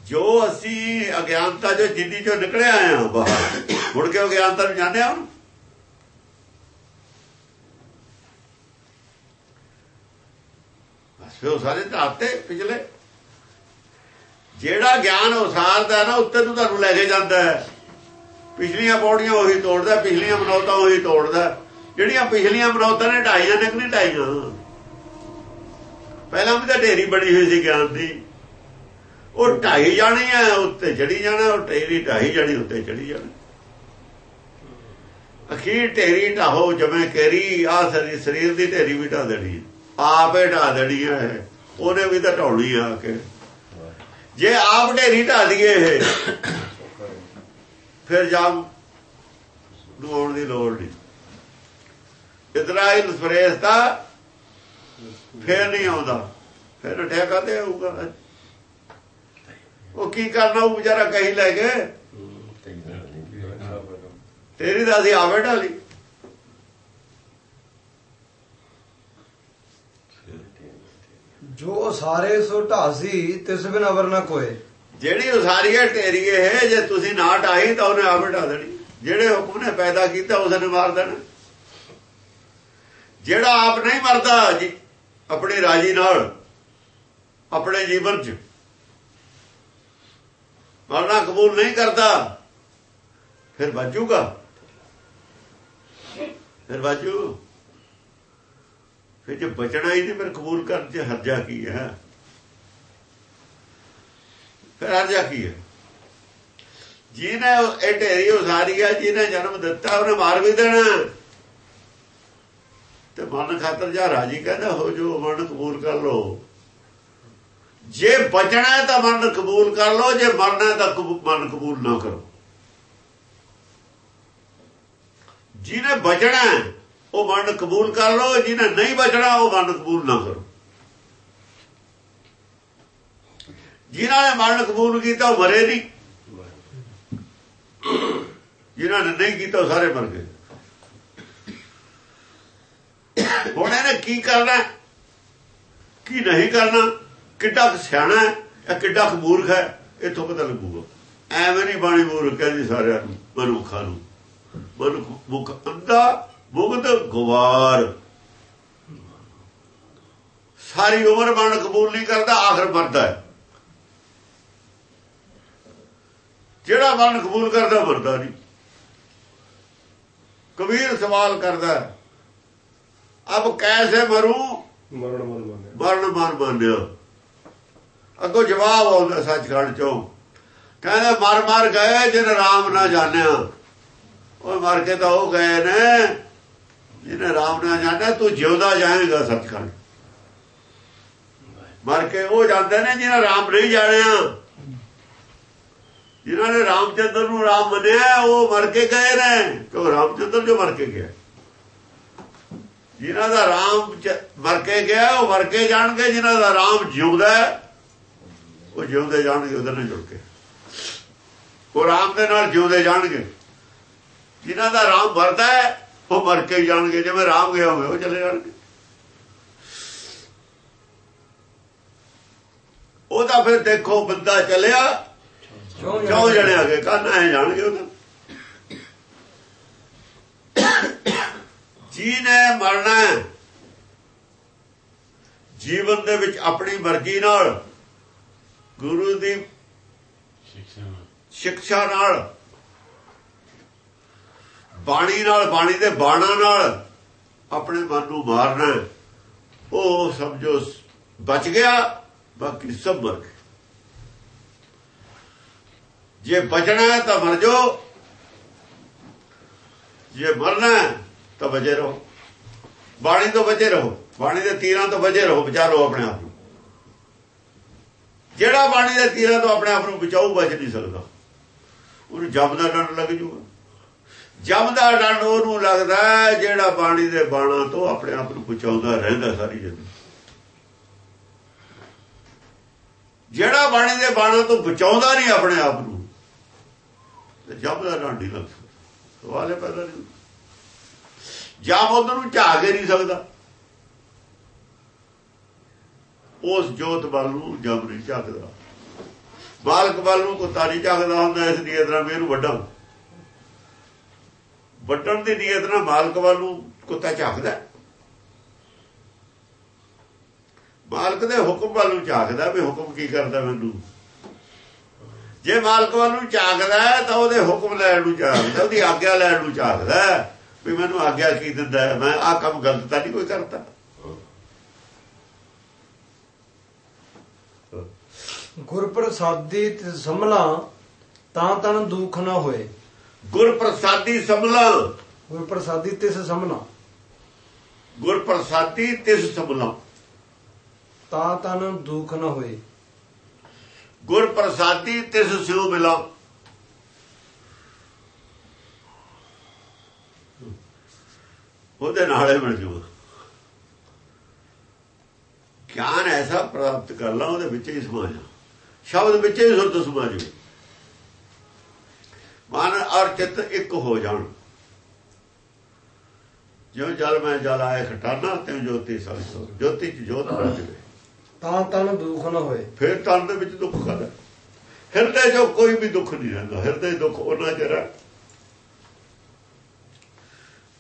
ਜੋ ਅਸੀਂ ਅਗਿਆਨਤਾ ਜੋ ਜਿੱਦੀ ਚੋਂ ਨਿਕਲੇ ਆਏ ਹਾਂ ਬਾਹਰ ਮੁੜ ਕੇ ਅਗਿਆਨਤਾ ਨੂੰ ਜਾਂਦੇ ਹਾਂ ਬਸ ਫਿਰ ਉਹ ਸਾਰੇ ਧਾਤੇ ਪਿਛਲੇ। ਜਿਹੜਾ ਗਿਆਨ ਉਸਾਰਦਾ ਨਾ, ਉੱਤੇ ਨੂੰ ਤੁਹਾਨੂੰ ਲੈ ਕੇ ਜਾਂਦਾ ਹੈ। ਪਿਛਲੀਆਂ ਪੌੜੀਆਂ ਉਹੀ ਤੋੜਦਾ ਪਿਛਲੀਆਂ ਮਨੌਤਾਂ ਉਹੀ ਤੋੜਦਾ ਜਿਹੜੀਆਂ ਪਿਛਲੀਆਂ ਮਨੌਤਾਂ ਨੇ ਢਾਈਆਂ ਨੇ ਕਿ ਨਹੀਂ ਢਾਈਆਂ ਪਹਿਲਾਂ ਵੀ ਤਾਂ ਢੇਰੀ ਬਣੀ ਹੋਈ ਸੀ ਗਿਆਨ ਦੀ। ਉਹ ਢਾਈ ਜਾਣੀ ਹੈ, ਉੱਤੇ ਚੜੀ ਜਾਣਾ, ਉਹ ਢੇਰੀ ਢਾਈ ਜਾਣੀ, ਉੱਤੇ ਚੜੀ ਜਾਣਾ। ਅਖੀਰ ਢੇਰੀ ਢਾਹੋ, ਜਮੇ ਕੇਰੀ ਆ ਸਰੀ ਸਰੀਰ ਦੀ ਢੇਰੀ ਵੀ ਢਾ ਦੇਣੀ ਆਪੇ ਢਾ ਦੇਣੀ ਹੈ। ਉਹਨੇ ਵੀ ਤਾਂ ਢਾਉਣੀ ਆ ਕੇ। ਜੇ ਆਪ ਢੇਰੀ ਢਾ ਦਈਏ ਇਹ ਫਿਰ ਜਾਮ ਡੋਣ ਦੀ ਲੋੜ ਨਹੀਂ। ਇਜ਼ਰਾਈਲ ਫਰੇਸਤਾ ਫਿਰ ਨਹੀਂ ਆਉਂਦਾ। ਫਿਰ ਉਠਿਆ ਕਹਤੇ ਆਊਗਾ? ਉਹ ਕੀ ਕਰਨਾ ਉਹ ਵਿਚਾਰਾ ਕਹੀ ਲੈ ਕੇ? ਤੇਰੀ ਅਸੀਂ ਆਵੇ ਢਾਲੀ ਜੋ ਸਾਰੇ ਸੋ ਢਾਸੀ, ਤਿਸ ਬਿਨ ਅਵਰ ਨ ਕੋਏ। ਜਿਹੜੀ ਉਸਾਰੀ ਹੈ ਢੇਰੀ ਇਹ ਜੇ ਤੁਸੀਂ ਨਾ ਢਾਈ ਤਾਂ ਉਹਨੇ ਆਵੇ ਢਾ ਦੇਣੀ। ਜਿਹੜੇ ਹੁਕਮ ਨੇ ਪੈਦਾ ਕੀਤਾ, ਉਸ ਮਾਰ ਦੇਣਾ। ਜਿਹੜਾ ਆਪ ਨਹੀਂ ਮਰਦਾ, ਜੀ, ਆਪਣੀ ਰਾਜੀ ਨਾਲ, ਆਪਣੇ ਜੀਵਨ 'ਚ। ਮਰਨਾ ਕਬੂਲ ਨਹੀਂ ਕਰਦਾ, ਫਿਰ ਬਚੂਗਾ ਫਿਰ ਬਚੂ ਫਿਰ ਜੇ ਬਚਣਾ ਹੀ ਨਹੀਂ, ਫਿਰ ਕਬੂਲ ਕਰਨ 'ਚ ਹਰਜਾ ਕੀ ਹੈ? ਫਿਰ ਹਰਜਾ ਕੀ ਹੈ? ਜਿਹਨੇ ਇਹ ਢੇਰੀ ਉਸਾਰੀ ਆ, ਜਿਹਨੇ ਜਨਮ ਦਿੱਤਾ, ਉਹਨੇ ਮਾਰ ਵੀ ਦੇਣਾ। ਤੇ ਮਨ ਖਾਤਰ ਜਾਂ ਰਾਜੀ ਕਹਿੰਦਾ, ਹੋ ਜੋ ਮਨ ਕਬੂਲ ਕਰ ਲੋ ਜੇ ਬਚਣਾ ਤਾਂ ਮਨ ਕਬੂਲ ਕਰ ਲੋ ਜੇ ਮਰਨਾ ਤਾਂ ਕਬੂ- ਮਨ ਕਬੂਲ ਨਾ ਕਰੋ। ਜਿਹਨੇ ਬਚਣਾ ਉਹ ਮਨ ਕਬੂਲ ਕਰ ਲੋ ਜਿਹਨੇ ਨਹੀਂ ਬਚਣਾ, ਉਹ ਮਨ ਕਬੂਲ ਨਾ ਕਰੋ। ਜਿਨ੍ਹਾਂ ਨੇ ਮਰਨ ਕਬੂਲ ਕੀਤਾ, ਉਹ ਮਰੇ ਨਹੀਂ। ਜਿਨ੍ਹਾਂ ਨੇ ਨਹੀਂ ਕੀਤਾ, ਉਹ ਸਾਰੇ ਮਰ ਗਏ। ਹੁਣ ਇਹਨੇ ਕੀ ਕਰਨਾ? ਕੀ ਨਹੀਂ ਕਰਨਾ? ਕਿੱਡਾ ਸਿਆਣਾ ਹੈ ਜਾਂ ਕਿੱਡਾ ਕੁ ਮੂਰਖ ਹੈ, ਇਥੋਂ ਪਤਾ ਲੱਗੂਗਾ। ਐਵੇਂ ਨਹੀਂ ਬਾਣੀ ਮੂਰਖ ਕਹਿੰਦੀ ਸਾਰਿਆਂ ਨੂੰ, ਮਨੁੱਖਾਂ ਨੂੰ। ਮਨੁੱਖ ਮੁਖ ਅੰਦਾ ਮੁਗਧ ਗਵਾਰ। ਸਾਰੀ ਉਮਰ ਮਨ ਕਬੂਲ ਨਹੀਂ ਕਰਦਾ ਆਖਰ ਮਰਦਾ ਹੈ। ਜਿਹੜਾ ਮਨ ਕਬੂਲ ਕਰਦਾ ਮਰਦਾ ਨਹੀਂ। ਕਬੀਰ ਸਵਾਲ ਕਰਦਾ ਅਬ ਕੈਸੇ ਮਰੂ? ਮਰਨ ਮਨ ਮੰਨਿਆ। ਮਰਨ ਮਨ ਮੰਨਿਆ। ਅੱਗੋਂ ਜਵਾਬ ਆਉਂਦਾ ਸੱਚਖੰਡ ਚੋਂ। ਕਹਿੰਦੇ ਮਰ ਮਰ ਗਏ ਜਿਨ ਰਾਮ ਨਾ ਜਾਣਿਆ। ਉਹ ਮਰ ਕੇ ਤਾਂ ਉਹ ਗਏ ਨੇ। ਜਿਹਨੇ ਰਾਮ ਨਾ ਜਾਣਿਆ ਤੂੰ ਜਿਉਂਦਾ ਜਾਏਗਾ ਸੱਚਖੰਡ ਮਰ ਕੇ ਉਹ ਜਾਂਦੇ ਨੇ ਜਿਹਨੇ ਰਾਮ ਨਹੀਂ ਜਾਣਿਆ। ਜਿਨ੍ਹਾਂ ਨੇ ਰਾਮਚੰਦਰ ਨੂੰ ਰਾਮ ਮੰਨਿਆ ਉਹ ਮਰ ਕੇ ਗਏ ਨੇ। ਕਿਉਂ? ਰਾਮਚੰਦਰ ਜੋ ਮਰ ਕੇ ਗਿਆ? ਜਿਨ੍ਹਾਂ ਦਾ ਰਾਮ ਮਰ ਕੇ ਗਿਆ ਉਹ ਮਰ ਕੇ ਜਾਣਗੇ। ਜਿਨ੍ਹਾਂ ਦਾ ਰਾਮ ਜਿਉਂਦਾ ਉਹ ਜਿਉਂਦੇ ਜਾਣਗੇ ਉਹਦੇ ਨਾਲ ਜੁੜ ਕੇ। ਉਹ ਰਾਮ ਦੇ ਨਾਲ ਜਿਉਂਦੇ ਜਾਣਗੇ। ਜਿਨ੍ਹਾਂ ਦਾ ਰਾਮ ਮਰਦਾ ਹੈ ਉਹ ਮਰ ਕੇ ਜਾਣਗੇ ਜਿਵੇਂ ਰਾਮ ਗਿਆ ਹੋਵੇ ਉਹ ਚਲੇ ਜਾਣਗੇ ਉਹਦਾ ਫਿਰ ਦੇਖੋ ਬੰਦਾ ਚੱਲਿਆ ਕਿਉਂ ਜਣੇ ਅਗੇ ਕੰਨ ਐ ਜਾਣਗੇ ਉਹਦਾ ਜੀ ਨੇ ਮਰਨਾ। ਜੀਵਨ ਦੇ ਵਿੱਚ ਆਪਣੀ ਮਰਜ਼ੀ ਨਾਲ ਗੁਰੂ ਦੀ ਸਿੱਖਿਆ ਨਾਲ। ਬਾਣੀ ਨਾਲ, ਬਾਣੀ ਦੇ ਬਾਣਾ ਨਾਲ ਆਪਣੇ ਮਨ ਨੂੰ ਮਾਰਨਾ ਉਹ ਸਮਝੋ, ਬਚ ਗਿਆ, ਬਾਕੀ ਸਭ ਮਰ ਗਏ। ਜੇ ਬਚਣਾ ਤਾਂ ਮਰ ਜਾਓ। ਜੇ ਮਰਨਾ ਤਾਂ ਬਚੇ ਰਹੋ। ਬਾਣੀ ਤੋਂ ਬਚੇ ਰਹੋ। ਬਾਣੀ ਦੇ ਤੀਰਾਂ ਤੋਂ ਬਚੇ ਰਹੋ, ਬਚਾ ਲਓ ਆਪਣੇ ਆਪ ਨੂੰ। ਜਿਹੜਾ ਬਾਣੀ ਦੇ ਤੀਰਾਂ ਤੋਂ ਆਪਣੇ ਆਪ ਨੂੰ ਬਚਾਊ, ਬਚ ਨਹੀਂ ਸਕਦਾ। ਉਹਨੂੰ ਜਮ ਦਾ ਡੰਡ ਲੱਗ ਜੂਗਾ। ਜਮ ਦਾ ਡੰਡ ਉਹਨੂੰ ਲੱਗਦਾ ਜਿਹੜਾ ਬਾਣੀ ਦੇ ਬਾਣਾ ਤੋਂ ਆਪਣੇ ਆਪ ਨੂੰ ਬਚਾਉਂਦਾ ਰਹਿੰਦਾ ਸਾਰੀ ਜ਼ਿੰਦਗੀ। ਜਿਹੜਾ ਬਾਣੀ ਦੇ ਬਾਣਾ ਤੋਂ ਬਚਾਉਂਦਾ ਨਹੀਂ ਆਪਣੇ ਆਪ ਨੂੰ, ਤੇ ਜਮ ਦਾ ਡੰਡ ਹੀ ਲੱਗ ਸਕਦਾ। ਸਵਾਲ ਇਹ ਪੈਦਾ ਨਹੀਂ ਜਮ ਉਹਨਾਂ ਨੂੰ ਝਾਕ ਹੀ ਨਹੀਂ ਸਕਦਾ। ਉਸ ਜੋਤ ਵੱਲ ਨੂੰ ਜਮ ਨਹੀਂ ਝਾਕਦਾ। ਬਾਲਕ ਵੱਲ ਨੂੰ ਕੁੱਤਾ ਨਹੀਂ ਝਾਕਦਾ ਹੁੰਦਾ, ਇਸ ਨੀਅਤ ਨਾਲ ਵੀ ਇਹਨੂੰ ਵੱਡਾ ਵੱਡਣ ਦੀ ਨੀਅਤ ਨਾਲ ਮਾਲਕ ਵੱਲ ਨੂੰ ਕੁੱਤਾ ਝਾਕਦਾ ਮਾਲਕ ਦੇ ਹੁਕਮ ਵੱਲ ਨੂੰ ਝਾਕਦਾ ਵੀ ਹੁਕਮ ਕੀ ਕਰਦਾ ਮੈਨੂੰ? ਜੇ ਮਾਲਕ ਵੱਲ ਨੂੰ ਝਾਕਦਾ ਤਾਂ ਉਹਦੇ ਹੁਕਮ ਲੈਣ ਨੂੰ ਝਾਕਦਾ, ਉਹਦੀ ਆਗਿਆ ਲੈਣ ਨੂੰ ਝਾਕਦਾ ਵੀ ਮੈਨੂੰ ਆਗਿਆ ਕੀ ਦਿੰਦਾ ਮੈਂ ਆਹ ਕੰਮ ਗਲਤ ਤਾਂ ਨਹੀਂ ਕੋਈ ਕਰਦਾ। ਗੁਰ ਪ੍ਰਸਾਦੀ ਤਿਸ ਸੰਭਲਾ ਤਾਂ ਤਨ ਦੁੱਖ ਨਾ ਹੋਏ। ਗੁਰ ਪ੍ਰਸਾਦੀ ਸਮਲਾ ਗੁਰ ਪ੍ਰਸਾਦੀ ਤਿਸ ਸੰਭਲਾ ਗੁਰ ਪ੍ਰਸਾਦੀ ਤਿਸ ਸਮਲਾ ਤਾਂ ਤਨ ਦੁੱਖ ਨਾ ਹੋਏ। ਗੁਰ ਪ੍ਰਸਾਦੀ ਤਿਸ ਸਿਉ ਮਿਲਾ। ਉਹਦੇ ਨਾਲੇ ਮਿਲ ਜੂਗਾ ਗਿਆਨ ਐਸਾ ਪ੍ਰਾਪਤ ਕਰ ਲਾ ਉਹਦੇ ਵਿੱਚ ਹੀ ਸਮਾ ਜਾ। ਸ਼ਬਦ ਵਿੱਚ ਹੀ ਸੁਰਤ ਸਮਾ ਜੂ। ਮਨ ਔਰ ਚਿੱਤ ਇੱਕ ਹੋ ਜਾਣ। ਜਿਉ ਜਲ ਮੈਂ ਜਲ ਆਏ ਖਟਾਨਾ ਤੇ ਜੋਤੀ ਸਭ ਸੋ ਜੋਤੀ ਚ ਜੋਤ ਪ੍ਰਗਟ ਹੋਵੇ ਤਾਂ ਤਨ ਦੁੱਖ ਨਾ ਹੋਏ। ਫਿਰ ਤਨ ਦੇ ਵਿੱਚ ਦੁੱਖ ਕਦਾ ਹਿਰਦੇ 'ਚ ਕੋਈ ਵੀ ਦੁੱਖ ਨਹੀਂ ਰਹਿੰਦਾ। ਹਿਰਦੇ ਦੁੱਖ ਉਹਨਾਂ ਚਿਰ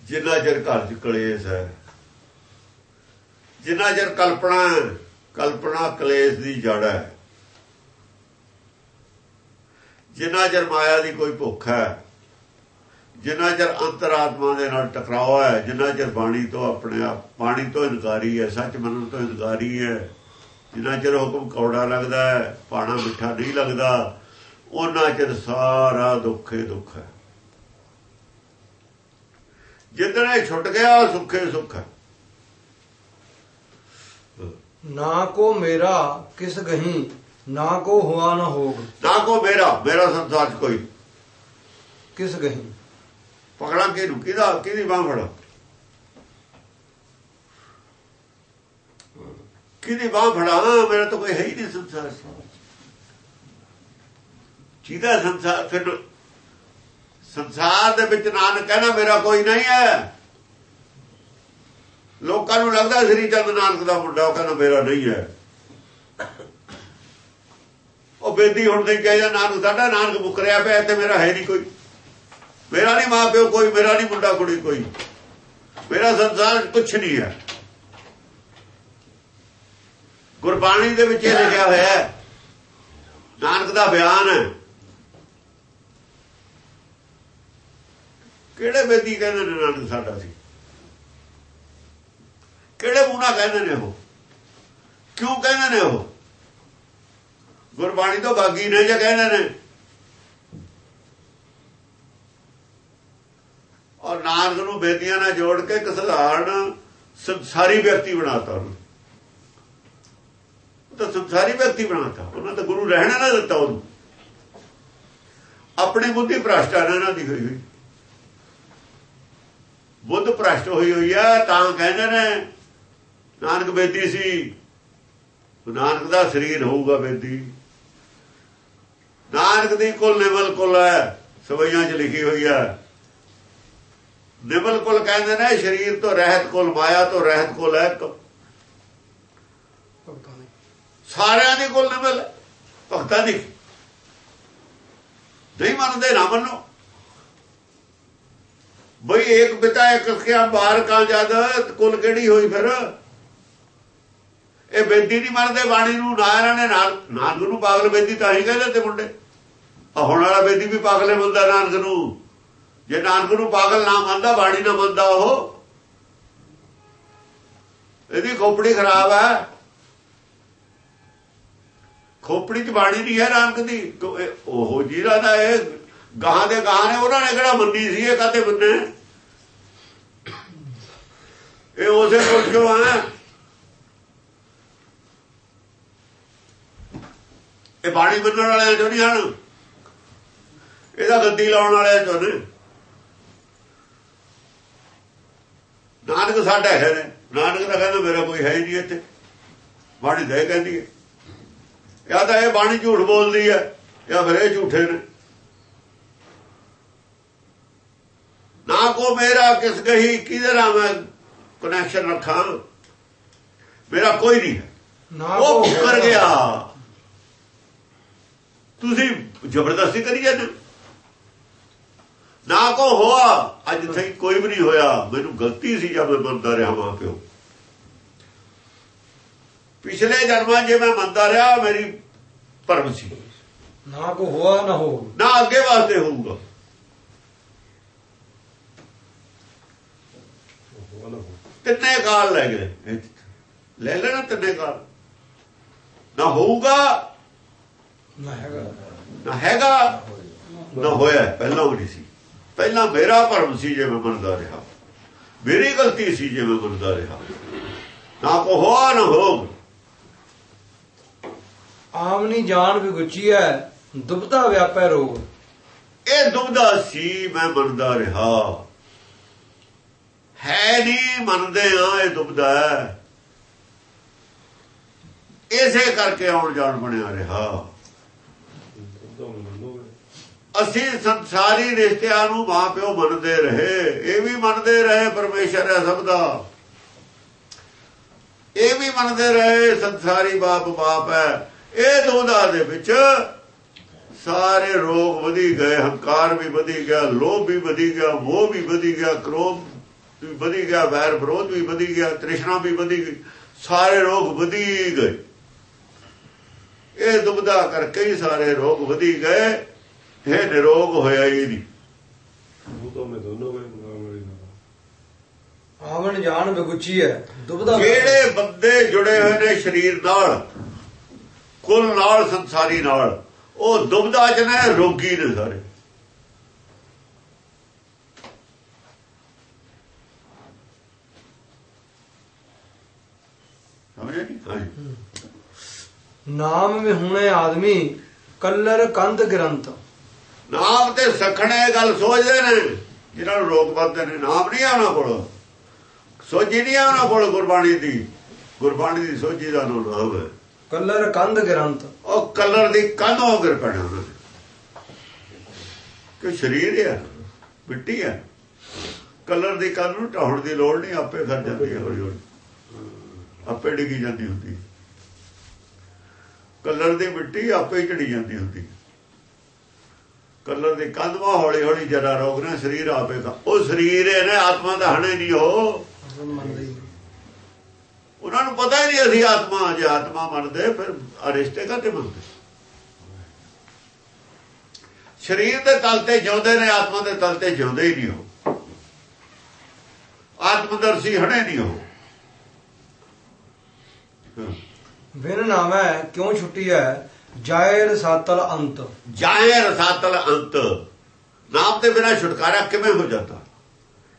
ਜਿੰਨਾ ਚਿਰ ਘਰ 'ਚ ਕਲੇਸ਼ ਹੈ ਜਿੰਨਾ ਚਿਰ ਕਲਪਨਾ ਹੈ, ਕਲਪਨਾ ਕਲੇਸ਼ ਦੀ ਜੜ ਹੈ। ਜਿੰਨਾ ਚਿਰ ਮਾਇਆ ਦੀ ਕੋਈ ਭੁੱਖ ਹੈ, ਜਿੰਨਾ ਚਿਰ ਅੰਤਰਾਤਮਾ ਦੇ ਨਾਲ ਟਕਰਾਓ ਹੈ, ਜਿੰਨਾ ਚਿਰ ਬਾਣੀ ਤੋਂ ਆਪਣੇ ਆਪ, ਬਾਣੀ ਤੋਂ ਇਨਕਾਰੀ ਹੈ, ਸੱਚ ਮੰਨਣ ਤੋਂ ਇਨਕਾਰੀ ਹੈ, ਜਿੰਨਾ ਚਿਰ ਹੁਕਮ ਕੌੜਾ ਲੱਗਦਾ ਹੈ ਪਾਣਾ ਮਿੱਠਾ ਨਹੀਂ ਲੱਗਦਾ ਉਹਨਾਂ ਚਿਰ ਸਾਰਾ ਦੁੱਖ ਹੀ ਦੁੱਖ ਹੈ। ਜਿੱਦਣ ਇਹ ਛੁੱਟ ਗਿਆ, ਸੁੱਖੇ ਸੁੱਖ ਹੈ। ਨਾ ਕੋ ਮੇਰਾ ਕਿਸ ਗਹੀ ਨਾ ਕੋ ਹੁਆ ਨਾ ਹੋਗ। ਨਾ ਕੋ ਮੇਰਾ ਮੇਰਾ ਸੰਸਾਰ 'ਚ ਕੋਈ। ਕਿਸ ਗਹੀ? ਪਕੜਾਂ ਕੇ ਨੂੰ ਕਿਹਦਾ ਕਿਹਦੀ ਬਾਹ ਫੜਾ? ਕਿਹਦੀ ਬਾਹ ਫੜਾ ਮੇਰਾ ਤਾਂ ਕੋਈ ਹੈ ਹੀ ਨਹੀਂ ਸੰਸਾਰ ਜਿਹਦਾ ਸੰਸਾਰ ਫਿਰ ਸੰਸਾਰ ਦੇ ਵਿੱਚ ਨਾਨਕ ਕਹਿੰਦਾ ਮੇਰਾ ਕੋਈ ਨਹੀਂ ਹੈ। ਲੋਕਾਂ ਨੂੰ ਲੱਗਦਾ ਸ੍ਰੀ ਚੰਦ ਨਾਨਕ ਦਾ ਮੁੰਡਾ ਉਹ ਕਹਿੰਦਾ ਮੇਰਾ ਨਹੀਂ ਹੈ। ਉਹ ਬੇਦੀ ਹੁਣ ਤੇ ਕਹਿੰਦਾ ਨਾਨਕ, ਸਾਡਾ ਨਾਨਕ ਮੁਕਰਿਆ ਪਿਆ ਤੇ ਮੇਰਾ ਹੈ ਨਹੀਂ ਕੋਈ। ਮੇਰਾ ਨਹੀਂ ਮਾਂ ਪਿਓ ਕੋਈ, ਮੇਰਾ ਨਹੀਂ ਮੁੰਡਾ ਕੁੜੀ ਕੋਈ। ਮੇਰਾ ਸੰਸਾਰ ਕੁਛ ਨਹੀਂ ਹੈ। ਗੁਰਬਾਣੀ ਦੇ ਵਿੱਚ ਇਹ ਲਿਖਿਆ ਹੋਇਆ ਹੈ, ਨਾਨਕ ਦਾ ਬਿਆਨ ਹੈ। ਕਿਹੜੇ ਬੇਦੀ ਕਹਿੰਦੇ ਨੇ ਨਾਨਕ ਸਾਡਾ ਸੀ? ਕਿਹੜੇ ਮੂੰਹ ਕਹਿੰਦੇ ਨੇ ਉਹ? ਕਿਉਂ ਕਹਿੰਦੇ ਨੇ ਉਹ? ਗੁਰਬਾਣੀ ਤੋਂ ਬਾਗੀ ਨੇ ਜੇ ਕਹਿੰਦੇ ਨੇ? ਔਰ ਨਾਨਕ ਨੂੰ ਬੇਦੀਆਂ ਨਾਲ ਜੋੜ ਕੇ ਇੱਕ ਸਧਾਰਨ ਸੰਸਾਰੀ ਵਿਅਕਤੀ ਬਣਾਤਾ ਉਹਨੂੰ। ਤਾਂ ਸੰਸਾਰੀ ਵਿਅਕਤੀ ਬਣਾਤਾ। ਉਹਨਾਂ ਤਾਂ ਗੁਰੂ ਰਹਿਣਾ ਨਾ ਦਿੱਤਾ ਉਹਨੂੰ। ਆਪਣੀ ਬੁੱਧੀ ਭ੍ਰਸ਼ਟ ਆ ਇਹਨਾਂ ਦੀ ਹੋਈ ਹੋਈ। ਬੁੱਧ ਭ੍ਰਸ਼ਟ ਹੋਈ ਹੋਈ ਆ, ਤਾਂ ਕਹਿੰਦੇ ਨੇ, ਨਾਨਕ ਬੇਦੀ ਸੀ। ਨਾਨਕ ਦਾ ਸਰੀਰ ਹੋਊਗਾ ਬੇਦੀ। ਨਾਨਕ ਦੀ ਕੁਲ ਨਿਵਲ ਕੁਲ ਹੈ, ਸਵਈਆਂ 'ਚ ਲਿਖੀ ਹੋਈ ਹੈ। ਨਿਵਲ ਕੁਲ ਕਹਿੰਦੇ ਨੇ, ਸਰੀਰ ਤੋਂ ਰਹਿਤ ਕੁਲ, ਮਾਇਆ ਤੋਂ ਰਹਿਤ ਕੁਲ ਹੈ। ਸਾਰਿਆਂ ਦੀ ਕੁਲ ਨਿਵਲ ਭਗਤਾਂ ਦੀ। ਨਹੀਂ ਮੰਨਦੇ, ਨਾ ਮੰਨੋ। ਬਈ ਇੱਕ ਪਿਤਾ, ਇੱਕ ਕਿਆ ਬਾਹਰ ਕਾ ਜਦ ਕੁਲ ਕਿਹੜੀ ਹੋਈ ਫਿਰ? ਇਹ ਬੇਦੀ ਨਹੀਂ ਮੰਨਦੇ, ਬਾਣੀ ਨੂੰ ਨਾ ਇਹਨਾਂ ਨੇ ਨਾਲ ਨਾਨਕ ਨੂੰ ਪਾਗਲ ਬੇਦੀ ਤਾਂ ਹੀ ਕਹਿੰਦੇ ਤੇ ਮੁੰਡੇ। ਹੁਣ ਵਾਲਾ ਬੇਦੀ ਵੀ ਪਾਗਲੇ ਮੰਨਦਾ ਨਾਨਕ ਨੂੰ। ਜੇ ਨਾਨਕ ਨੂੰ ਪਾਗਲ ਨਾ ਮੰਨਦਾ, ਬਾਣੀ ਨਾ ਮੰਨਦਾ ਉਹ। ਇਹਦੀ ਖੋਪੜੀ ਖਰਾਬ ਹੈ ਖੋਪੜੀ ਚ ਬਾਣੀ ਨਹੀਂ ਹੈ ਨਾਨਕ ਦੀ। ਉਹ ਜਿਹੜਾ ਦਾ ਇਹ ਗਾਹਾਂ ਦੇ ਗਾਹਾਂ ਨੇ, ਉਹਨਾਂ ਨੇ ਕਿਹੜਾ ਮੰਨੀ ਸੀ ਇਹ ਕਾਤੇ ਬੰਦੇ ਇਹ ਉਸੇ ਕੋਲ ਕਿਉਂ ਆ? ਇਹ ਬਾਣੀ ਮੰਨਣ ਵਾਲਿਆਂ ਚੋਂ ਨਹੀਂ ਹਨ। ਇਹਦਾ ਗੱਦੀ ਲਾਉਣ ਵਾਲਿਆਂ ਚੋਂ ਨੇ ਨਾਨਕ ਸਾਡਾ ਹੈ ਨੇ। ਨਾਨਕ ਦਾ ਕਹਿੰਦਾ ਮੇਰਾ ਕੋਈ ਹੈ ਹੀ ਨਹੀਂ ਇੱਥੇ। ਬਾਣੀ ਦੇ ਕਹਿੰਦੀ ਹੈ। ਜਾਂ ਤਾਂ ਇਹ ਬਾਣੀ ਝੂਠ ਬੋਲਦੀ ਹੈ ਜਾਂ ਫਿਰ ਇਹ ਝੂਠੇ ਨੇ। ਨਾ ਕੋ ਮੇਰਾ ਕਿਸ ਗਈ ਕਿਹਦੇ ਨਾਲ ਮੈਂ ਕਨੈਕਸ਼ਨ ਰੱਖਾਂ? ਮੇਰਾ ਕੋਈ ਨਹੀਂ ਹੈ। ਉਹ ਕੋ ਮੁੱਕਰ ਗਿਆ। ਤੁਸੀਂ ਜ਼ਬਰਦਸਤੀ ਕਰੀ ਜਾਂਦੇ ਨਾ ਕੋ ਹੋਆ ਅੱਜ ਤੱਕ ਕੋਈ ਵੀ ਨਹੀਂ ਹੋਇਆ। ਮੈਨੂੰ ਗਲਤੀ ਸੀ ਜਦ ਮੈਂ ਮੰਨਦਾ ਰਿਹਾ ਮਾਂ ਪਿਓ। ਪਿਛਲੇ ਜਨਮਾਂ ਜੇ ਮੈਂ ਮੰਨਦਾ ਰਿਹਾ ਮੇਰੀ ਭਰਮ ਸੀ। ਨਾ ਕੋ ਹੁਆ ਨਾ ਹੋਗ ਨਾ ਅੱਗੇ ਵਾਸਤੇ ਹੋਊਗਾ। ਤਿੰਨੇ ਕਾਲ ਲੈ ਗਏ। ਲੈ ਲੈਣਾ ਤਿੰਨੇ ਕਾਲ। ਨਾ ਹੋਊਗਾ ਨਾ ਹੈਗਾ। ਨਾ ਹੋਇਆ ਪਹਿਲਾਂ ਵੀ ਨਹੀਂ ਸੀ। ਪਹਿਲਾਂ ਮੇਰਾ ਭਰਮ ਸੀ ਜੇ ਮੈਂ ਮੰਨਦਾ ਰਿਹਾ। ਮੇਰੀ ਗਲਤੀ ਸੀ ਜੇ ਮੈਂ ਮੰਨਦਾ ਰਿਹਾ। ਨਾ ਕੋ ਹੋਆ ਨਾ ਹੋਗ ਆਮਨੀ ਜਾਨ ਵੀ ਗੁੱਚੀ ਹੈ ਦੁਬਦਾ ਵਿਆਪੈ ਰੋਗ। ਇਹ ਦੁਬਦਾ ਸੀ ਮੈਂ ਮੰਨਦਾ ਰਿਹਾ। ਹੈ ਨਹੀਂ ਮੰਨਦੇ ਆ ਇਹ ਦੁਬਦਾ ਹੈ ਇਸੇ ਕਰਕੇ ਆਉਣ ਜਾਣ ਬਣਿਆ ਰਿਹਾ। ਅਸੀਂ ਸੰਸਾਰੀ ਰਿਸ਼ਤਿਆਂ ਨੂੰ ਮਾਪਿਓ ਮੰਨਦੇ ਰਹੇ। ਇਹ ਵੀ ਮੰਨਦੇ ਰਹੇ ਪਰਮੇਸ਼ਰ ਹੈ ਸਭ ਦਾ। ਇਹ ਵੀ ਮੰਨਦੇ ਰਹੇ ਸੰਸਾਰੀ ਬਾਪ ਬਾਪ ਹੈ। ਇਹ ਦੋਨਾਂ ਦੇ ਵਿੱਚ ਸਾਰੇ ਰੋਗ ਵਧੀ ਗਏ, ਹੰਕਾਰ ਵੀ ਵਧੀ ਗਿਆ, ਲੋਭ ਵੀ ਵਧੀ ਗਿਆ, ਮੋਹ ਵੀ ਵਧੀ ਗਿਆ, ਕ੍ਰੋਧ ਵੀ ਵਧੀ ਗਿਆ, ਵੈਰ ਵਿਰੋਧ ਵੀ ਵਧੀ ਗਿਆ, ਤ੍ਰਿਸ਼ਨਾ ਵੀ ਵਧੀ ਗਈ, ਸਾਰੇ ਰੋਗ ਵਧੀ ਗਏ। ਇਹ ਦੁਬਦਾ ਕਰਕੇ ਹੀ ਸਾਰੇ ਰੋਗ ਵਧੀ ਗਏ। ਇਹ ਨਿਰੋਗ ਹੋਇਆ ਹੀ ਨਹੀਂ। ਉਹ ਤਾਂ ਮੈਂ ਦੋਨੋਂ ਨਾਮ ਵਾਲੀ ਨਾਲ ਆਵਣ ਜਾਣ ਬਗੁੱਚੀ ਹੈ ਦੁਬਦਾ ਜਿਹੜੇ ਬੰਦੇ ਜੁੜੇ ਹੋਏ ਨੇ ਸਰੀਰ ਨਾਲ ਕੁੱਲ ਨਾਲ ਸੰਸਾਰੀ ਨਾਲ ਉਹ ਦੁਬਦਾ ਚ ਨੇ ਰੋਗੀ ਨੇ ਸਾਰੇ। ਨਾਮ ਵਿੱਚ ਹੁਣੇ ਆਦਮੀ ਕਲਰ ਕੰਧ ਗ੍ਰੰਥ। ਨਾਮ ਤੇ ਸਖਣੇ ਗੱਲ ਸੋਚਦੇ ਨੇ ਜਿਹਨਾਂ ਨੂੰ ਰੋਕ ਬੰਦੇ ਨੇ ਨਾਮ ਨਹੀਂ ਆਉਣਾ ਕੋਲ। ਸੋਝੀ ਨਹੀਂ ਆਉਣਾ ਕੋਲ ਗੁਰਬਾਣੀ ਦੀ। ਗੁਰਬਾਣੀ ਦੀ ਸੋਝੀ ਦਾ ਨਾਮ ਹੈ। ਕਲਰ ਕੰਧ ਗ੍ਰੰਥ। ਉਹ ਕਲਰ ਦੀ ਕੰਧ ਹੋ ਕੇ ਪੈਣਾ ਕਿ ਸਰੀਰ ਹੈ ਮਿੱਟੀ ਹੈ ਕਲਰ ਦੀ ਕੰਧ ਨੂੰ ਢਾਉਣ ਦੀ ਲੋੜ ਨਹੀਂ ਆਪੇ ਖੜ ਜਾਂਦੀ ਹੈ ਹੌਲੀ ਹੌਲੀ। ਆਪੇ ਡਿੱਗੀ ਜਾਂਦੀ ਹੁੰਦੀ। ਕਲਰ ਦੀ ਮਿੱਟੀ ਆਪੇ ਹੀ ਝੜੀ ਜਾਂਦੀ ਹੁੰਦੀ। ਕਲਰ ਦੀ ਕੰਧ ਹੌਲੀ ਹੌਲੀ ਜਰਾ ਰੋਗ ਨੇ, ਸਰੀਰ ਆਪੇ ਦਾ ਉਹ ਸਰੀਰ ਹੈ ਨਾ, ਆਤਮਾ ਦਾ ਹਣੇ ਨਹੀਂ ਉਹ। ਉਹਨਾਂ ਨੂੰ ਪਤਾ ਹੀ ਨਹੀਂ ਅਸੀਂ ਆਤਮਾ, ਜੇ ਆਤਮਾ ਮੰਨਦੇ ਫਿਰ ਅਰਿਸ਼ਤੇ ਕਾਤੇ ਮੰਨਦੇ ਸਰੀਰ ਦੇ ਤਲ ਤੇ ਜਿਉਂਦੇ ਨੇ, ਆਤਮਾ ਦੇ ਤਲ ਤੇ ਜਿਉਂਦੇ ਹੀ ਨਹੀਂ ਹੋ ਆਤਮਦਰਸ਼ੀ ਹਣੇ ਨਹੀਂ ਹੋ ਵਿਨ ਨਾਮੈ ਕਿਉਂ ਛੁੱਟੀ ਹੈ? ਜਾਇਰ ਸਾਤਲ ਅੰਤ। ਜਾਏ ਰਸਾਤਲ ਅੰਤ। ਨਾਮ ਤੇ ਬਿਨਾ ਛੁਟਕਾਰਾ ਕਿਵੇਂ ਹੋ ਜਾਂਦਾ?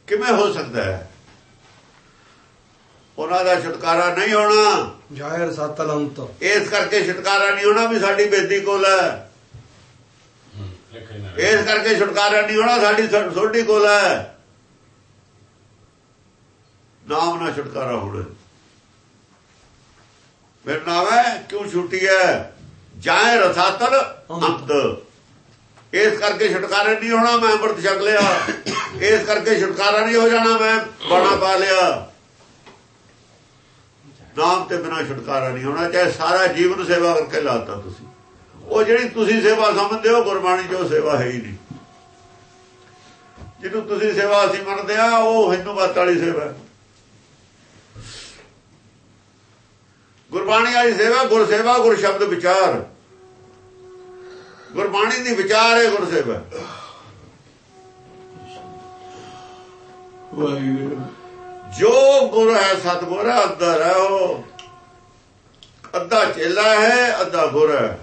ਕਿਵੇਂ ਹੋ ਸਕਦਾ ਹੈ? ਉਹਨਾਂ ਦਾ ਛੁਟਕਾਰਾ ਨਹੀਂ ਹੋਣਾ। ਜਾਇਰ ਸਾਤਲ ਅੰਤ। ਇਸ ਕਰਕੇ ਛੁਟਕਾਰਾ ਨਹੀਂ ਹੋਣਾ ਵੀ ਸਾਡੀ ਬੇਦੀ ਕੋਲ ਹੈ। ਇਸ ਕਰਕੇ ਛੁਟਕਾਰਾ ਨਹੀਂ ਹੋਣਾ ਸਾਡੀ ਸੋਢੀ ਕੋਲ ਹੈ। ਨਾਮ ਨਾਲ ਛੁਟਕਾਰਾ ਹੋਣਾ। ਫਿਰ ਨਾਮ ਹੈ? ਕਿਉਂ ਛੁੱਟੀ ਹੈ? ਜਾਏ ਰਸਾਤਲ ਅੰਤ। ਇਸ ਕਰਕੇ ਛੁਟਕਾਰਾ ਨਹੀਂ ਹੋਣਾ ਮੈਂ ਅੰਮ੍ਰਿਤ ਛਕ ਲਿਆ। ਇਸ ਕਰਕੇ ਛੁਟਕਾਰਾ ਨਹੀਂ ਹੋ ਜਾਣਾ ਮੈਂ ਬਾਣਾ ਪਾ ਲਿਆ। ਨਾਮ ਤੇ ਬਿਨਾ ਛੁਟਕਾਰਾ ਨਹੀਂ ਹੋਣਾ ਚਾਹੇ ਸਾਰਾ ਜੀਵਨ ਸੇਵਾ ਕਰਕੇ ਲਾਤਾ ਤੁਸੀਂ। ਉਹ ਜਿਹੜੀ ਤੁਸੀਂ ਸੇਵਾ ਸਮਝਦੇ ਹੋ ਗੁਰਬਾਣੀ 'ਚ ਉਹ ਸੇਵਾ ਹੈ ਹੀ ਨਹੀਂ। ਜਿਹਨੂੰ ਤੁਸੀਂ ਸੇਵਾ ਅਸੀਂ ਮੰਨਦੇ ਆ ਉਹ ਹਿੰਦੂ ਮਤ ਵਾਲੀ ਸੇਵਾ ਹੈ। ਗੁਰਬਾਣੀ ਵਾਲੀ ਸੇਵਾ ਗੁਰ ਸੇਵਾ ਗੁਰ ਸ਼ਬਦ ਵਿਚਾਰ। ਗੁਰਬਾਣੀ ਦੀ ਵਿਚਾਰ ਹੈ ਗੁਰ ਸੇਵਾ। ਜੋ ਗੁਰ ਹੈ ਸਤਗੁਰ ਅੰਦਰ ਹੈ ਉਹ ਅੱਧਾ ਚੇਲਾ ਹੈ ਅੱਧਾ ਗੁਰ ਹੈ।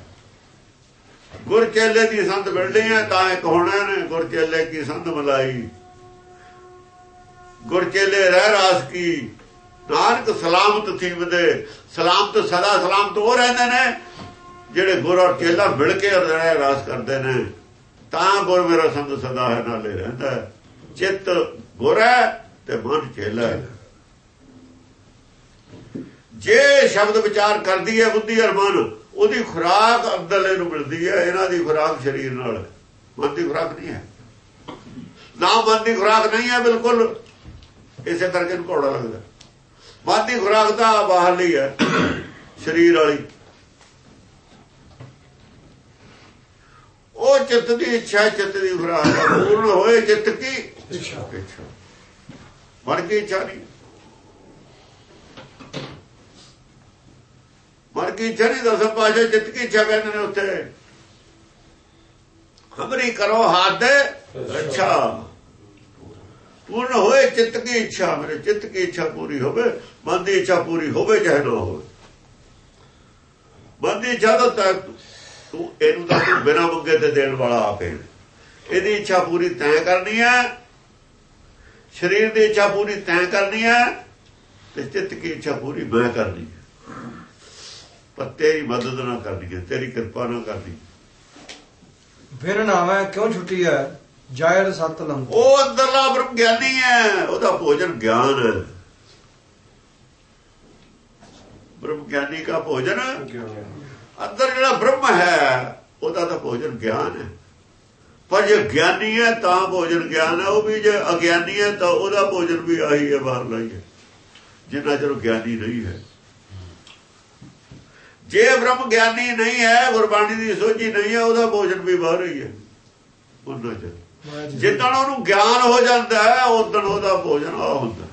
ਗੁਰ ਚੇਲੇ ਦੀ ਸੰਤ ਮਿਲਣੀ ਹੈ ਤਾਂ ਇੱਕ ਹੋਣਾ ਨੇ ਗੁਰ ਚੇਲੇ ਕੀ ਸੰਤ ਮਲਾਈ। ਗੁਰ ਚੇਲੇ ਰਹਿ ਰਾਸ ਕੀ। ਨਾਨਕ ਸਲਾਮਤ ਥੀਵਦੇ ਸਲਾਮਤ ਸਦਾ, ਸਲਾਮਤ ਉਹ ਰਹਿੰਦੇ ਨੇ, ਜਿਹੜੇ ਗੁਰ ਔਰ ਚੇਲਾ ਮਿਲ ਕੇ ਰਹਿ, ਰਾਸ ਕਰਦੇ ਨੇ। ਤਾਂ ਗੁਰ ਮੇਰਾ ਸੰਤ ਸਦਾ ਹੈ, ਨਾਲੇ ਰਹਿੰਦਾ ਚਿੱਤ ਗੁਰ ਹੈ ਤੇ ਮਨ ਚੇਲਾ ਹੈ। ਜੇ ਸ਼ਬਦ ਵਿਚਾਰ ਕਰਦੀ ਹੈ ਬੁੱਧੀ ਔਰ ਮਨ, ਉਹਦੀ ਖੁਰਾਕ ਅਬਦਲੇ ਨੂੰ ਮਿਲਦੀ ਹੈ, ਇਹਨਾਂ ਦੀ ਖੁਰਾਕ ਸਰੀਰ ਨਾਲ। ਮਨ ਦੀ ਖੁਰਾਕ ਨਹੀਂ ਹੈ। ਨਾ ਮਨ ਦੀ ਖੁਰਾਕ ਨਹੀਂ ਹੈ, ਬਿਲਕੁਲ। ਇਸੇ ਕਰਕੇ ਘੋੜਾ ਲੱਗਦਾ। ਮਨ ਦੀ ਖੁਰਾਕ ਤਾਂ ਬਾਹਰਲੀ ਹੈ ਸਰੀਰ ਵਾਲੀ। ਉਹ ਚਿੱਤ ਦੀ ਇੱਛਾ ਚਿੱਤ ਦੀ ਖੁਰਾਕ। ਪੂਰਨ ਹੋਏ ਚਿੱਤ ਕੀ? ਇੱਛਾ। ਮਨ ਕੀ ਇੱਛਾ ਨਹੀਂ? ਮਨ ਕੀ ਇੱਛਾ ਨਹੀਂ? ਦਸਮ ਪਾਸ਼ਾ ਚਿੱਤ ਕੀ ਇੱਛਾ ਕਹਿੰਦੇ ਨੇ ਉੱਥੇ? ਹਮਰੀ ਕਰੋ ਹੱਥ ਦੇ। ਅੱਛਾ। ਪੂਰਨ ਹੋਏ ਚਿੱਤ ਕੀ ਇੱਛਾ? ਮੇਰੇ ਚਿੱਤ ਕੀ ਇੱਛਾ ਪੂਰੀ ਹੋਵੇ ਮਨ ਦੀ ਇੱਛਾ ਪੂਰੀ ਹੋਵੇ ਚਾਹੇ ਨਾ ਹੋਵੇ। ਮਨ ਦੀ ਇੱਛਾ ਤਾਂ ਤੈਂ- ਤੂੰ ਇਹਨੂੰ ਤਾਂ ਤੂੰ ਬਿਨਾਂ ਮੰਗੇ ਤੇ ਦੇਣ ਵਾਲਾ ਆਪੇ ਇਹਦੀ ਇੱਛਾ ਪੂਰੀ ਤੈਂ ਕਰਨੀ ਹੈ ਸਰੀਰ ਦੀ ਇੱਛਾ ਪੂਰੀ ਤੈਂ ਕਰਨੀ ਹੈ ਤੇ ਚਿੱਤ ਕੀ ਇੱਛਾ ਪੂਰੀ ਮੈਂ ਕਰਨੀ ਹੈ ਪਰ ਤੇਰੀ ਮਦਦ ਨਾ ਕਰਨੀ ਹੈ ਤੇਰੀ ਕਿਰਪਾ ਨਾ ਕਰਨੀ ਵਿਨ ਨਾਮੈ ਕਿਉਂ ਛੁੱਟੀ ਹੈ ਜਾਇਰ ਸਾਤਲ ਅੰਤ ਉਹ ਅੰਦਰਲਾ ਬ੍ਰਹਮ ਗਿਆਨੀ ਹੈ ਉਹਦਾ ਭੋਜਨ ਗਿਆਨ ਹੈ ਬ੍ਰਹਮ ਗਿਆਨੀ ਦਾ ਭੋਜਨ। ਅੰਦਰ ਜਿਹੜਾ ਬ੍ਰਹਮ ਹੈ ਉਹਦਾ ਤਾਂ ਭੋਜਨ ਗਿਆਨ ਹੈ। ਪਰ ਜੇ ਗਿਆਨੀ ਹੈ ਤਾਂ ਭੋਜਨ ਗਿਆਨ ਹੈ। ਉਹ ਵੀ ਜੇ ਅਗਿਆਨੀ ਹੈ ਤਾਂ ਉਹਦਾ ਭੋਜਨ ਵੀ ਆਹੀ ਹੈ ਬਾਹਰ ਲਈ ਹੈ। ਜਿੰਨਾ ਚਿਰ ਗਿਆਨੀ ਨਹੀਂ ਹੈ। ਜੇ ਬ੍ਰਹਮ ਗਿਆਨੀ ਨਹੀਂ ਹੈ ਗੁਰਬਾਣੀ ਦੀ ਸੋਝੀ ਨਹੀਂ ਹੈ ਉਹਦਾ ਭੋਜਨ ਵੀ ਬਾਹਰ ਹੀ ਹੈ। ਉਹਨਾਂ ਚਿਰ। ਜਿੱਦਣ ਉਹਨੂੰ ਗਿਆਨ ਹੋ ਜਾਂਦਾ ਹੈ ਉਦੋਂ ਉਹਦਾ ਭੋਜਨ ਆ ਹੁੰਦਾ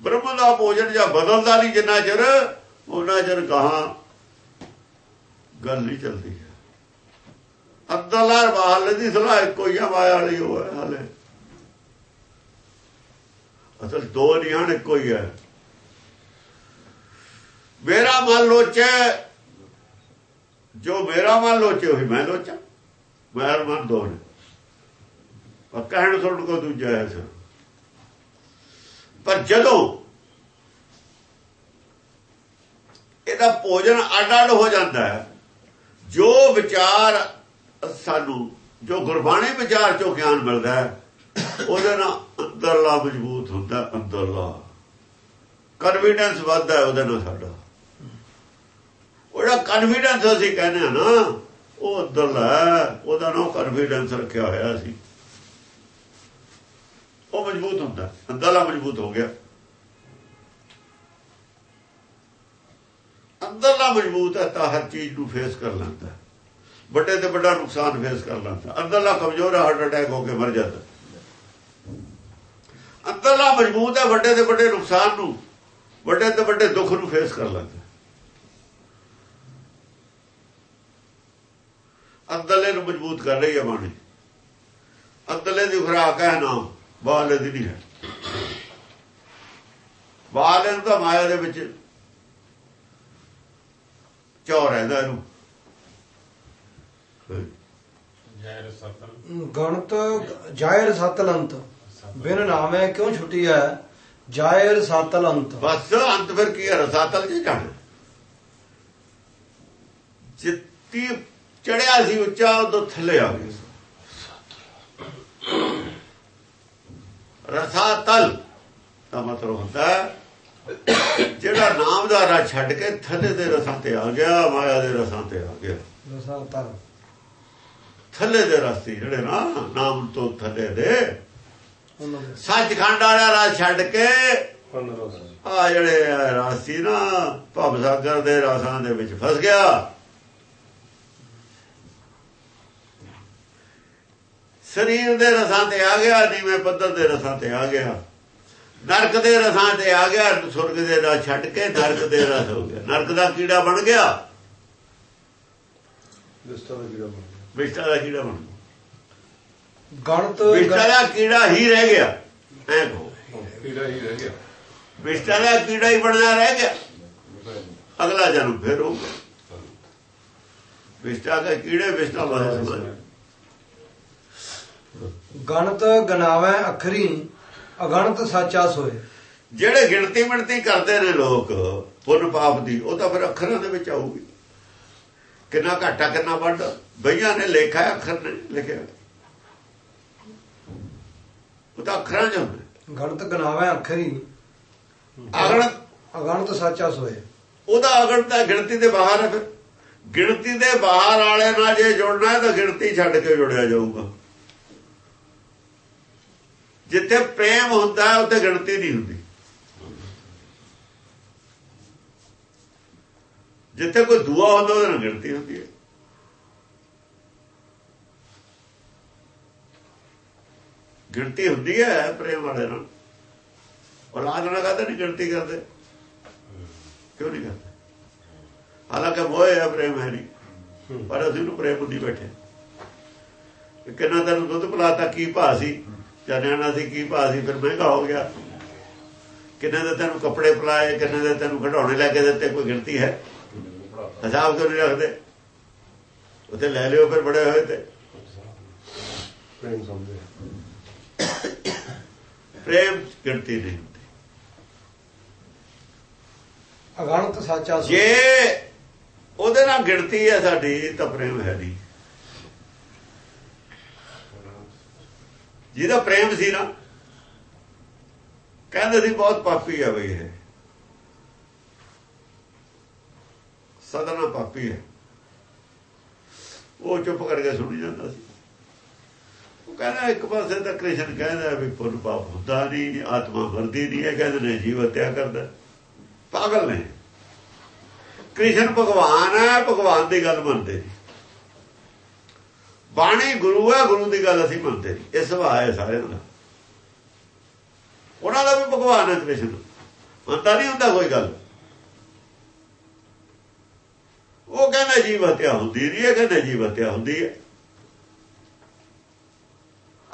ਬ੍ਰਹਮ ਦਾ ਭੋਜਨ ਜਾਂ ਬਦਲਦਾ ਨਹੀਂ ਜਿੰਨਾ ਚਿਰ ਉਹਨਾਂ ਚਿਰ ਕਹਾ ਗੱਲ ਨਹੀਂ ਚੱਲਦੀ। ਹੈ ਅੰਦਰਲਾ ਬਾਹਰ ਦੀ ਸਲਾਹ ਇੱਕੋ ਹੀ ਆ, ਮਾਇਆ ਵਾਲੀ ਉਹ ਹੈ ਅਸਲ ਦੋ ਨਹੀਂ ਹਨ ਇੱਕੋ ਹੀ ਹੈ। ਮੇਰਾ ਮਨ ਲੋਚੇ, ਜੋ ਮੇਰਾ ਮਨ ਲੋਚੇ, ਉਹੀ ਮੈਂ ਲੋਚਾ। ਮੈਂ ਔਰ ਮਨ ਦੋ ਨੇ। ਪਰ ਕਹਿਣ ਸੁਣ ਕੋ ਦੂਜਾ ਹੈ ਸਰ ਪਰ ਜਦੋਂ ਇਹਦਾ ਭੋਜਨ ਅੱਡ-ਅੱਡ ਹੋ ਜਾਂਦਾ ਹੈ ਜੋ ਵਿਚਾਰ ਸਾਨੂੰ ਜੋ ਗੁਰਬਾਣੀ ਵਿਚਾਰ ਚੋਂ ਗਿਆਨ ਮਿਲਦਾ ਹੈ ਉਹਦੇ ਨਾਲ ਅੰਦਰਲਾ ਮਜ਼ਬੂਤ ਹੁੰਦਾ ਅੰਦਰਲਾ। ਕਨਫੀਡੈਂਸ ਵੱਧਦਾ ਉਹਦੇ ਨਾਲ ਸਾਡਾ। ਉਹਦਾ ਕਨਫੀਡੈਂਸ ਅਸੀਂ ਕਹਿੰਦੇ ਆ ਨਾ ਉਹ ਅੰਦਰਲਾ ਹੈ, ਉਹਦਾ ਨਾਮ ਕਨਫੀਡੈਂਸ ਰੱਖਿਆ ਹੋਇਆ ਸੀ। ਉਹ ਮਜ਼ਬੂਤ ਹੁੰਦਾ। ਅੰਦਰਲਾ ਮਜ਼ਬੂਤ ਹੋ ਗਿਆ। ਅੰਦਰਲਾ ਮਜ਼ਬੂਤ ਹੈ ਤਾਂ ਹਰ ਚੀਜ਼ ਨੂੰ ਫੇਸ ਕਰ ਲੈਂਦਾ। ਵੱਡੇ ਤੇ ਵੱਡਾ ਨੁਕਸਾਨ ਫੇਸ ਕਰ ਲੈਂਦਾ। ਅੰਦਰਲਾ ਕਮਜ਼ੋਰ ਹੈ ਹਾਰਟ ਅਟੈਕ ਹੋ ਕੇ ਮਰ ਜਾਂਦਾ। ਅੰਦਰਲਾ ਮਜ਼ਬੂਤ ਹੈ, ਵੱਡੇ ਤੇ ਵੱਡੇ ਨੁਕਸਾਨ ਨੂੰ, ਵੱਡੇ ਤੇ ਵੱਡੇ ਦੁੱਖ ਨੂੰ ਫੇਸ ਕਰ ਲੈਂਦਾ। ਅੰਦਰਲੇ ਨੂੰ ਮਜ਼ਬੂਤ ਕਰ ਰਹੀ ਹੈ ਬਾਣੀ। ਅੰਦਰਲੇ ਦੀ ਖੁਰਾਕ ਹੈ ਨਾਮ। ਬਾਹਰਲੇ ਦੀ ਨਹੀਂ ਹੈ। ਨੂੰ ਤਾਂ ਮਾਇਆ ਦੇ ਵਿੱਚ ਚੌਰ ਰਹਿੰਦਾ ਇਹਨੂੰ। ਜੈ ਗਣਤ ਜਾਇਰ ਸਤਲੰਤ ਬਿਨ ਨਾਮੇ ਕਿਉਂ ਛੁੱਟੀ ਹੈ? ਜਾਇਰ ਸਤਲੰਤ ਬਸ ਅੰਤ ਫਿਰ ਕੀ ਹੈ? ਰਸਾਤਲ ਚ ਜਾਣਾ। ਜਿੱਤੀ ਚੜਿਆ ਸੀ ਉੱਚਾ ਉਦੋਂ ਥੱਲੇ ਆ ਗਿਆ ਰਸਾਤਲ ਦਾ ਮਤਲਬ ਹੁੰਦਾ ਹੈ ਜਿਹੜਾ ਨਾਮ ਦਾ ਰਾ ਛੱਡ ਕੇ ਥੱਲੇ ਦੇ ਰਸਾਂ ਤੇ ਆ ਗਿਆ ਮਾਇਆ ਦੇ ਰਸਾਂ ਤੇ ਆ ਗਿਆ। ਰਸਾਤਲ ਥੱਲੇ ਦੇ ਰਸਤੇ ਜਿਹੜੇ ਨਾ ਨਾਮ ਤੋਂ ਥੱਲੇ ਦੇ। ਸੱਚਖੰਡ ਵਾਲਾ ਰਾਹ ਛੱਡ ਕੇ ਆ ਜਿਹੜੇ ਰਾਸੀ ਨਾ ਭਵ ਸਾਗਰ ਦੇ ਰਾਸਾਂ ਦੇ ਵਿੱਚ ਫਸ ਗਿਆ। ਸਰੀਰ ਦੇ ਰਸਾਂ ਤੇ ਆ ਗਿਆ ਨੀਵੇਂ ਪੱਧਰ ਦੇ ਰਸਾਂ ਤੇ ਆ ਗਿਆ। ਨਰਕ ਦੇ ਰਸਾਂ ਤੇ ਆ ਗਿਆ ਸੁਰਗ ਦੇ ਰਾਹ ਛੱਡ ਕੇ ਨਰਕ ਦੇ ਰਸ ਹੋ ਗਿਆ। ਨਰਕ ਦਾ ਕੀੜਾ ਬਣ ਗਿਆ। ਦਿਸਤਾ ਦਾ ਕੀੜਾ ਬਣ ਗਿਆ। ਵਿਸ਼ਟਾ ਦਾ ਕੀੜਾ ਬਣ ਗਿਆ। ਗਣਤ ਵਿਸ਼ਟਾ ਦਾ ਕੀੜਾ ਹੀ ਰਹਿ ਗਿਆ। ਐ ਕਹੋ। ਕੀੜਾ ਹੀ ਰਹਿ ਗਿਆ। ਵਿਸ਼ਟਾ ਦਾ ਕੀੜਾ ਹੀ ਬਣਿਆ ਰਹਿ ਗਿਆ। ਅਗਲਾ ਜਨਮ ਫਿਰ ਹੋਊਗਾ ਵਿਸ਼ਟਾ ਦਾ ਕੀੜੇ ਵਿਸ਼ਟਾ ਬਣੇ ਸਮਾਜ ਗਣਤ ਗਨਾਵੇ ਅਖਰੀ ਅਗਣਤ ਸਾਚਾ ਸੋਏ। ਜਿਹੜੇ ਗਿਣਤੀ ਮਿਣਤੀ ਕਰਦੇ ਨੇ ਲੋਕ ਪੁੰਨ ਪਾਪ ਦੀ ਉਹ ਤਾਂ ਫਿਰ ਅੱਖਰਾਂ ਦੇ ਵਿੱਚ ਆਊਗੀ। ਕਿੰਨਾ ਘਾਟਾ ਕਿੰਨਾ ਵੱਡ? ਬਈਆਂ ਨੇ ਲੇਖਾ ਅੱਖਰ ਨੇ ਲਿਖਿਆ। ਉਹ ਤਾਂ ਅੱਖਰਾਂ 'ਚ ਗਣਤ ਗਨਾਵੇ ਅਖਰੀ ਅਗਣ ਅਗਣਤ ਸਾਚਾ ਸੋਏ। ਉਹਦਾ ਅਗਣ ਤਾਂ ਗਿਣਤੀ ਦੇ ਬਾਹਰ ਹੈ ਫਿਰ। ਗਿਣਤੀ ਦੇ ਬਾਹਰ ਵਾਲੇ ਨਾਲ ਜੇ ਜੁੜਨਾ ਹੈ ਤਾਂ ਗਿਣਤੀ ਛੱਡ ਕੇ ਜੁੜਿਆ ਜਾਊਗਾ। ਜਿੱਥੇ ਪ੍ਰੇਮ ਹੁੰਦਾ, ਉੱਥੇ ਗਿਣਤੀ ਨਹੀਂ ਹੁੰਦੀ। ਜਿੱਥੇ ਕੋਈ ਦੁਆ ਹੁੰਦਾ, ਉਹਦੇ ਨਾਲ ਗਿਣਤੀ ਹੁੰਦੀ ਹੈ। ਗਿਣਤੀ ਹੁੰਦੀ ਹੈ ਪ੍ਰੇਮ ਵਾਲੇ ਨਾਲ। ਔਲਾਦ ਨਾਲ ਕਹਦੇ ਨਹੀਂ ਗਿਣਤੀ ਕਰਦੇ। ਕਿਉਂ ਨਹੀਂ ਕਰਦੇ? ਹਾਲਾਂਕਿ ਮੋਹ ਹੈ, ਪ੍ਰੇਮ ਹੈ ਨਹੀਂ। ਪਰ ਅਸੀਂ ਨੂੰ ਪ੍ਰੇਮ ਹੁੰਦੀ ਬੈਠੇ ਕਿੰਨਾ ਤੈਨੂੰ ਦੁੱਧ ਪਿਲਾਤਾ, ਕੀ ਭਾਅ ਸੀ? ਜਾਣਿਆਣਾ ਸੀ ਕੀ ਭਾਅ ਸੀ ਫਿਰ ਮਹਿੰਗਾ ਹੋ ਗਿਆ। ਕਿੰਨੇ ਦੇ ਤੈਨੂੰ ਕੱਪੜੇ ਪਲਾਏ ਕਿੰਨੇ ਦੇ ਤੈਨੂੰ ਖਿਡੌਣੇ ਲੈ ਕੇ ਦਿੱਤੇ ਕੋਈ ਗਿਣਤੀ ਹੈ? ਹਿਸਾਬ ਕਿਉਂ ਨਹੀਂ ਰੱਖਦੇ? ਉੱਥੇ ਲੈ ਲਿਓ ਫਿਰ ਬੜੇ ਹੋਏ ਤੇ। ਪ੍ਰੇਮ ਸਮਝੇ ਪ੍ਰੇਮ ਗਿਣਤੀ ਨਹੀਂ ਅਗਣਤ ਸਾਚਾ। ਜੇ ਉਹਦੇ ਨਾਲ ਗਿਣਤੀ ਹੈ ਸਾਡੀ ਤਾਂ ਪ੍ਰੇਮ ਹੈ ਨਹੀਂ। ਜਿਹਦਾ ਪ੍ਰੇਮ ਸੀ ਨਾ, ਕਹਿੰਦੇ ਸੀ ਬਹੁਤ ਪਾਪੀ ਹੈ ਬਈ ਇਹ। ਸਦਨਾ ਪਾਪੀ ਹੈ। ਉਹ ਚੁੱਪ ਕਰਕੇ ਸੁਣੀ ਜਾਂਦਾ ਸੀ। ਉਹ ਕਹਿੰਦਾ ਇੱਕ ਪਾਸੇ ਤਾਂ ਕ੍ਰਿਸ਼ਨ ਕਹਿੰਦਾ ਵੀ ਪੁੰਨ ਪਾਪ ਹੁੰਦਾ ਨਹੀਂ, ਆਤਮਾ ਮਰਦੀ ਨਹੀਂ ਹੈ, ਕਹਿੰਦੇ ਨੇ ਜੀਵ ਹੱਤਿਆ ਕਰਦਾ। ਪਾਗਲ ਨੇ। ਕ੍ਰਿਸ਼ਨ ਭਗਵਾਨ ਹੈ, ਭਗਵਾਨ ਦੀ ਗੱਲ ਮੰਨਦੇ ਨਹੀਂ ਬਾਣੀ ਗੁਰੂ ਹੈ, ਗੁਰੂ ਦੀ ਗੱਲ ਅਸੀਂ ਮੰਨਦੇ ਨਹੀਂ। ਇਹ ਸੁਭਾਅ ਹੈ ਸਾਰਿਆਂ ਦਾ। ਉਹਨਾਂ ਦਾ ਵੀ ਭਗਵਾਨ ਹੈ ਕ੍ਰਿਸ਼ਨ ਮੰਨਦਾ ਨਹੀਂ ਹੁੰਦਾ ਕੋਈ ਗੱਲ। ਉਹ ਕਹਿੰਦਾ ਜੀਵ ਹੱਤਿਆ ਹੁੰਦੀ ਨਹੀਂ ਇਹ ਕਹਿੰਦਾ ਜੀਵ ਹੱਤਿਆ ਹੁੰਦੀ ਹੈ।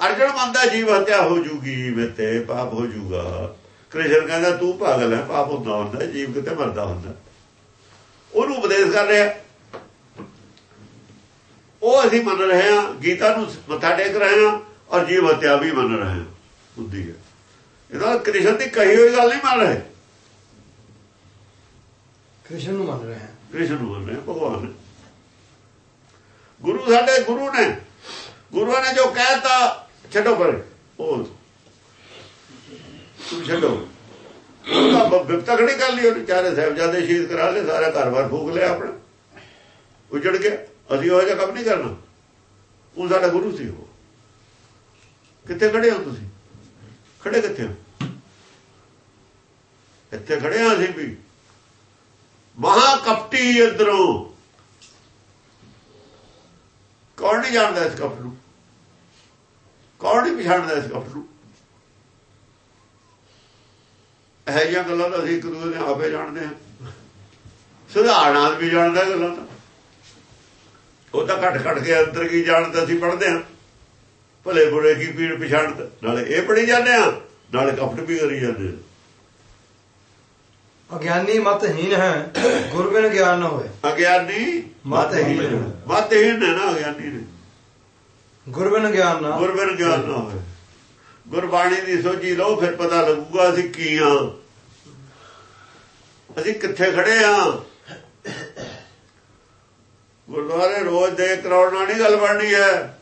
ਅਰਜਨ ਮੰਨਦਾ ਜੀਵ ਹੱਤਿਆ ਹੋ ਜੂਗੀ, ਮੇਤੇ ਪਾਪ ਹੋ ਜੂਗਾ। ਕ੍ਰਿਸ਼ਨ ਕਹਿੰਦਾ ਤੂੰ ਪਾਗਲ ਹੈ, ਪਾਪ ਹੁੰਦਾ ਹੁੰਦਾ, ਜੀਵ ਕਿਤੇ ਮਰਦਾ ਹੁੰਦਾ। ਉਹਨੂੰ ਉਪਦੇਸ਼ ਕਰ ਰਿਹਾ। ਉਹ ਅਸੀਂ ਮੰਨ ਰਹੇ ਹਾਂ ਗੀਤਾ ਨੂੰ ਮੱਥਾ ਟੇਕ ਰਹੇ ਹਾਂ ਔਰ ਜੀਵ ਹੱਤਿਆ ਵੀ ਮੰਨ ਰਹੇ ਹਾਂ ਬੁੱਧੀ ਹੈ। ਇਹਦਾ ਕ੍ਰਿਸ਼ਨ ਦੀ ਕਹੀ ਹੋਈ ਗੱਲ ਨਹੀਂ ਮੰਨ ਰਹੇ। ਕ੍ਰਿਸ਼ਨ ਨੂੰ ਮੰਨ ਰਹੇ ਹਾਂ। ਕ੍ਰਿਸ਼ਨ ਨੂੰ ਮੰਨ ਰਹੇ ਭਗਵਾਨ। ਗੁਰੂ ਸਾਡੇ ਗੁਰੂ ਨੇ। ਗੁਰੂਆਂ ਨੇ ਜੋ ਕਹਿਤਾ ਛੱਡੋ ਪਰ। ਉਹ ਤੂੰ ਛੱਡੋ। ਉਹਦਾ ਬਿਪਤਾ ਖੜੀ ਕਰ ਲਈ ਉਹਨੇ। ਚਾਰੇ ਸਾਹਿਬਜ਼ਾਦੇ ਸ਼ਹੀਦ ਕਰਾ ਲਏ ਸਾਰਾ ਘਰ-ਬਾਰ ਫੂਕ ਲਿਆ ਆਪਣਾ। ਉਜੜ ਗਿਆ। ਅਸੀਂ ਉਹ ਜਿਹਾ ਕੰਮ ਨਹੀਂ ਕਰਨਾ। ਉਹ ਸਾਡਾ ਗੁਰੂ ਸੀ ਉਹ। ਕਿੱਥੇ ਖੜੇ ਹੋ ਤੁਸੀਂ? ਖੜੇ ਕਿੱਥੇ ਹੋ? ਇੱਥੇ ਖੜੇ ਹਾਂ ਅਸੀਂ ਵੀ। ਮਹਾ ਕਪਟੀ ਇਧਰੋਂ। ਕੌਣ ਨਹੀਂ ਜਾਣਦਾ ਇਸ ਕਪਟ ਨੂੰ? ਕੌਣ ਨਹੀਂ ਪਛਾਣਦਾ ਇਸ ਕਪਟ ਨੂੰ? ਇਹ ਜਿਹੀਆਂ ਗੱਲਾਂ ਤਾਂ ਅਸੀਂ ਇੱਕ ਦੂਜੇ ਦੇ ਆਪੇ ਜਾਣਦੇ ਹਾਂ। ਸੁਧਾਰਨ ਆਦਮੀ ਜਾਣਦਾ ਗੱਲਾਂ ਤਾਂ। ਉਹ ਤਾਂ ਘਟ ਘਟ ਕੇ ਅੰਦਰ ਕੀ ਜਾਣਦਾ ਅਸੀਂ ਪੜ੍ਹਦੇ ਹਾਂ। ਭਲੇ ਬੁਰੇ ਕੀ ਪੀੜ ਪਛਾਣਦਾ ਨਾਲੇ ਇਹ ਪੜ੍ਹੀ ਜਾਂਦੇ ਆ ਨਾਲੇ ਕਪਟ ਵੀ ਕਰੀ ਜਾਂਦੇ ਅਗਿਆਨੀ ਮਤਹੀਨ ਹੈ ਗੁਰਬਿਨ ਗਿਆਨ ਨਾ ਹੋਏ। ਅਗਿਆਨੀ ਮਤਹੀਨ ਹੈ। ਮਤਹੀਨ ਹੈ ਨਾ ਅਗਿਆਨੀ ਨੇ। ਗੁਰਬਿਨ ਗਿਆਨ ਨਾ। ਗੁਰਬਿਰ ਗਿਆਨ ਨਾ ਹੋਵੇ ਗੁਰਬਾਣੀ ਦੀ ਸੋਝੀ ਲਓ ਫਿਰ ਪਤਾ ਲੱਗੂਗਾ ਅਸੀਂ ਕੀ ਆ ਅਸੀਂ ਕਿੱਥੇ ਖੜੇ ਆ ਗੁਰਦੁਆਰੇ ਰੋਜ਼ ਦੇ ਕਰਾਉਣ ਨਾਲ ਨਹੀਂ ਗੱਲ ਬਣਨੀ ਹੈ।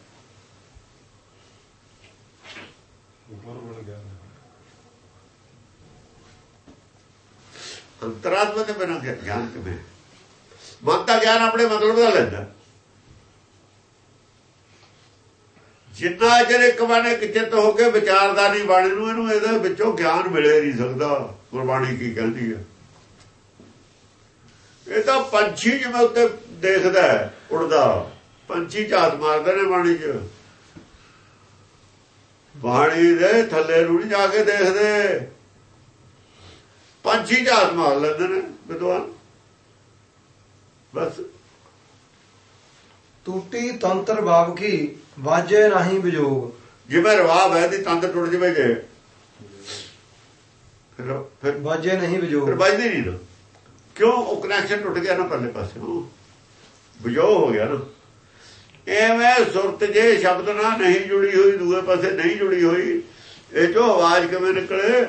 ਅੰਤਰਾਤਮਾ ਦੇ ਬਿਨਾਂ ਗਿਆਨ ਕਿਵੇਂ? ਮਨ ਦਾ ਗਿਆਨ ਆਪਣੇ ਮਤਲਬ ਦਾ ਲੈਂਦਾ। ਜਿੰਨਾ ਚਿਰ ਇੱਕ ਬਾਣੇ ਕਿਚਿਤ ਹੋ ਕੇ ਵਿਚਾਰਦਾ ਨਹੀਂ ਬਾਣੇ ਨੂੰ ਇਹਨੂੰ ਇਹਦੇ ਵਿੱਚੋਂ ਗਿਆਨ ਮਿਲੇ ਨਹੀਂ ਸਕਦਾ। ਗੁਰਬਾਣੀ ਕੀ ਕਹਿੰਦੀ ਹੈ? ਇਹ ਤਾਂ ਪੰਛੀ ਜਿਵੇਂ ਉੱਤੇ ਦੇਖਦਾ ਉੜਦਾ ਪੰਛੀ ਝਾਤ ਮਾਰਦੇ ਨੇ ਬਾਣੀ 'ਚ। ਬਾਣੀ ਦੇ ਥੱਲੇ ਨੂੰ ਜਾ ਕੇ ਦੇਖਦੇ। ਪੰਛੀ ਝਾਤ ਮਾਰ ਲੈਂਦੇ ਨੇ ਵਿਦਵਾਨ। ਬਸ। ਟੂਟੀ ਤੰਤਰ ਬਾਬ ਕੀ? ਵਾਜੇ ਨਹੀਂ ਵਿਜੋਗ। ਜਿਵੇਂ ਰਵਾਬ ਹੈ ਦੀ ਤੰਦ ਟੁੱਟ ਜਵੇ ਜੇ। ਫਿਰ ਫਿਰ ਵਾਜੇ ਨਹੀਂ ਵਿਜੋਗ। ਫਿਰ ਵੱਜਦੀ ਨਹੀਂ ਕਿਉਂ? ਉਹ ਕਨੈਕਸ਼ਨ ਟੁੱਟ ਗਿਆ ਨਾ ਪਰਲੇ ਪਾਸੇ। ਉਹ ਬਜੋ ਹੋ ਗਿਆ ਨਾ। ਐਵੇਂ ਸੁਰਤ ਜੇ ਸ਼ਬਦ ਨਾਲ ਨਹੀਂ ਜੁੜੀ ਹੋਈ, ਦੂਏ ਪਾਸੇ ਨਹੀਂ ਜੁੜੀ ਹੋਈ, ਇਹ ਜੋ ਆਵਾਜ਼ ਕਿਵੇਂ ਨਿਕਲੇ?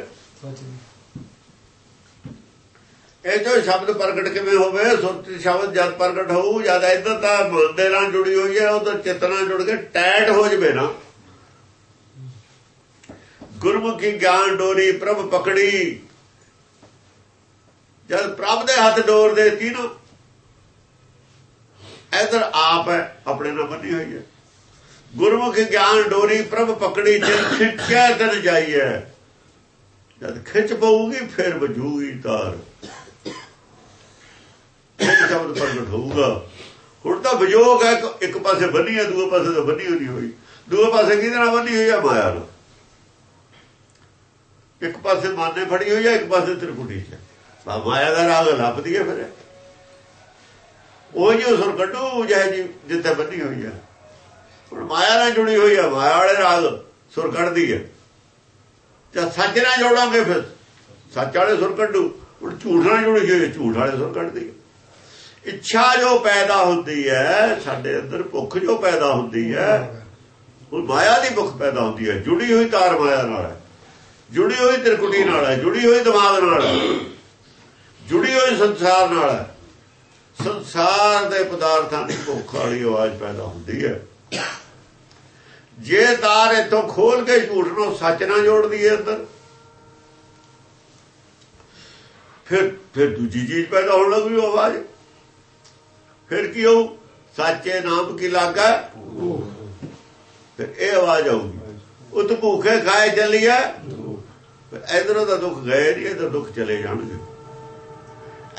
ਇਹ ਜੋ ਸ਼ਬਦ ਪ੍ਰਗਟ ਕਿਵੇਂ ਹੋਵੇ? ਸੁਰਤ ਸ਼ਬਦ ਜਦ ਪ੍ਰਗਟ ਹੋਊ, ਜਦ ਇਧਰ ਤਾਂ ਮਨ ਦੇ ਨਾਲ ਜੁੜੀ ਹੋਈ ਹੈ ਉਹ ਤਾਂ ਚਿੱਤ ਨਾਲ ਜੁੜ ਕੇ ਟੈਟ ਹੋ ਜਵੇ ਨਾ। ਗੁਰਮੁਖੀ ਗਿਆਨ ਡੋਰੀ, ਪ੍ਰਭ ਪਕੜੀ। ਜਦ ਪ੍ਰਭ ਦੇ ਹੱਥ ਡੋਰ ਦੇਤੀ ਨਾ ਇਧਰ ਆਪ ਹੈ, ਆਪਣੇ ਨਾਲ ਬੰਨੀ ਹੋਈ ਹੈ। ਗੁਰਮੁਖ ਗਿਆਨ ਡੋਰੀ, ਪ੍ਰਭ ਪਕੜੀ ਜਿਨ ਖਿੱਚਿਆ ਤਨ ਜਾਈਏ ਜਦ ਖਿੱਚ ਪਊਗੀ, ਫਿਰ ਵਜੂਗੀ ਤਾਰ। ਇਹ ਸ਼ਬਦ ਪ੍ਰਗਟ ਹੋਊਗਾ। ਹੁਣ ਤਾਂ ਵਿਜੋਗ ਹੈ, ਇੱਕ- ਪਾਸੇ ਬੰਨੀ ਹੈ, ਦੂਏ ਪਾਸੇ ਤਾਂ ਬੰਨੀ ਹੋਈ ਹੋਈ। ਦੂਏ ਪਾਸੇ ਕਿਹਦੇ ਨਾਲ ਬੰਨੀ ਹੋਈ ਹੈ? ਮਾਇਆ ਨਾਲ। ਇੱਕ ਪਾਸੇ ਮਾਨੇ ਫੜੀ ਹੋਈ ਹੈ, ਇੱਕ ਪਾਸੇ ਤ੍ਰਿਕੁਟੀ ਚ ਮਾਇਆ ਦਾ ਰਾਗ ਲੱਭਦੀ ਹੈ ਫਿਰ। ਉਹ ਜੋ ਸੁਰ ਕੱਢੂ ਜਿਹੇ ਜੀ ਜਿੱਥੇ ਬੰਨੀ ਹੋਈ ਹੈ ਹੁਣ ਮਾਇਆ ਨਾਲ ਜੁੜੀ ਹੋਈ ਹੈ ਮਾਇਆ ਵਾਲੇ ਰਾਗ ਸੁਰ ਕੱਢਦੀ ਹੈ ਜਦ ਸੱਚ ਨਾਲ ਜੋੜਾਂਗੇ ਫਿਰ, ਸੱਚ ਵਾਲੇ ਸੁਰ ਕੱਢੂ, ਹੁਣ ਝੂਠ ਨਾਲ ਜੁੜੀ ਹੋਈ ਹੈ ਝੂਠ ਵਾਲੇ ਸੁਰ ਕੱਢਦੀ ਹੈ ਇੱਛਾ ਜੋ ਪੈਦਾ ਹੁੰਦੀ ਹੈ ਸਾਡੇ ਅੰਦਰ ਭੁੱਖ ਜੋ ਪੈਦਾ ਹੁੰਦੀ ਹੈ ਉਹ ਮਾਇਆ ਦੀ ਭੁੱਖ ਪੈਦਾ ਹੁੰਦੀ ਹੈ ਜੁੜੀ ਹੋਈ ਤਾਰ ਮਾਇਆ ਨਾਲ ਹੈ ਜੁੜੀ ਹੋਈ ਤ੍ਰਿਕੁਟੀ ਨਾਲ ਹੈ ਜੁੜੀ ਹੋਈ ਦਿਮਾਗ ਨਾਲ ਹੈ ਜੁੜੀ ਹੋਈ ਸੰਸਾਰ ਨਾਲ ਹੈ ਸੰਸਾਰ ਦੇ ਪਦਾਰਥਾਂ ਦੀ ਭੁੱਖ ਵਾਲੀ ਆਵਾਜ਼ ਪੈਦਾ ਹੁੰਦੀ ਹੈ। ਜੇ ਤਾਰ ਇਥੋਂ ਖੋਲ ਕੇ ਝੂਠ ਨੂੰ ਸੱਚ ਨਾਲ ਜੋੜਦੀ ਹੈ ਅੰਦਰ ਫਿਰ ਫਿਰ ਦੂਜੀ ਚੀਜ਼ ਪੈਦਾ ਹੋਣ ਲੱਗੀ ਆਵਾਜ਼। ਫਿਰ ਕੀ ਹੋਊ? ਸੱਚੇ ਨਾਮ ਕੀ ਲਾਗਾ? ਫਿਰ ਇਹ ਆਵਾਜ਼ ਆਊਗੀ। ਉਹ ਤਾਂ ਭੁੱਖੇ ਖਾਏ ਚੱਲੀਏ ਇਧਰੋਂ ਤਾਂ ਦੁੱਖ ਗਏ ਨਹੀਂ ਇਧਰ ਦੁੱਖ ਚਲੇ ਜਾਣਗੇ।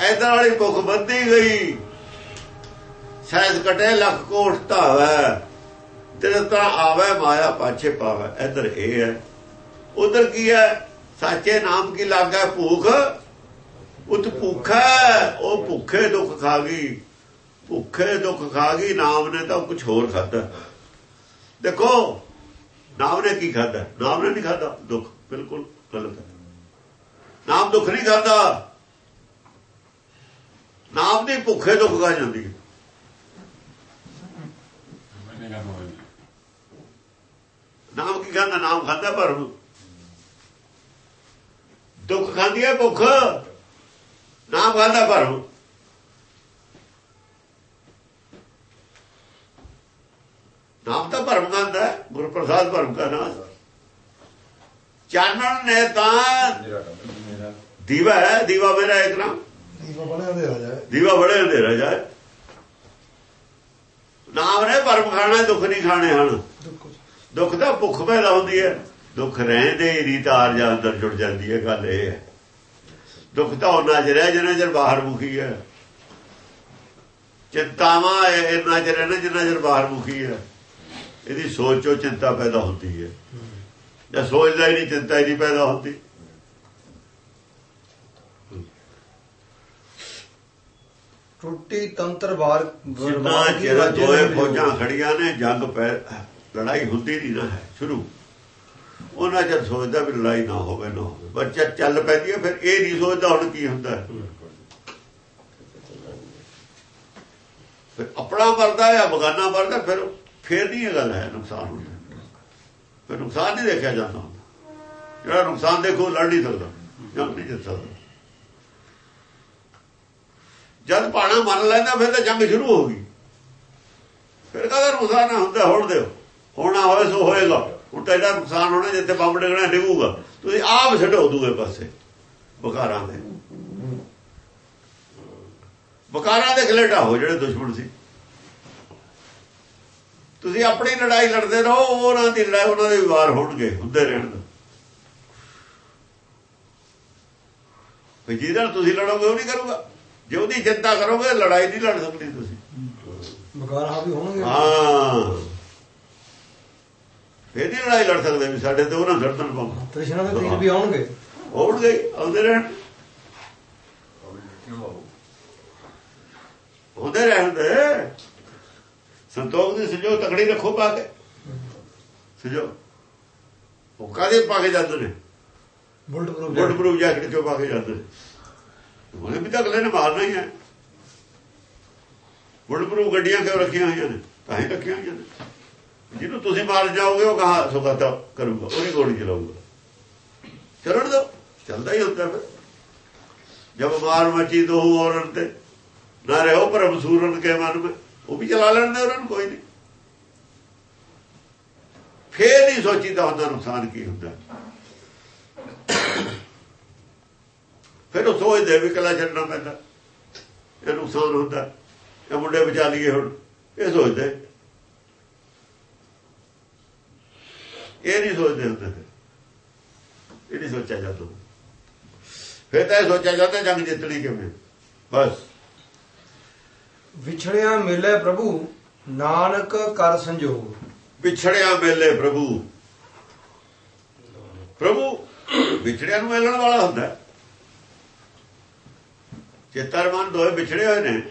ਇਧਰ ਵਾਲੀ ਭੁੱਖ ਵੱਧਦੀ ਗਈ। ਸਹਿਜ ਕਟੇ ਲੱਖ ਕੋਟ ਧਾਵੈ ਤੇਰੇ ਤਾਂ ਆਵੇ ਮਾਇਆ ਪਾਛੇ ਪਾਵੇ। ਇਧਰ ਇਹ ਹੈ। ਉਧਰ ਕੀ ਹੈ? ਸਾਚੇ ਨਾਮ ਕੀ ਲਾਗਾ ਭੂਖ? ਉਤ ਭੁੱਖਾ ਹੈ, ਉਹ ਭੁੱਖੇ ਦੁੱਖ ਖਾ ਗਈ। ਭੁੱਖੇ ਦੁੱਖ ਖਾ ਗਈ ਨਾਮ ਨੇ ਤਾਂ ਕੁਝ ਹੋਰ ਖਾਦਾ ਦੇਖੋ ਨਾਮ ਨੇ ਕੀ ਖਾਦਾ ਨਾਮ ਨੇ ਨਹੀਂ ਖਾਦਾ ਦੁੱਖ ਬਿਲਕੁਲ ਗਲਤ ਹੈ। ਨਾਮ ਦੁੱਖ ਨਹੀਂ ਖਾਦਾ ਨਾਮ ਦੀ ਭੁੱਖੇ ਦੁੱਖ ਖਾ ਜਾਂਦੀ ਹੈ। ਨਾਮ ਕੀ ਖਾਂਦਾ? ਨਾਮ ਖਾਂਦਾ ਪਰ ਦੁੱਖ ਖਾਂਦੀ ਹੈ ਭੁੱਖ। ਨਾਮ ਖਾਂਦਾ ਪਰ ਨਾਮ ਤਾਂ ਭਰਮ ਖਾਂਦਾ ਹੈ, ਗੁਰੂ ਪ੍ਰਸਾਦ ਭਰਮ ਦਾ ਨਾਮ। ਚਾਨਣ ਨੇ ਤਾਂ ਦੀਵਾ ਹੈ ਦੀਵਾ ਮੇਰਾ ਇੱਕ ਨਾਮ। ਦੀਵਾ। ਦੀਵਾ ਬੜੇ ਅੰਧੇਰਾ ਜਾਏ ਨਾਮ ਨੇ ਭਰਮ ਖਾਣਾ ਦੁੱਖ ਨਹੀਂ ਖਾਣੇ ਹਨ। ਦੁੱਖ ਦਾ ਭੁੱਖ ਪੈਦਾ ਹੁੰਦੀ ਹੈ। ਦੁੱਖ ਰਹਿੰਦੇ ਹੀ ਆਰ ਜਾਂ ਅੰਦਰ ਜੁੜ ਜਾਂਦੀ ਹੈ। ਗੱਲ ਇਹ ਹੈ। ਦੁੱਖ ਤਾਂ ਉਹਨਾਂ ਚ ਰਹਿ ਜਿੰਨਾ ਚਿਰ ਬਾਹਰ ਮੁਖੀ ਹੈ। ਚਿੰਤਾਵਾਂ ਇੰਨਾ ਚਿਰ ਰਹਿਣਾ ਜਿੰਨਾ ਚਿਰ ਬਾਹਰ ਮੁਖੀ ਹੈ। ਇਹਦੀ ਸੋਚੋ ਚਿੰਤਾ ਪੈਦਾ ਹੁੰਦੀ ਹੈ। ਜੇ ਸੋਚਦਾ ਹੀ ਨਹੀਂ ਚਿੰਤਾ ਹੀ ਨਹੀਂ ਪੈਦਾ ਹੁੰਦੀ। ਟੁੱਟੀ ਤੰਤਰ ਬਾਰ ਜਿੰਨਾ ਚਿਰ ਦੋਏ ਫੌਜਾਂ ਖੜੀਆਂ ਨੇ ਜੰਗ ਪੈ ਲੜਾਈ ਹੁੰਦੀ ਨਹੀਂ ਨਾ ਹੈ ਸ਼ੁਰੂ ਉਹਨਾਂ ਚਿਰ ਸੋਚਦਾ ਵੀ ਲੜਾਈ ਨਾ ਹੋਵੇ ਨਾ ਹੋਵੇ ਬੱਚਾ ਚੱਲ ਪੈਂਦੀ ਹੈ ਫਿਰ ਇਹ ਨਹੀਂ ਸੋਚਦਾ ਹੁਣ ਕੀ ਹੁੰਦਾ ਹੈ। ਫਿਰ ਆਪਣਾ ਮਰਦਾ ਜਾਂ ਬਗਾਨਾ ਮਰਦਾ ਫਿਰ ਫਿਰ ਨਹੀਂ ਇਹ ਗੱਲ ਹੈ ਨੁਕਸਾਨ ਹੁੰਦਾ ਫਿਰ ਨੁਕਸਾਨ ਨਹੀਂ ਦੇਖਿਆ ਜਾਂਦਾ। ਜਿਹੜਾ ਨੁਕਸਾਨ ਦੇਖੋ ਲੜ ਨਹੀਂ ਸਕਦਾ ਜੰਗ ਨਹੀਂ ਜਿੱਤ ਸਕਦਾ ਜਦ ਪਾਣਾ ਮੰਨ ਲੈਂਦਾ, ਫਿਰ ਤਾਂ ਜੰਗ ਸ਼ੁਰੂ ਹੋ ਗਈ। ਫਿਰ ਕਹਦਾ ਨੁਕਸਾਨ ਨਾ ਹੁੰਦਾ, ਹੋਣ ਦਿਓ ਹੋਣਾ ਹੋਏ ਸੋ ਹੋਏਗਾ। ਹੁਣ ਤਾਂ ਇਹਦਾ ਨੁਕਸਾਨ ਹੋਣਾ, ਜਿੱਥੇ ਬੰਬ ਡਿੱਗਣਾ, ਡਿੱਗੂਗਾ। ਤੁਸੀਂ ਆਪ ਛੱਡੋ ਦੂਏ ਪਾਸੇ ਬਕਾਰਾਂ ਦੇ। ਬਕਾਰਾਂ ਦੇ ਖਲੇਟਾ ਹੋ, ਜਿਹੜੇ ਦੁਸ਼ਮਣ ਸੀ। ਤੁਸੀਂ ਆਪਣੀ ਲੜਾਈ ਲੜਦੇ ਰਹੋ, ਉਹਨਾਂ ਦੀ ਲੜਾਈ, ਉਹਨਾਂ ਦੇ ਵਿਵਾਰ ਹੋਣਗੇ, ਹੁੰਦੇ ਰਹਿਣਗੇ ਜਿਹਦੇ ਨਾਲ ਤੁਸੀਂ ਲੜੋਗੇ, ਉਹ ਨਹੀਂ ਕਰੂਗਾ। ਜੇ ਉਹਦੀ ਚਿੰਤਾ ਕਰੋਗੇ ਲੜਾਈ ਨਹੀਂ ਲੜ ਸਕਦੇ ਤੁਸੀਂ। ਬਕਾਰ ਆ ਵੀ ਹੋਣਗੇ। ਹਾਂ। ਨਹੀਂ ਲੜਾਈ ਲੜ ਸਕਦੇ ਵੀ ਸਾਡੇ ਤੇ ਉਹਨਾਂ ਗਰਦਨ ਪੰਮ ਤ੍ਰਿਸ਼ਨਾ ਦੇ ਤੀਰ ਵੀ ਆਉਣਗੇ। ਹੋਣਗੇ ਆਉਂਦੇ ਰਹਿਣ। ਉਹਦੇ ਰਹਿੰਦੇ ਸੰਤੋਖ ਦੀ ਸਜੋ ਤਕੜੀ ਰੱਖੋ ਪਾ ਕੇ। ਸਜੋ। ਉਹ ਕਾਦੇ ਪਾ ਕੇ ਜਾਂਦੇ ਨੇ? Bullet proof bullet proof jacket ਚੋਂ ਪਾ ਕੇ ਜਾਂਦੇ ਨੇ। ਉਹਨੇ ਵੀ ਤਾਂ ਅਗਲੇ ਨੇ ਮਾਰਨਾ ਹੀ ਹੈ। ਬੁੱਟ ਗੱਡੀਆਂ ਕਿਉਂ ਰੱਖੀਆਂ ਹੋਈਆਂ ਨੇ? ਤਾਂ ਹੀ ਰੱਖੀਆਂ ਹੋਈਆਂ ਨੇ। ਜਿਹਨੂੰ ਤੁਸੀਂ ਮਾਰ ਜਾਓਗੇ, ਉਹ ਕਹਾ ਸੁਗਤਾ ਕਰੂਗਾ। ਉਹਦੀ ਗੋਲੀ ਚਲਾਊਗਾ। ਚਲਣ ਦੋ ਚੱਲਦਾ ਹੀ ਹੁੰਦਾ ਫਿਰ ਜਬ ਮਾਰ ਮਚੀ ਦੋ ਔਰਨ ਤੇ। ਨਾ ਰਹੋ ਪਰਮ ਸੂਰਨ ਕੇ ਮਨ में ਉਹ ਵੀ ਚਲਾ ਲੈਣ ਦੇ ਉਹਨਾਂ ਨੂੰ, ਕੋਈ ਨਹੀਂ। ਫੇਰ ਨਹੀਂ ਸੋਚੀਦਾ ਹੁੰਦਾ ਨੁਕਸਾਨ ਕੀ ਹੁੰਦਾ। ਫਿਰ ਉਹ ਸੋਚਦੇ ਵੀ ਕਲਾ ਛੱਡਣਾ ਪੈਂਦਾ। ਇਹ ਨੁਕਸਾਨ ਹੁੰਦਾ। ਇਹ ਮੁੰਡੇ ਬਚਾ ਲਈਏ ਹੁਣ। ਇਹ ਸੋਚਦੇ। ਇਹ ਨਹੀਂ ਸੋਚਦੇ ਹੁੰਦੇ। ਇਹ ਨਹੀਂ ਸੋਚਿਆ ਜਾਂਦਾ। ਫਿਰ ਤਾਂ ਇਹ ਸੋਚਿਆ ਜਾਂਦਾ ਜੰਗ ਜਿੱਤਣੀ ਕਿਵੇਂ। ਬਸ। ਵਿਛੜਿਆ ਮਿਲੇ ਪ੍ਰਭੂ ਨਾਨਕ ਕਰ ਸੰਜੋਗ। ਵਿਛੜਿਆ ਮੇਲੇ ਪ੍ਰਭੂ। ਪ੍ਰਭੂ ਵਿਛੜਿਆ ਨੂੰ ਮਿਲਣ ਵਾਲਾ ਹੁੰਦਾ। ਚੇਤਰ ਮਨ ਦੋਏ ਵਿਛੜੇ ਹੋਏ ਨੇ।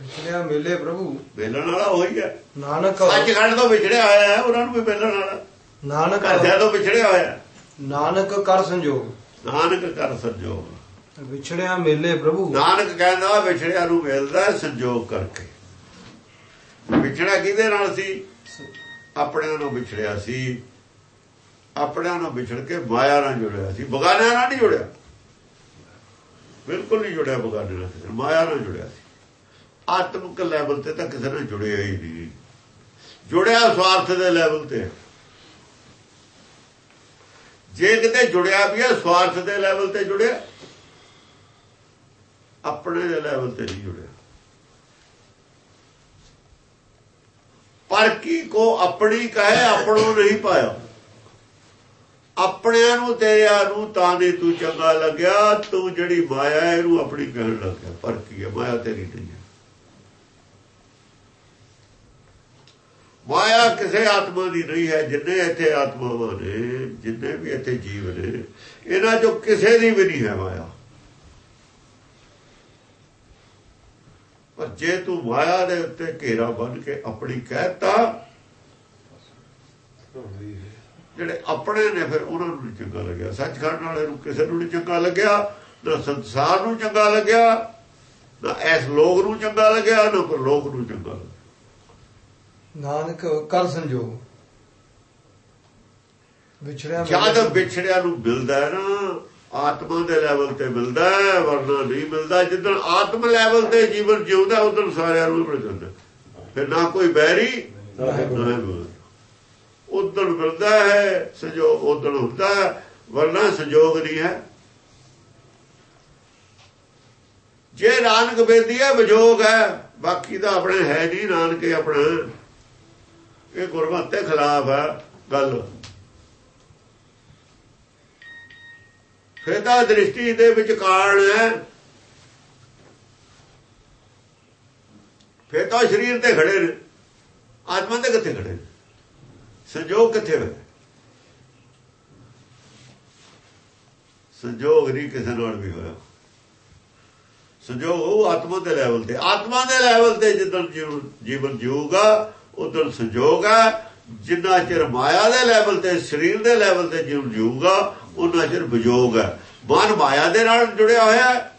ਵਿਛੜਿਆ ਮਿਲੇ ਪ੍ਰਭੂ। ਮਿਲਣ ਵਾਲਾ ਉਹੀ ਹੈ। ਨਾਨਕ ਸੱਚਖੰਡ ਤੋਂ ਵਿਛੜਿਆ ਹੋਇਆ ਹੈ ਉਹਨਾਂ ਨੂੰ ਵੀ ਮਿਲਣ ਵਾਲਾ। ਨਾਨਕ ਘਰਦਿਆਂ ਤੋਂ ਵਿਛੜਿਆ ਹੋਇਆ। ਨਾਨਕ ਕਰ ਸੰਜੋਗ। ਨਾਨਕ ਕਰ ਸੰਜੋਗ। ਵਿਛੜਿਆ ਮਿਲੇ ਪ੍ਰਭੂ। ਨਾਨਕ ਕਹਿੰਦਾ ਵਿਛੜਿਆ ਨੂੰ ਮਿਲਦਾ ਸੰਜੋਗ ਕਰਕੇ। ਵਿਛੜਿਆ ਕਿਹਦੇ ਨਾਲ ਸੀ? ਆਪਣਿਆਂ ਨੂੰ ਵਿਛੜਿਆ ਸੀ। ਆਪਣਿਆਂ ਨੂੰ ਵਿਛੜ ਕੇ ਮਾਇਆ ਨਾਲ ਜੁੜਿਆ ਸੀ। ਬਗਾਨਿਆਂ ਨਾਲ ਨਹੀਂ ਜੁੜਿਆ। ਬਿਲਕੁਲ ਨਹੀਂ ਜੁੜਿਆ ਬਗਾਨੇ ਨਾਲ ਮਾਇਆ ਨਾਲ ਜੁੜਿਆ ਸੀ। ਆਤਮਿਕ ਲੈਵਲ ਤੇ ਤਾਂ ਕਿਸੇ ਨਾਲ ਜੁੜਿਆ ਹੀ ਨਹੀਂ। ਜੁੜਿਆ ਸਵਾਰਥ ਦੇ ਲੈਵਲ ਤੇ। ਜੇ ਕਿਤੇ ਜੁੜਿਆ ਵੀ ਹੈ, ਸਵਾਰਥ ਦੇ ਲੈਵਲ ਤੇ ਜੁੜਿਆ, ਆਪਣੇ ਦੇ ਲੈਵਲ ਤੇ ਨਹੀਂ ਜੁੜਿਆ। ਪਰ ਕੀ ਕੋ ਆਪਣੀ ਕਹੇ, ਆਪਣੋ ਨਹੀਂ ਪਾਇਆ। ਆਪਣਿਆਂ ਨੂੰ ਤੇਰਿਆਂ ਨੂੰ ਤਾਂ ਦੇ ਤੂੰ ਚੰਗਾ ਲੱਗਿਆ, ਤੂੰ ਜਿਹੜੀ ਮਾਇਆ ਇਹਨੂੰ ਆਪਣੀ ਕਹਿਣ ਲੱਗਿਆ। ਪਰ ਕੀ ਹੈ? ਮਾਇਆ ਤੇਰੀ ਨਹੀਂ ਮਾਇਆ ਕਿਸੇ ਆਤਮਾ ਦੀ ਨਹੀਂ ਹੈ, ਜਿੰਨੇ ਇੱਥੇ ਆਤਮਾਵਾਂ ਨੇ, ਜਿੰਨੇ ਵੀ ਇੱਥੇ ਜੀਵ ਨੇ, ਇਹਨਾਂ ਚੋਂ ਕਿਸੇ ਦੀ ਵੀ ਨਹੀਂ ਹੈ ਮਾਇਆ। ਪਰ ਜੇ ਤੂੰ ਮਾਇਆ ਦੇ ਉੱਤੇ ਘੇਰਾ ਬਣ ਕੇ ਆਪਣੀ ਕਹਿਤਾ ਹੋਈ ਜਿਹੜੇ ਆਪਣੇ ਨੇ ਫਿਰ ਉਹਨਾਂ ਨੂੰ ਚੰਗਾ ਲੱਗਿਆ। ਸੱਚਖੰਡ ਵਾਲੇ ਨੂੰ ਕਿਸੇ ਨੂੰ ਨਹੀਂ ਚੰਗਾ ਲੱਗਿਆ ਨਾ ਸੰਸਾਰ ਨੂੰ ਚੰਗਾ ਲੱਗਿਆ ਨਾ ਇਸ ਲੋਕ ਨੂੰ ਚੰਗਾ ਲੱਗਿਆ ਨਾ ਪਰ ਲੋਕ ਨੂੰ ਚੰਗਾ ਲੱਗਿਆ। ਨਾਨਕ ਕਰ ਸੰਜੋਗ। ਵਿਛੜਿਆ ਜਦ ਵਿਛੜਿਆ ਨੂੰ ਮਿਲਦਾ ਹੈ ਨਾ ਆਤਮਾ ਦੇ ਲੈਵਲ ਤੇ ਮਿਲਦਾ ਹੈ ਵਰਨਾ ਨਹੀਂ ਮਿਲਦਾ। ਜਿੱਦਣ ਆਤਮ ਲੈਵਲ ਤੇ ਜੀਵਨ ਜਿਉਂਦਾ ਉਦੋਂ ਸਾਰਿਆਂ ਨੂੰ ਮਿਲ ਜਾਂਦਾ ਫਿਰ ਨਾ ਕੋਈ ਬੈਰੀ ਨਾ ਉਦੋਂ ਮਿਲਦਾ ਹੈ ਸੰਜੋਗ ਉਦੋਂ ਹੁੰਦਾ ਹੈ, ਵਰਨਾ ਸੰਜੋਗ ਨਹੀਂ ਹੈ। ਜੇ ਨਾਨਕ ਬੇਦੀ ਹੈ ਵਿਜੋਗ ਹੈ ਬਾਕੀ ਤਾਂ ਆਪਣੇ ਹੈ ਨਹੀਂ ਨਾਨਕੇ ਆਪਣਾ। ਇਹ ਗੁਰਮਤਿ ਖਿਲਾਫ ਹੈ ਗੱਲ। ਫਿਰ ਦ੍ਰਿਸ਼ਟੀ ਦੇ ਵਿੱਚ ਕਾਰਨ ਹੈ। ਫਿਰ ਸਰੀਰ ਤੇ ਖੜੇ ਨੇ ਆਤਮਾ ਤੇ ਕਿੱਥੇ ਖੜੇ ਨੇ? ਸੰਜੋਗ ਕਿੱਥੇ ਹੋਇਆ ਸੰਜੋਗ ਨਹੀਂ ਕਿਸੇ ਨਾਲ ਵੀ ਹੋਇਆ। ਸੰਜੋਗ ਉਹ ਆਤਮਾ ਦੇ ਲੈਵਲ ਤੇ। ਆਤਮਾ ਦੇ ਲੈਵਲ ਤੇ ਜਿੱਦਣ ਜੀਵ- ਜੀਵਨ ਜੀਊਗਾ, ਉਦੋਂ ਸੰਜੋਗ ਹੈ। ਜਿੰਨਾ ਚਿਰ ਮਾਇਆ ਦੇ ਲੈਵਲ ਤੇ, ਸਰੀਰ ਦੇ ਲੈਵਲ ਤੇ ਜੀਵਨ ਜੀਊਗਾ ਉਹਨਾਂ ਚਿਰ ਵਿਜੋਗ ਹੈ। ਮਨ ਮਾਇਆ ਦੇ ਨਾਲ ਜੁੜਿਆ ਹੋਇਆ ਹੈ।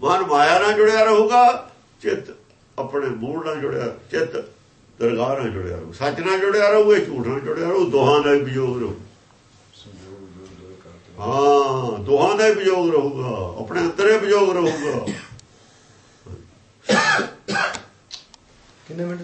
ਮਨ ਮਾਇਆ ਨਾਲ ਜੁੜਿਆ ਰਹੂਗਾ, ਚਿੱਤ ਆਪਣੇ ਮੂਲ ਨਾਲ ਜੁੜਿਆ ਚਿੱਤ ਦਰਗਾਹ ਨਾਲ ਜੁੜਿਆ ਰਹੂ, ਸੱਚ ਨਾਲ ਜੁੜਿਆ ਰਹੂ, ਇਹ ਝੂਠ ਨਾਲ ਜੁੜਿਆ ਰਹੂ, ਦੋਹਾਂ ਦਾ ਹੀ ਰਹੂ। ਹਾਂ, ਦੋਹਾਂ ਦਾ ਹੀ ਰਹੂਗਾ, ਆਪਣੇ ਅੰਦਰ ਹੀ ਵਿਜੋਗ ਰਹੂਗਾ। ਕਿੰਨੇ ਮਿੰਟ